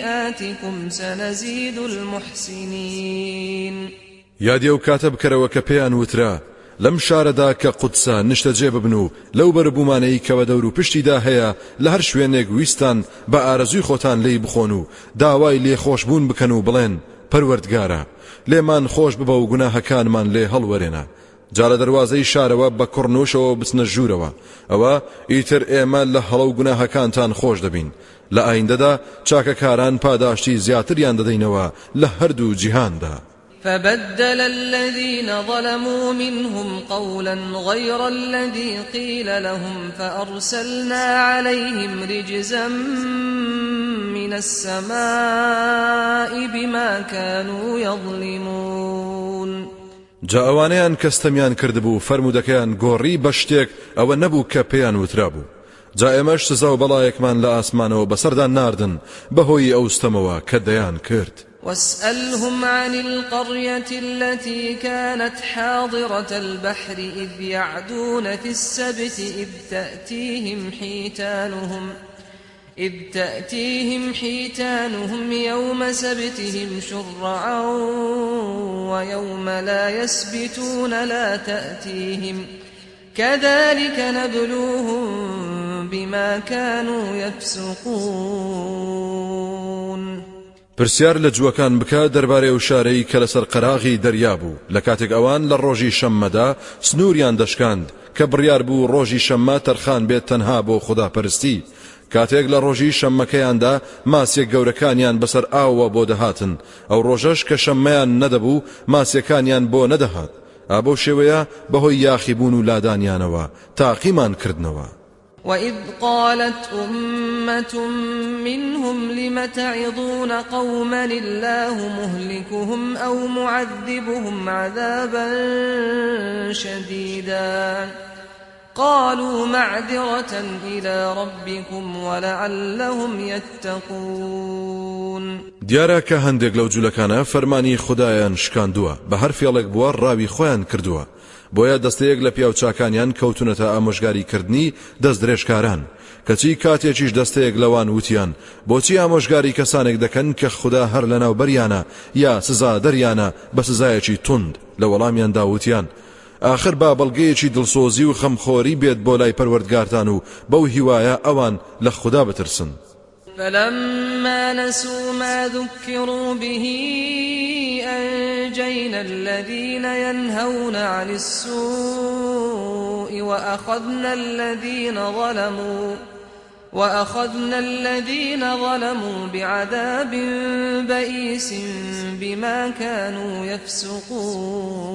سنزيد المحسنين يا ديو كاتب كروا كبيان وترا لەم شارەدا کە قودسە نیشتە جێ ببن و لەو بەربوومانەی کەوە دەور و پشتیدا هەیە لە هەر شوێنێک ویستان بە ئارەزوی خۆتان لی بخۆن و داوای لێ خۆشببوون بکەن و بڵێن پەروەردگارە. لێمان خۆش ببە و گوناهەکانمان لێ هەڵوەرێنە. جارە دەواازەی شارەوە بە کوڕنوشەوە بچنە ژوورەوە. ئەوە ئیتر ئێمە لە هەڵە و گوناهەکانتان خۆش دەبین. لە ئایندەدا چاکەکاران پاداشتی زیاتریان دەدەینەوە لە هەردوو جیهاندا. فبدل الذين ظلموا منهم قولا غير الذي قيل لهم فأرسلنا عليهم رجزا من السماء بما كانوا يظلمون. جا ئەوانەیان کەستەمیان کردبوو فەرمودەکەیان گۆڕی بە شتێک ئەوە نەبوو کە پێیان جا ئێمەش سزا و بەڵایەکمان لە ئاسمانەوە بەسەردان ناردن بەهۆی ئەوستەمەوە کە دەیان کرد. واسألهم عن القرية التي كانت حاضرة البحر إذ يعدون في السبت إذ تأتيهم حيتانهم إذ تأتيهم حيتانهم يوم سبتهم شرعا ويوم لا يسبتون لا تأتيهم كذلك نبلوهم بما كانوا يفسقون. پرسیار لە جووەکان بکە دەربارەی و شارەی کە لەسەر قەراغی دەریا بوو لە کاتێک ئەوان لە ڕۆژی شەممەدا سنووریان دەشکاند کە بڕیار بوو ڕۆژی شەممە تەرخان بێت تەنها بۆ خوداپەرستی. کاتێک لە ڕۆژی شەممەکەیاندا ماسیێک گەورەکانیان بەسەر ئاوە بۆ دەهاتن. ئەو ڕۆژەش کە شەممەیان نەدەبوو ماسیەکانیان بۆ نەدەهات. ئابۆ شێوەیە بەهۆی یاخیبوون و لادانیانەوە تاقیمان کردنەوە. وإذ قالت أمة منهم لم تعظون قوما الله مهلكهم أو معذبهم عذابا شديدا قالوا معذرة إلى ربكم ولعلهم يتقون. دیارە کە هەندێک لەو جوولەکانە فەرمانی خودایان شکاندووە بە هەر فێڵێک بووە ڕاوی خۆیان کردووە. بۆیە دەستەیەک لە پیاوچاکانیان کەوتونەتە ئامۆژگاریکردنی دەست درێژکاران کەچی کاتێکیش دەستەیەک لەوان وتیان بۆچی ئامۆژگاری کەسانێک دەکەن کە خودا هەر لەناوبەریانە یا سزادەریانە بە سزایەکی تند لە وەڵامیان داوتیان آخر با بەڵگەیەکی دڵسۆزی و خەمخۆری بێت بۆ لای پەروەردگارتان و بەو هیوایە ئەوان لە خودا بترسن. فلما نسوا ما ذكروا به أنجينا الذين ينهون عن السوء وأخذنا الذين ظلموا وأخذنا الذين ظلموا بعذاب بئيس بما كانوا يفسقون.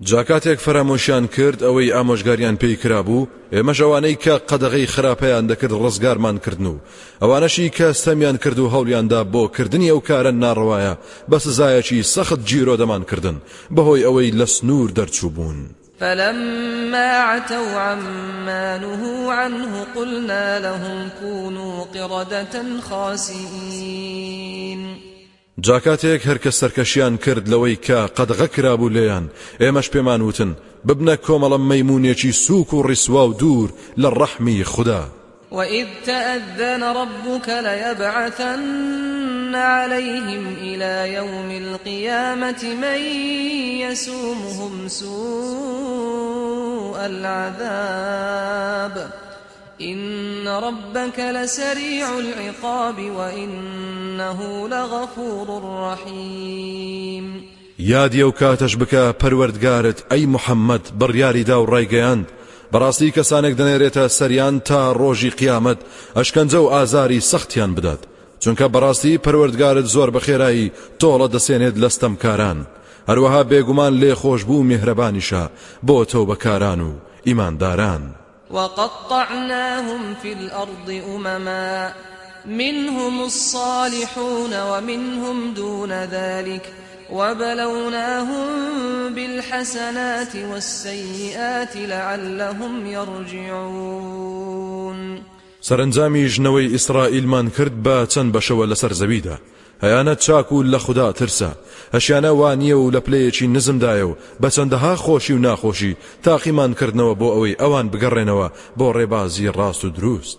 جاکاتێک فەرامۆشیان کرد ئەوەی ئامۆژگاریان پێی کرابوو ئێمەش ئەوانەی کە قەدەغی خراپەیان دەکرد ڕزگارمان کردن و. ئەوانەشی کە ستەمیان کرد و هەولیاندا بۆ کردنی ئەو کارە ناڕواایە بە سزایەکی سەخت جیرۆ دەمان کردن. بەهۆی ئەوەی لە سنوور دەرچوو بوون. فلما عتوا عما نهوا عنه قلنا لهم كونوا قردة خاسئين. جاکاتێک هەرکە سەرکەشیان کرد لەوەی کە قەدغە کرابوو لێیان. ئێمەش پێمان وتن ببنە کۆمەڵە مەمونونێکی سووک و ڕیسوا و وإذ تأذن ربك ليبعثن عليهم إلى يوم القيامة من يسومهم سوء العذاب إن ربك لسريع العقاب وإنه لغفور رحيم. یادی ئەو کاتەش بکە پەروەردگارت ئەی محەممەد و ڕایگەیاند بەڕاستی کەسانێک دەنێرێتە سەریان تا ڕۆژی قیامەت ئەشکەنجە و ئازاری سەختیان بدات. چونکە بەڕاستی پەروەردگارت زۆر بەخێرایی تۆڵە دەسێنێت لەستەم کاران هەروەها بێگومان لێ خۆش بوو میهرەبانیشە بۆ تۆ بەکاران و ئیمانداران. وقطعناهم في الأرض أمما منهم الصالحون ومنهم دون ذلك. وبلوناهم بالحسنات والسيئات لعلهم يرجعون. سەرنجامی ژنەوەی ئیسرائیلمان کرد بە چەند بەشەوە لەسەر زەویدا. هەیانە چاک و لە خوددا ترسە هەشیانە وانییە و لە پلەیەکی نزمدایە و بە چەندەها خۆشی و تاقیمان کردنەوە بۆ ئەوەی ئەوان بگەڕێنەوە بۆ و دروست.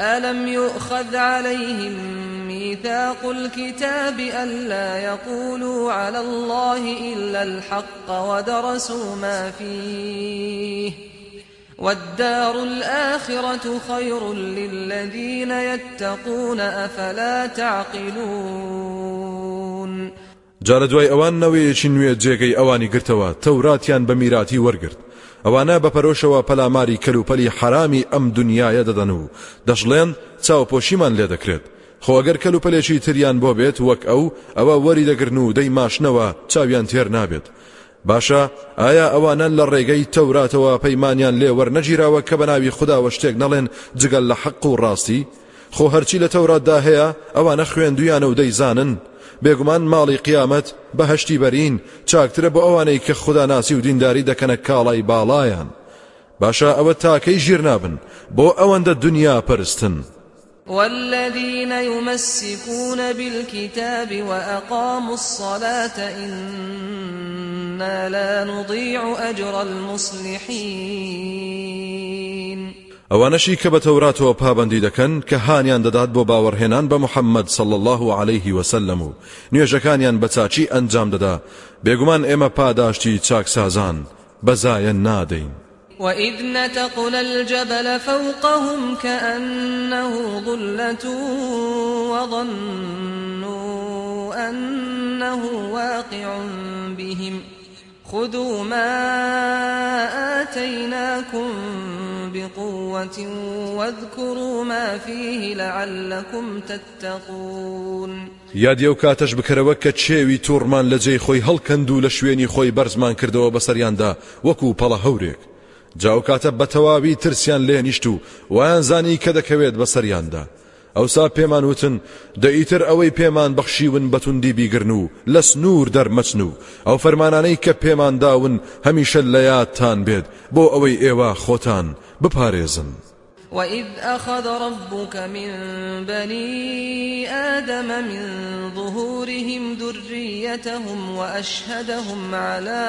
ألم يؤخذ عليهم ميثاق الكتاب ألا يقولوا على الله إلا الحق ودرسوا ما فيه والدار الآخرة خير للذين يتقون أفلا تعقلون ئەوان نەوەیەکی نوێ جێگەی ئەوانی گرتەوە تەوراتیان بە میراتی وەرگرت ئەوانە بەپەرۆشەوە پەلاماری کەلوپەلی حرامی ئەم دنیاە دەدەن و دەژڵێن چاوپۆشیمان لێ دەکرێت. خۆگەر کەلوپەلێکی تریان بۆ بێت وەک ئەو ئەوە وەری دەگرن و دەی ماشنەوە چاویان تێر نابێت. باشە ئایا ئەوانە لە ڕێگەی تەوراتەوە پەیمانیان لێ وەرنەگیراوە کە بە ناوی خودداوە شتێک نەڵێن جگەل لە حەق و ڕاستی؟ خۆ هەرچی لە تەوراتدا هەیە ئەوانە خوێندویانە و دەیزانن بێگومان ماڵی قیامەت بەهشتی بەرین چاکترە بۆ ئەوانەی کە خوددا ناسی و دینداری دەکەنە کاڵای باڵایان. باشە ئەوە تاکەی ژیر نابن بۆ ئەوەندە دنیا پەرستن. والذين يمسكون بالكتاب وأقاموا الصلاة إنا لا نضيع أجر المصلحين ئەوانەشی کە بە تەوراتەوە پابندی دەکەن کە هانیان دەدات بۆ باوەڕهێنان بە محەممەد صل الله عليه وسلم. و نوێژەکانیان بە چاچی ئەنجام دەدا بێگومان ئێمە پاداشتی چاکسازان بەزایەن نادەین وإذ نتقنا الجبل فوقهم كأنه ظلة وظنوا أنه واقع بهم. خذوا ما آتيناكم بقوة واذكروا ما فيه لعلكم تتقون. یادی ئەو کاتەش بکەرەوە کە چێوی تووڕمان لە جێی خۆی هەڵکەند و لە شوێنی خۆی بەرزمان کردەوە بەسەریاندا وەکو پەڵە هەورێک. جاو کاتە بە تەواوی ترسیان لێ نیشت و وایان زانی کە دەکەوێت بەسەریاندا ئەوسا پێمان وتن دە ئیتر ئەوەی پێمان بەخشیون بەتوندی بیگرن و لە سنوور دەرمەچن و ئەو فەرمانانەی کە پێمان داون هەمیشە لە یادتان بێت بۆ ئەوەی ئێوە خۆتان بپارێزن. وإذ أخذ ربك من بني آدم من ظهورهم ذريتهم وأشهدهم على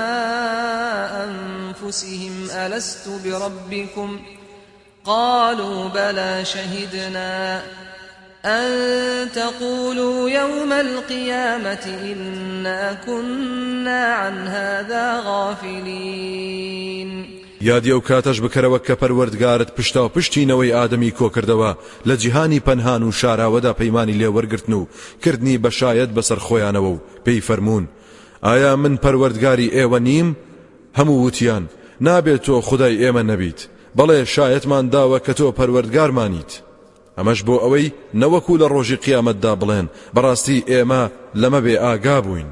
أنفسهم ألست بربكم قالوا بلى شهدنا أن تقولوا يوم القيامة إنا كنا عن هذا غافلين. یادی ئەو کاتەش بکەرەوە کە پەروەردگارت پشتا و پشتینەوەی ئادەمی کۆکردەوە لە جیهانی پەنهان و شاراوەدا پەیمانی لێوەرگرتن و کردنی بەشایەت بەسەر خۆیانەوە و پێی فەرمونون. ئایا من پەروەردگاری ئێوە نیم؟ هەموو وتیان نابێت تۆ خدای ئێمە نەبیت بەڵێ شایەتمان داوە کە تۆ پەروەردگارمانیت. ئەمەش بۆ ئەوەی نەوەکو لە ڕۆژی بەڕاستی ئێمە لەمە بێ ئاگا بووین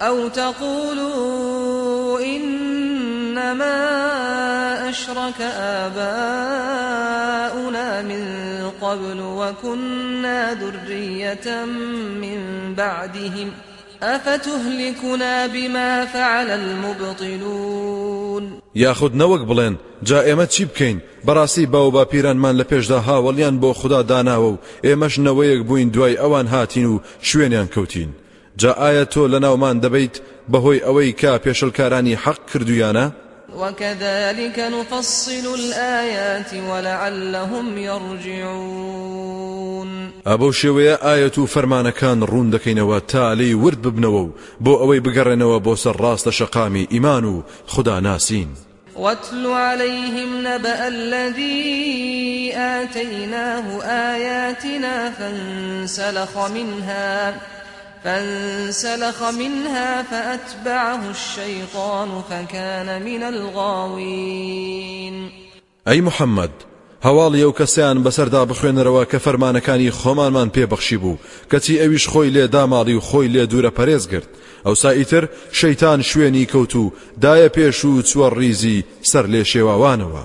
ئەو تەقولوا إنما أشرك آباؤنا من قبل وكنا ذرية من بعدهم ۖ. أفتهلكنا بما فعل المبطلون. یاخود نەوەک بڵێن جا ئێمە چی بکەین بەڕاستی باو با پیرانمان لە پێشدا هاوڵیان بۆ خوددا داناوە و ئێمەش نەوەیەک بووین دوای ئەوان هاتین و شوێنیان کەوتین جا ئایا تۆ لە ناومان دەبیت بەهۆی ئەوەی کا پێشلکارانی حەق کردویانە؟ وكذلك نفصل الآيات ولعلهم يرجعون. ئەبەو شێوەیە ئاەت و فەرمانەکان ڕوون دەکەینەوە تا ورد ببنەوە و بۆ ئەوەی بگەڕێنەوە بۆ سەر ڕاستە شەقامی ئیمان و خدا ناسین واتل عليهم نبأ الذي آتيناه آياتنا فانسلخ منها. فانسلخ منها فأتبعه الشيطان فكان من الغاوين. أي محمد هەواڵی ئەو کەسیان بەسەردا بخوێنەرەوە کە فەرمانەکانی خۆمانمان پێبەخشی بوو کەچی ئەویش خۆی لێ داماڵی و خۆی لێ دوورە پەرێز گرت. ئەو سائیتر شەیتان شوێنی کەوت و دایە پێش و چوە ڕیزی سەر لێ شێواوانەوە.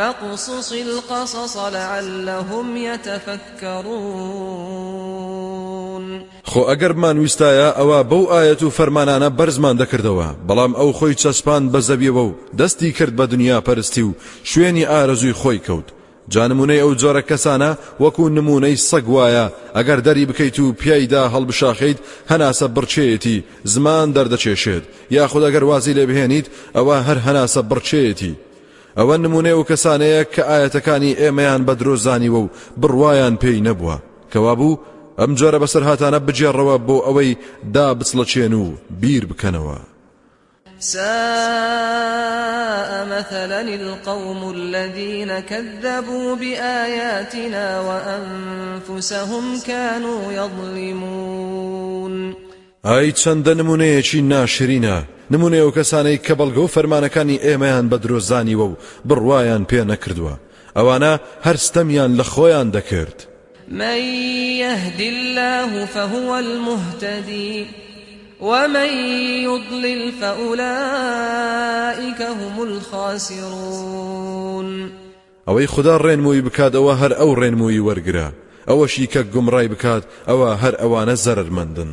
فاقصص القصص لعلهم يتفكرون. خۆ ئەگەرمان ویستایە ئەوە بەو ئاەت و فەرمانانە بەرزمان دەکردەوە. بەڵام ئەو خۆی چەسپان بە زەبیەوە و دەستی کرد بە دنیا پەرستی و شوێنی ئارەزووی خۆی کەوت. جانمونەی ئەو جۆرە کەسانە وەکو نمونەی سەگ وایە ئەگەر دەری بکەیت و پیایدا هەڵبشاخیت هەناسە بڕچێتی زمان دەردەچێشێت. یاخود ئەگەر وازی لێ بهێنیت ئەوە هەر هەناسە بڕچێتی. ئەوە نمونێ و کەسانەیە کە ئاەتەکانی ئێمەیان بە درۆزانیوە و بڕواان پێی نەبووە کەوا بوو ئەم جۆرە بەسەر هاتانە بجێڕەوە بۆ ئەوەی دا بچڵەچێن بیر بکەنەوە ساء مثلا القوم الذين كذبوا بآياتنا وأنفسهم كانوا يظلمون. ئای چەندە نمونەیەکی ناشرینە. نمونێ و کەسانەی کە بەڵگە و فەرمانەکانی ئێمەیان بە درۆزانیوە و بڕواان پێ نەکردووە. ئەوانە هەرستەمیان لە خۆیان دەکرد. من يهد الله فهو المهتدي ومن يضلل فأولئك هم الخاسرون. ئەوەی خدا ڕێنمووی بکاتەوە هەر ئەو ڕێنمووی وەرگرە. ئەوەشی کە گومڕای بکات ئەوە هەر ئەوانە زەرمەندن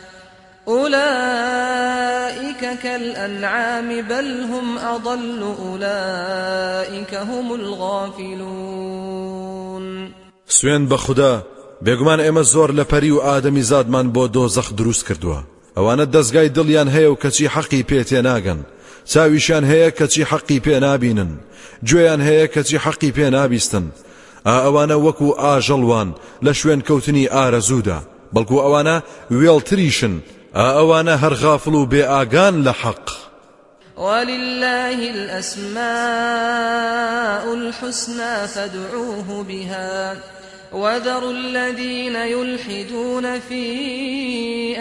أولئك كالأنعام بل هم أضل أولئك هم الغافلون. سوێن بە خوددا بێگومان ئێمە زۆر لە پەری و ئادەمی زادمان بۆ دۆزەخ دروست کردووە. ئەوانە دەستگای دڵیان هەیە و کەچی حەقی پێتێ ناگەن چاویشان هەیە کەچی حەقی پێ نابینن. گوێیان هەیە کەچی حەقی پێ نابیستن. ئا ئەوانە وەکو ئاژەڵوان لە شوێن کەوتنی ئارەزوودا. بەڵکو ئەوانە وێڵتریشن. ئەوانە هەر غافڵ و بێ ئاگان لە حەق. ولله الأسماء الحسنى فادعوه بها. وذروا الذين يلحدون في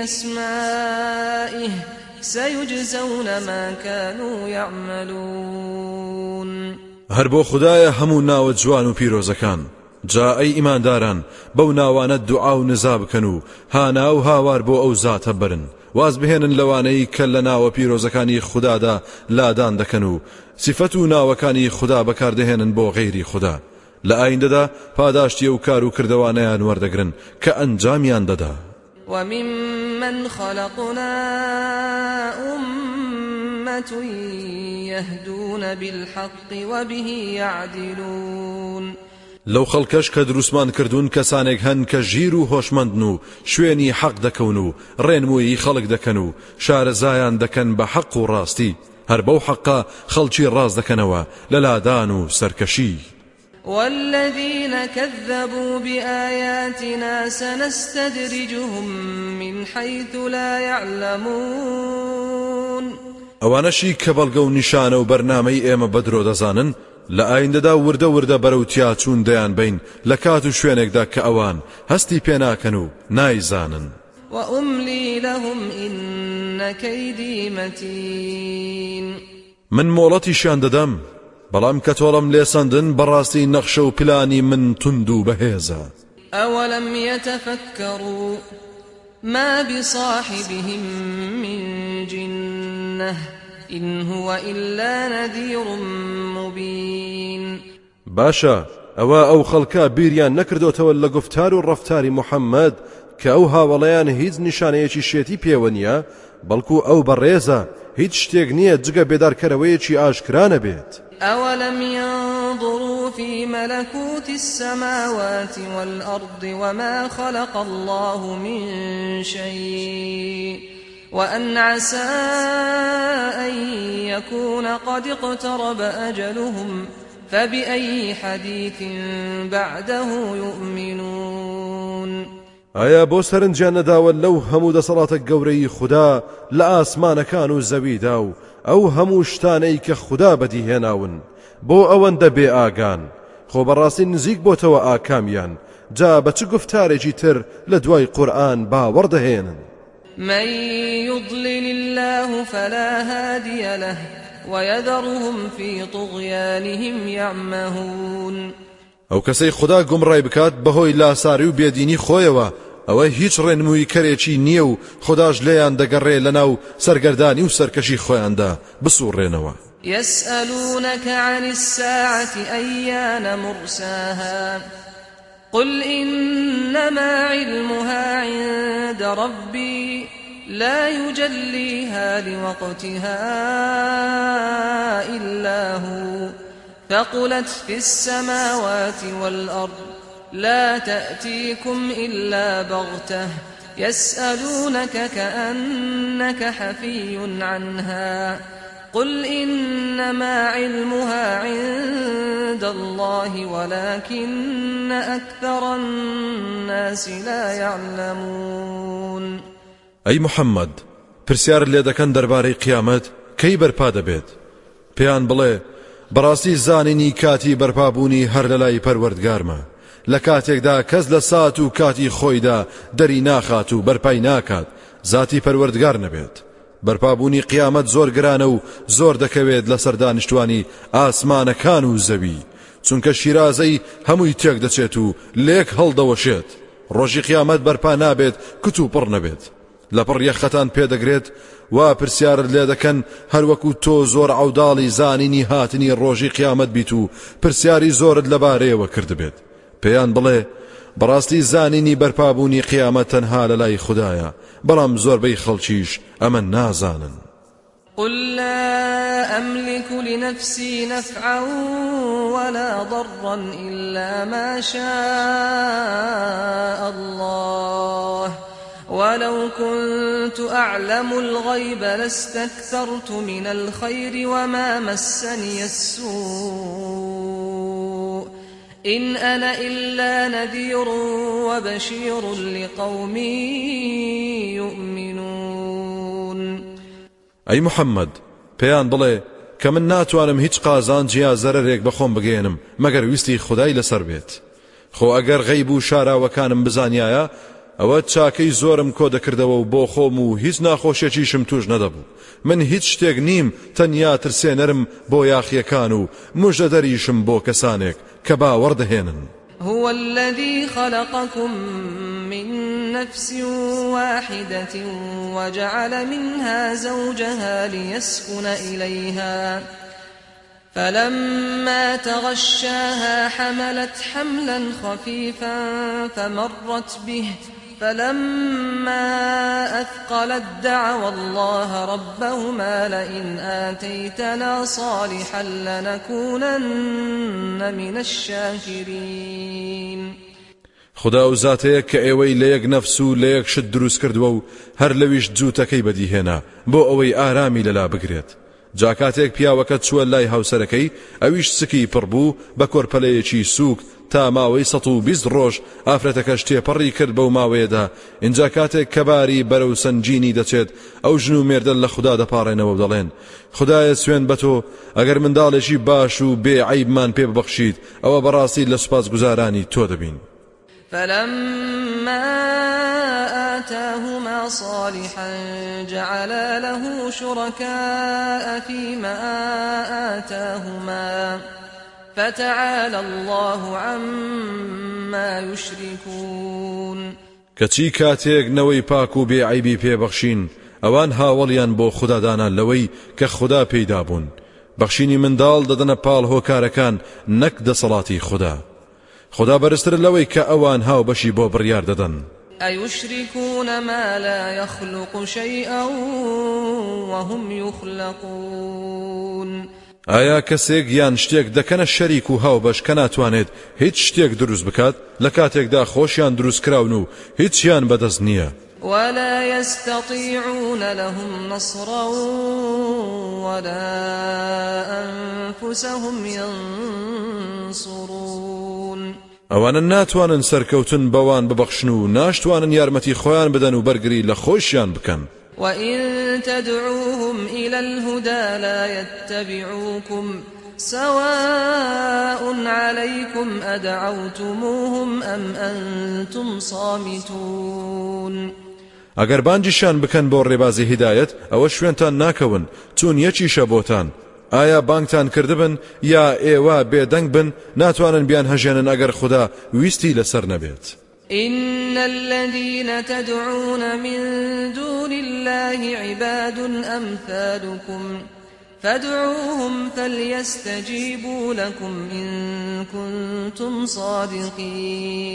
أسمائه سيجزون ما كانوا يعملون. هەر بۆ خدایە هەموو ناوە جوان و پیرۆزەکان. جا ئەی ئیمانداران بەو ناوانە دوعا و نزا بکەن و هانا و هاوار بۆ ئەو زاتە برن واز بهێنن لەوانەی کە لە ناوە پیرۆزەکانی خوددادا لادان دەکەن و سیفەت و ناوەکانی خوددا بەکاردەهێنن بۆ غەیری خوددا. لە ئایندەدا پاداشتی و کار و کردوانیان وەردەگرن کە ئەنجامیان دەدا. وممن خلقنا أمة يهدون بالحق وبه يعدلون لەو خەڵکەش کە دروستمان کردوون کەسانێک هەن کە ژیر و هۆشمەندن و شوێنی حەق دەکەون و ڕێنمووی خەڵک دەکەن و شارەزایان دەکەن بە حەق و ڕاستی. هەر بەو حەقا خەڵکی ڕاست دەکەنەوە لە لادان و سەرکەشی. والذين كذبوا بآياتنا سنستدرجهم من حيث لا يعلمون ئەوانەشی کە بەڵگە و نیشانە و بەرنامەی ئێمە بەدرۆ دەزانن لە ئایندەدا وردە وردە بەرەوتیا چوون دەیان بین لە کات و شوێنێکدا کە ئەوان هەستی پێناکەن و نایزانن. وأملي لهم إن كيدي متين. من مۆڵەتیشیان دەدەم بەڵام کە تۆڵم لێسەندن بەڕاستی نەخشە و پلانی من تند و بەهێزە. أولم يتفكروا ما بصاحبهم من جنة؟ إن هو إلا نذير مبين. باشە ئەوە ئەو خەڵکە بیریان نەکردوتەوە لە گفتار و ڕفتاری محەممەد کە ئەو هاوڵەیان هیچ نیشانەیەکی شێتی پێوە نیە بەڵکو ئەو بەڕێزە هیچ شتێک نییە جگە بێدارکەرەوەیەکی ئاشکرانە بێت أولم ينظروا في ملكوت السماوات والأرض وما خلق الله من شيء؟ وأن عسى أن يكون قد اقترب أجلهم فبأي حديث بعده يؤمنون. ئایا بۆ نەداوە لەو هەموو دەسەڵاتە گەورەی خوددا لە ئاسمانەکان و زەویدا و ئەو هەموو شتانەی کە خوددا بەدیهێناون بۆ ئەوەندە بێ ئاگان خۆ بەڕاستی نزیک بۆتەوە ئاکامیان جا بە چ گفتارێکی تر لە دوای من يضلل الله فلا هادي له ويذرهم في طغيانهم يعمهون. ئەو کەسەی خوددا گومڕای بکات بەهۆی لاساری و بێدینی خۆیەوە. ئەوە هیچ ڕێنمووی کەرێکی نییە و خۆداش لێیان دەگەڕێ لەناو سەرگەردانی و سەرکەشی خۆیاندا بسوڕێنەوە. يسألونك عن الساعة أيان مرساها؟ قل إنما علمها عند ربي لا يجليها لوقتها إلا هو ثقلت في السماوات والأرض لا تأتيكم إلا بغتة يسألونك كأنك حفي عنها قل إنما علمها عند الله ولكن أكثر الناس لا يعلمون. ئەی محەممەد پرسیار لێ دەکەن دەربارەی قیامەت کەی بەرپا دەبێت؟ پێیان بڵێ بەڕاستی زانینی کاتی بەرپابوونی هەر لە لای پەروەردگارمە. لە کاتێکدا کەس لە سات و کاتی خۆیدا دەری ناخات و بەرپای ناکات زاتی پەروەردگار نەبێت. بەرپابوونی قیامەت زۆر گرانە و زۆر دەکەوێت لە سەردانیشتوانی ئاسمانەکان و زەوی. چونکە شیرازەی هەمووی تێک دەچێت و لێک هەڵدەوەشێت. ڕۆژی قیامەت بەرپا نابێت کت و پڕ نەبێت. لە پڕ یەخەتان پێدەگرێت وا پرسیارت لێ دەکەن هەروەکو تۆ زۆر عوداڵی زانینی هاتنی ڕۆژی قیامەت بیت و پرسیاری زۆرت لەبارەیەوە کرد بێت پێیان بڵێ بەڕاستی زانینی بەرپابوونی قیامەت تەنها لە لای خدایە بەڵام زۆربەی خەڵکیش ئەمە نازانن. قل لا أملك لنفسي نفعا ولا ضرا إلا ما شاء الله. ولو كنت أعلم الغيب لاستكثرت من الخير وما مسني السوء. إن أنا إلا نذير وبشير لقوم يؤمنون. ئەی محەممەد پێیان بڵێ کە من ناتوانم هیچ قازان جیا زەرێک بەخۆم بگەێنم مەگەر ویستی خدای لەسەر بێت. خۆ ئەگەر غەیب و شاراوەکانم بزانایە ئەوە چاکەی زۆرم کۆ دەکردەوە و بۆ خۆم و هیچ ناخۆشیێکیشم توش نەدەبوو. من هیچ شتێک نیم تەنیا ترسێنەرم بۆ یاخیەکان و مژدە دەریشم بۆ کەسانێک کە باوەڕدەهێنن هو الذي خلقكم من نفس واحدة وجعل منها زوجها ليسكن إليها. فلما تغشاها حملت حملا خفيفا فمرت به فلما أثقلت دعوا الله ربهما لئن آتيتنا صالحا لنكونن من الشاكرين. خدا و زاتەیە کە ئێوەی لە یەک نەفس و لە یەک شت دروست کردووە و هەر لەویش جووتەکەی بەدیهێنا بۆ ئەوەی ئارامی لەلا بگرێت. جاکاتێک پیاوەکە چووە لای هاوسەرەکەی ئەویش سکی پڕبوو بە کۆرپەلەیەکی سووک تا ماوەی سە و بیست ڕۆژ ئافرەتەکەش تێپەڕی کرد بەو ماوەیەدا. اینجا کاتێک کەباری بەرەو سەنگینی دەچێت ئەو ژن و مێردە لە خوددا دەپارڕێنەوە دەڵێن. خدایە سوێن بە تۆ ئەگەر منداڵێکی باش و بێ عیبمان پێ ببەخشید ئەوە بەڕاستی لە سوپاس گوزارانی تۆ دەبین. فلما آتاهما صالحا جعلا له شركاء فيما آتاهما فتعالى الله عما يشركون. کەچی کاتێک نەوەی پاک و بێعیبی پێبەخشین ئەوان هاوڵیان بۆ خوددادانا لەوەی کە خوددا پێیدا بوون. بەخشینی منداڵ دەدەنە پاڵ هۆکارەکان نەک دەسەڵاتی خوددا. خدا بەرزتر لەوەی کە ئەوان هاو بەشی بۆ بڕیار دەدەن. أيشركون ما لا يخلق شيئا وهم يخلقون. ئایا کەسێک یان شتێک دەکەنە شەریک و هاوبەش کە ناتوانێت هیچ شتێک دروست بکات؟ لە کاتێکدا خۆشیان دروست کراون و هیچیان بەدەست نییە. ولا يستطيعون لهم نصرا ولا أنفسهم ينصرون ئەوانە ناتوانن سەرکەوتن بەوان ببەخشن و ناشتوانن یارمەتی خۆیان بدەن و بەرگری لە خۆشیان بکەن. وإن تدعوهم إلى الهدى لا يتبعوكم سواء عليكم أدعوتموهم أم أنتم صامتون ئەگەر بانجیشان بکەن بۆ ڕێبازی هیدایەت ئەوە شوێنتان ناکەون چون بۆتان ئایا بانگتان کردبن یا ئێوە بێدەنگ بن ناتوانن بیان هەژێنن ئەگەر خوددا ویستی لەسەر نەبێت. إن الذين تدعون من دون الله عباد أمثالكم فادعوهم فليستجيبوا لكم إن كنتم صادقين.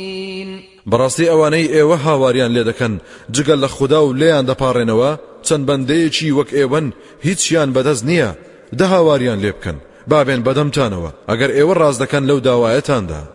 بەڕاستی ئەوانەی ئێوە هاواریان لێ دەکەن جگەل لە خوددا و لێیان دەپارڕێنەوە چەند بەندەیەکی وەک ئێوەن هیچیان بەدەست نییە دە هاواریان لێ بکەن بابێن بەدەمتانەوە ئەگەر ئێوە ڕاز دەکەن لەو داوایەتاندا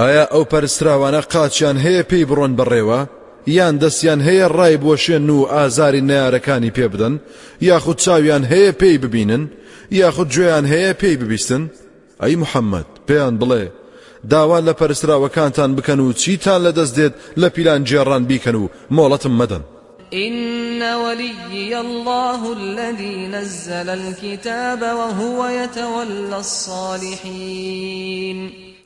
ئایا ئەو پەرستراوانە قاچیان هەیە پێی بڕۆن بڕێوە یان دەستیان هەیە ڕای بۆشێن و ئازاری نارەکانی پێ بدەن؟ یاخود چاویان هەیە پێی ببینن؟ یاخود گوێیان هەیە پێی ببیستن؟ ئەی محەممەد پێیان بڵێ. داوا لە پەرستراوەکانتان بکەن و چیتان لەدەست دێت لە پیلان جێڕان بیکەن و مۆڵەتم مەدەن. إن وليي الله الذي نزل الكتاب وهو يتولى الصالحين.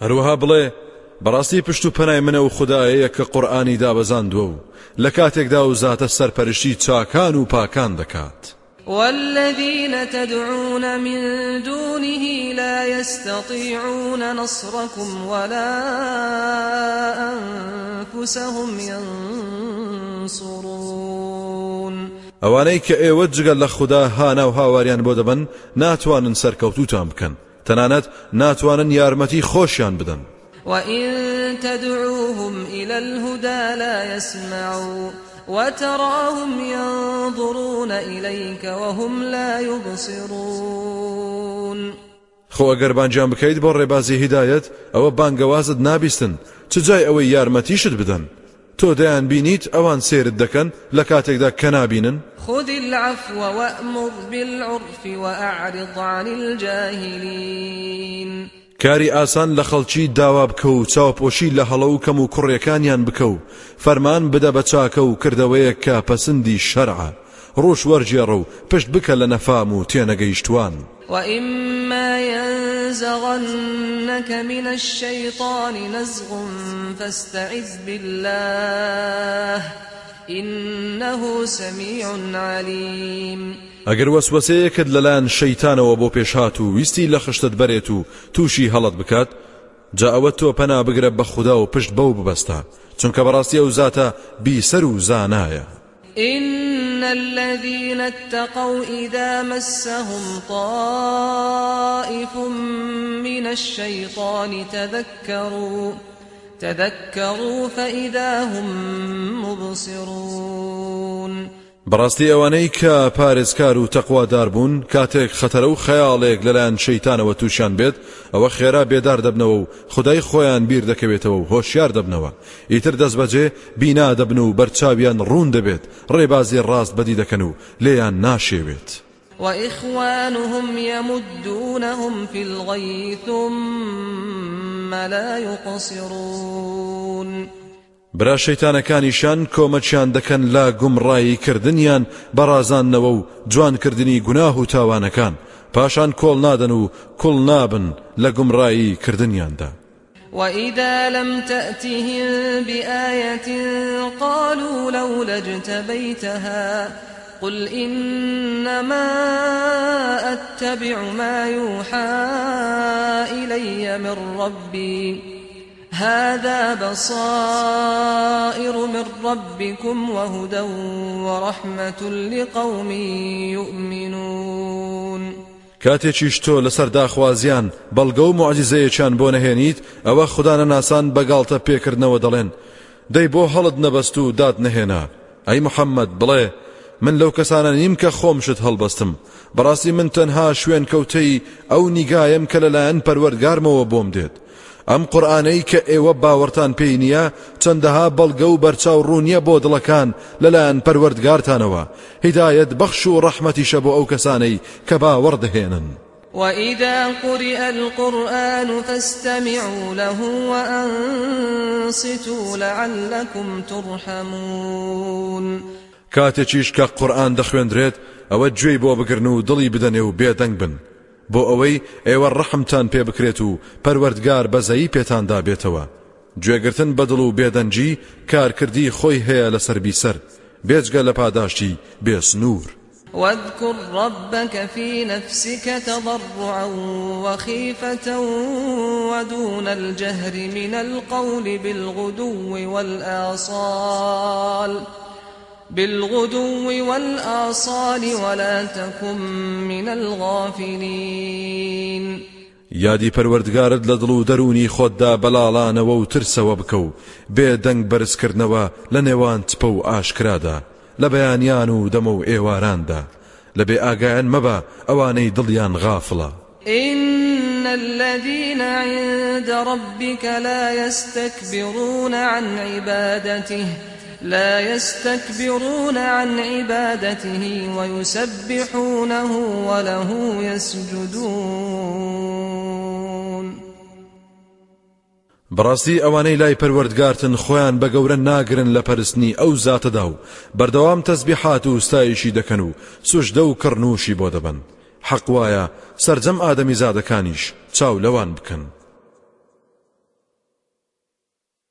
هەروەها بڵێ بەڕاستی پشت و پەنای منە و خدایەیە کە قورآانی دابەزاندووە و لە کاتێکدا و زاتە سەرپەرشتی چاکان و پاکان دەکات. والذين تدعون من دونه لا يستطيعون نصركم ولا أنفسهم ينصرون ئەوانەی کە ئێوە جگەل لە خوددا هانا و هاواریان بۆ دەبن ناتوانن سەرکەوتوتان بکەن. تەنانەت ناتوانن یارمەتی خۆشیان بدەن. وإن تدعوهم إلى الهدى لا يسمعوا وتراهم ينظرون إليك وهم لا يبصرون خۆ ئەگەر بانجیان بکەیت بۆ ڕێبازی هیدایەت ئەوە بانگەوازت نابیستن. چ جای ئەوەی یارمەتیشت بدەن؟ تۆ دەیان بینیت ئەوان سێرت دەکەن لە کاتێکدا کە نابینن؟ خذ العفو وأمر بالعرف وأعرض عن الجاهلين کاری ئاسان لە خەڵکی داوا بکە و چاوپۆشی لە هەڵە و کەم و کوڕیەکانیان بکە و فەرمان بدە بە چاکە و کردەوەیە کە پەسەندی شەرعە ڕۆژ وەرجێڕە و پشت و تێنەگەیشتوان. وإما ينزغنك من الشيطان نزغ فاستعذ بالله إنه سميع عليم وەسوەسەیەکت لەلایەن شەیتانەوە بۆ پێشهات و ویستی لە خشتت بەرێت و تووشی هەڵت بکات جا ئەوە تۆ پەنا بگرە بە و پشت بەو ببەستە. چونکە بەڕاستی ئەو زاتە بیسەر و زانایە. إن الذين اتقوا إذا مسهم طائف من الشيطان تذكروا تذكروا فإذا هم مبصرون. بەڕاستی ئەوانەی کە پارێزکار و تەقوادار بوون کاتێک خەتەرە و خەیاڵێک لەلایەن شەیتانەوە تووشیان بێت ئەوە خێرا بێدار دەبنەوە و خدای خۆیان بیر دەکەوێتەوە و هۆشیار دەبنەوە. ئیتر دەست بەجێ بینا دەبن و بەرچاویان ڕوون دەبێت ڕێبازی ڕاست بەدی دەکەن و لێیان ناشێوێت. وإخوانهم يمدونهم في الغي ثم لا يقصرون برا شەیتانەکانیشان کۆمەچیان دەکەن لا گومڕایی کردنیان بەڕازانەوە و جوانکردنی گوناه و تاوانەکان. پاشان کۆڵ نادەن و کوڵ نابن لە گومڕایی کردنیاندا. وإذا لم تأتهم بآية قالوا لولا اجتبيتها قل إنما أتبع ما يوحى إلي من ربي هذا بصائر من ربكم وهدى ورحمة لقوم يؤمنون. کاتێکیش تۆ لەسەر داخوازیان بەڵگە و معجززەیەکیان بۆ نەهێنیت ئەوە خوددانە ناسان بەگاڵتە پێکردنەوە دەڵێن. دەی بۆ هەڵت نەبەست و داد نەهێنا. ئەی محەممەد بڵێ من لەو کەسانە نیم کە خۆمشت هەڵبەستم. بەڕاستی من تەنها شوێن کەوتەی ئەو نیگایم کە لەلایەن پەروەرگارمەوە بۆم دێت. ئەم قورآانەی کە ئێوە باوەڕتان پێی نییە چەندەها بەڵگە و بەرچاو ڕوونیە بۆ دڵەکان لەلایەن پەروەردگارتانەوە. هیدایەت بەخش و ڕەحمەتیشە بۆ ئەو کەسانەی کە باوەڕدەهێنن. وإذا قرئ القرآن فاستمعوا له وأنصتوا لعلكم ترحمون. کاتێکیش کە قورآن دەخوێندرێت ئەوە گوێی بۆ بگرن و دڵی بدەنێ و بێدەنگ بن. بۆ ئەوەی ئێوە ڕەحمتان پێ بکرێت و پەروەردگار بەزایی پێتاندا بێتەوە. گوێگرتن بەدڵ و بێدەنجی کارکردی خۆی هەیە لەسەر بیسەر بێجگە لە پاداشتی بێسنوور. واذكر ربك في نفسك تضرعا وخيفة ودون الجهر من القول بالغدو والآصال بالغدو والآصال ولا تكن من الغافلين. یادی پەروەردگارت لە دڵ و دەرونی خۆتدا بەلاڵانەوە و ترسەوە بکە و بێ دەنگ بەرزکردنەوە لە نێوان چپە و ئاشکرادا لە بەیانیان و دەمە و ئێواراندا. لە بێ ئاگایان مەبە ئەوانەی دڵیان غافڵە. إن الذين عند ربك لا يستكبرون عن عبادته لا يستكبرون عن عبادته ويسبحونه وله يسجدون. بەڕاستی ئەوانەی لای پەروەردگارتن خۆیان بە گەورە ناگرن لە پەرستنی ئەو زاتەدا و بەردەوام تەسبیحات و ستایشی دەکەن و سوشدە و کڕنوشی بۆ دەبن. حەق وایە سرجەم ئادەمی زادەکانیش چاو لەوان بکەن.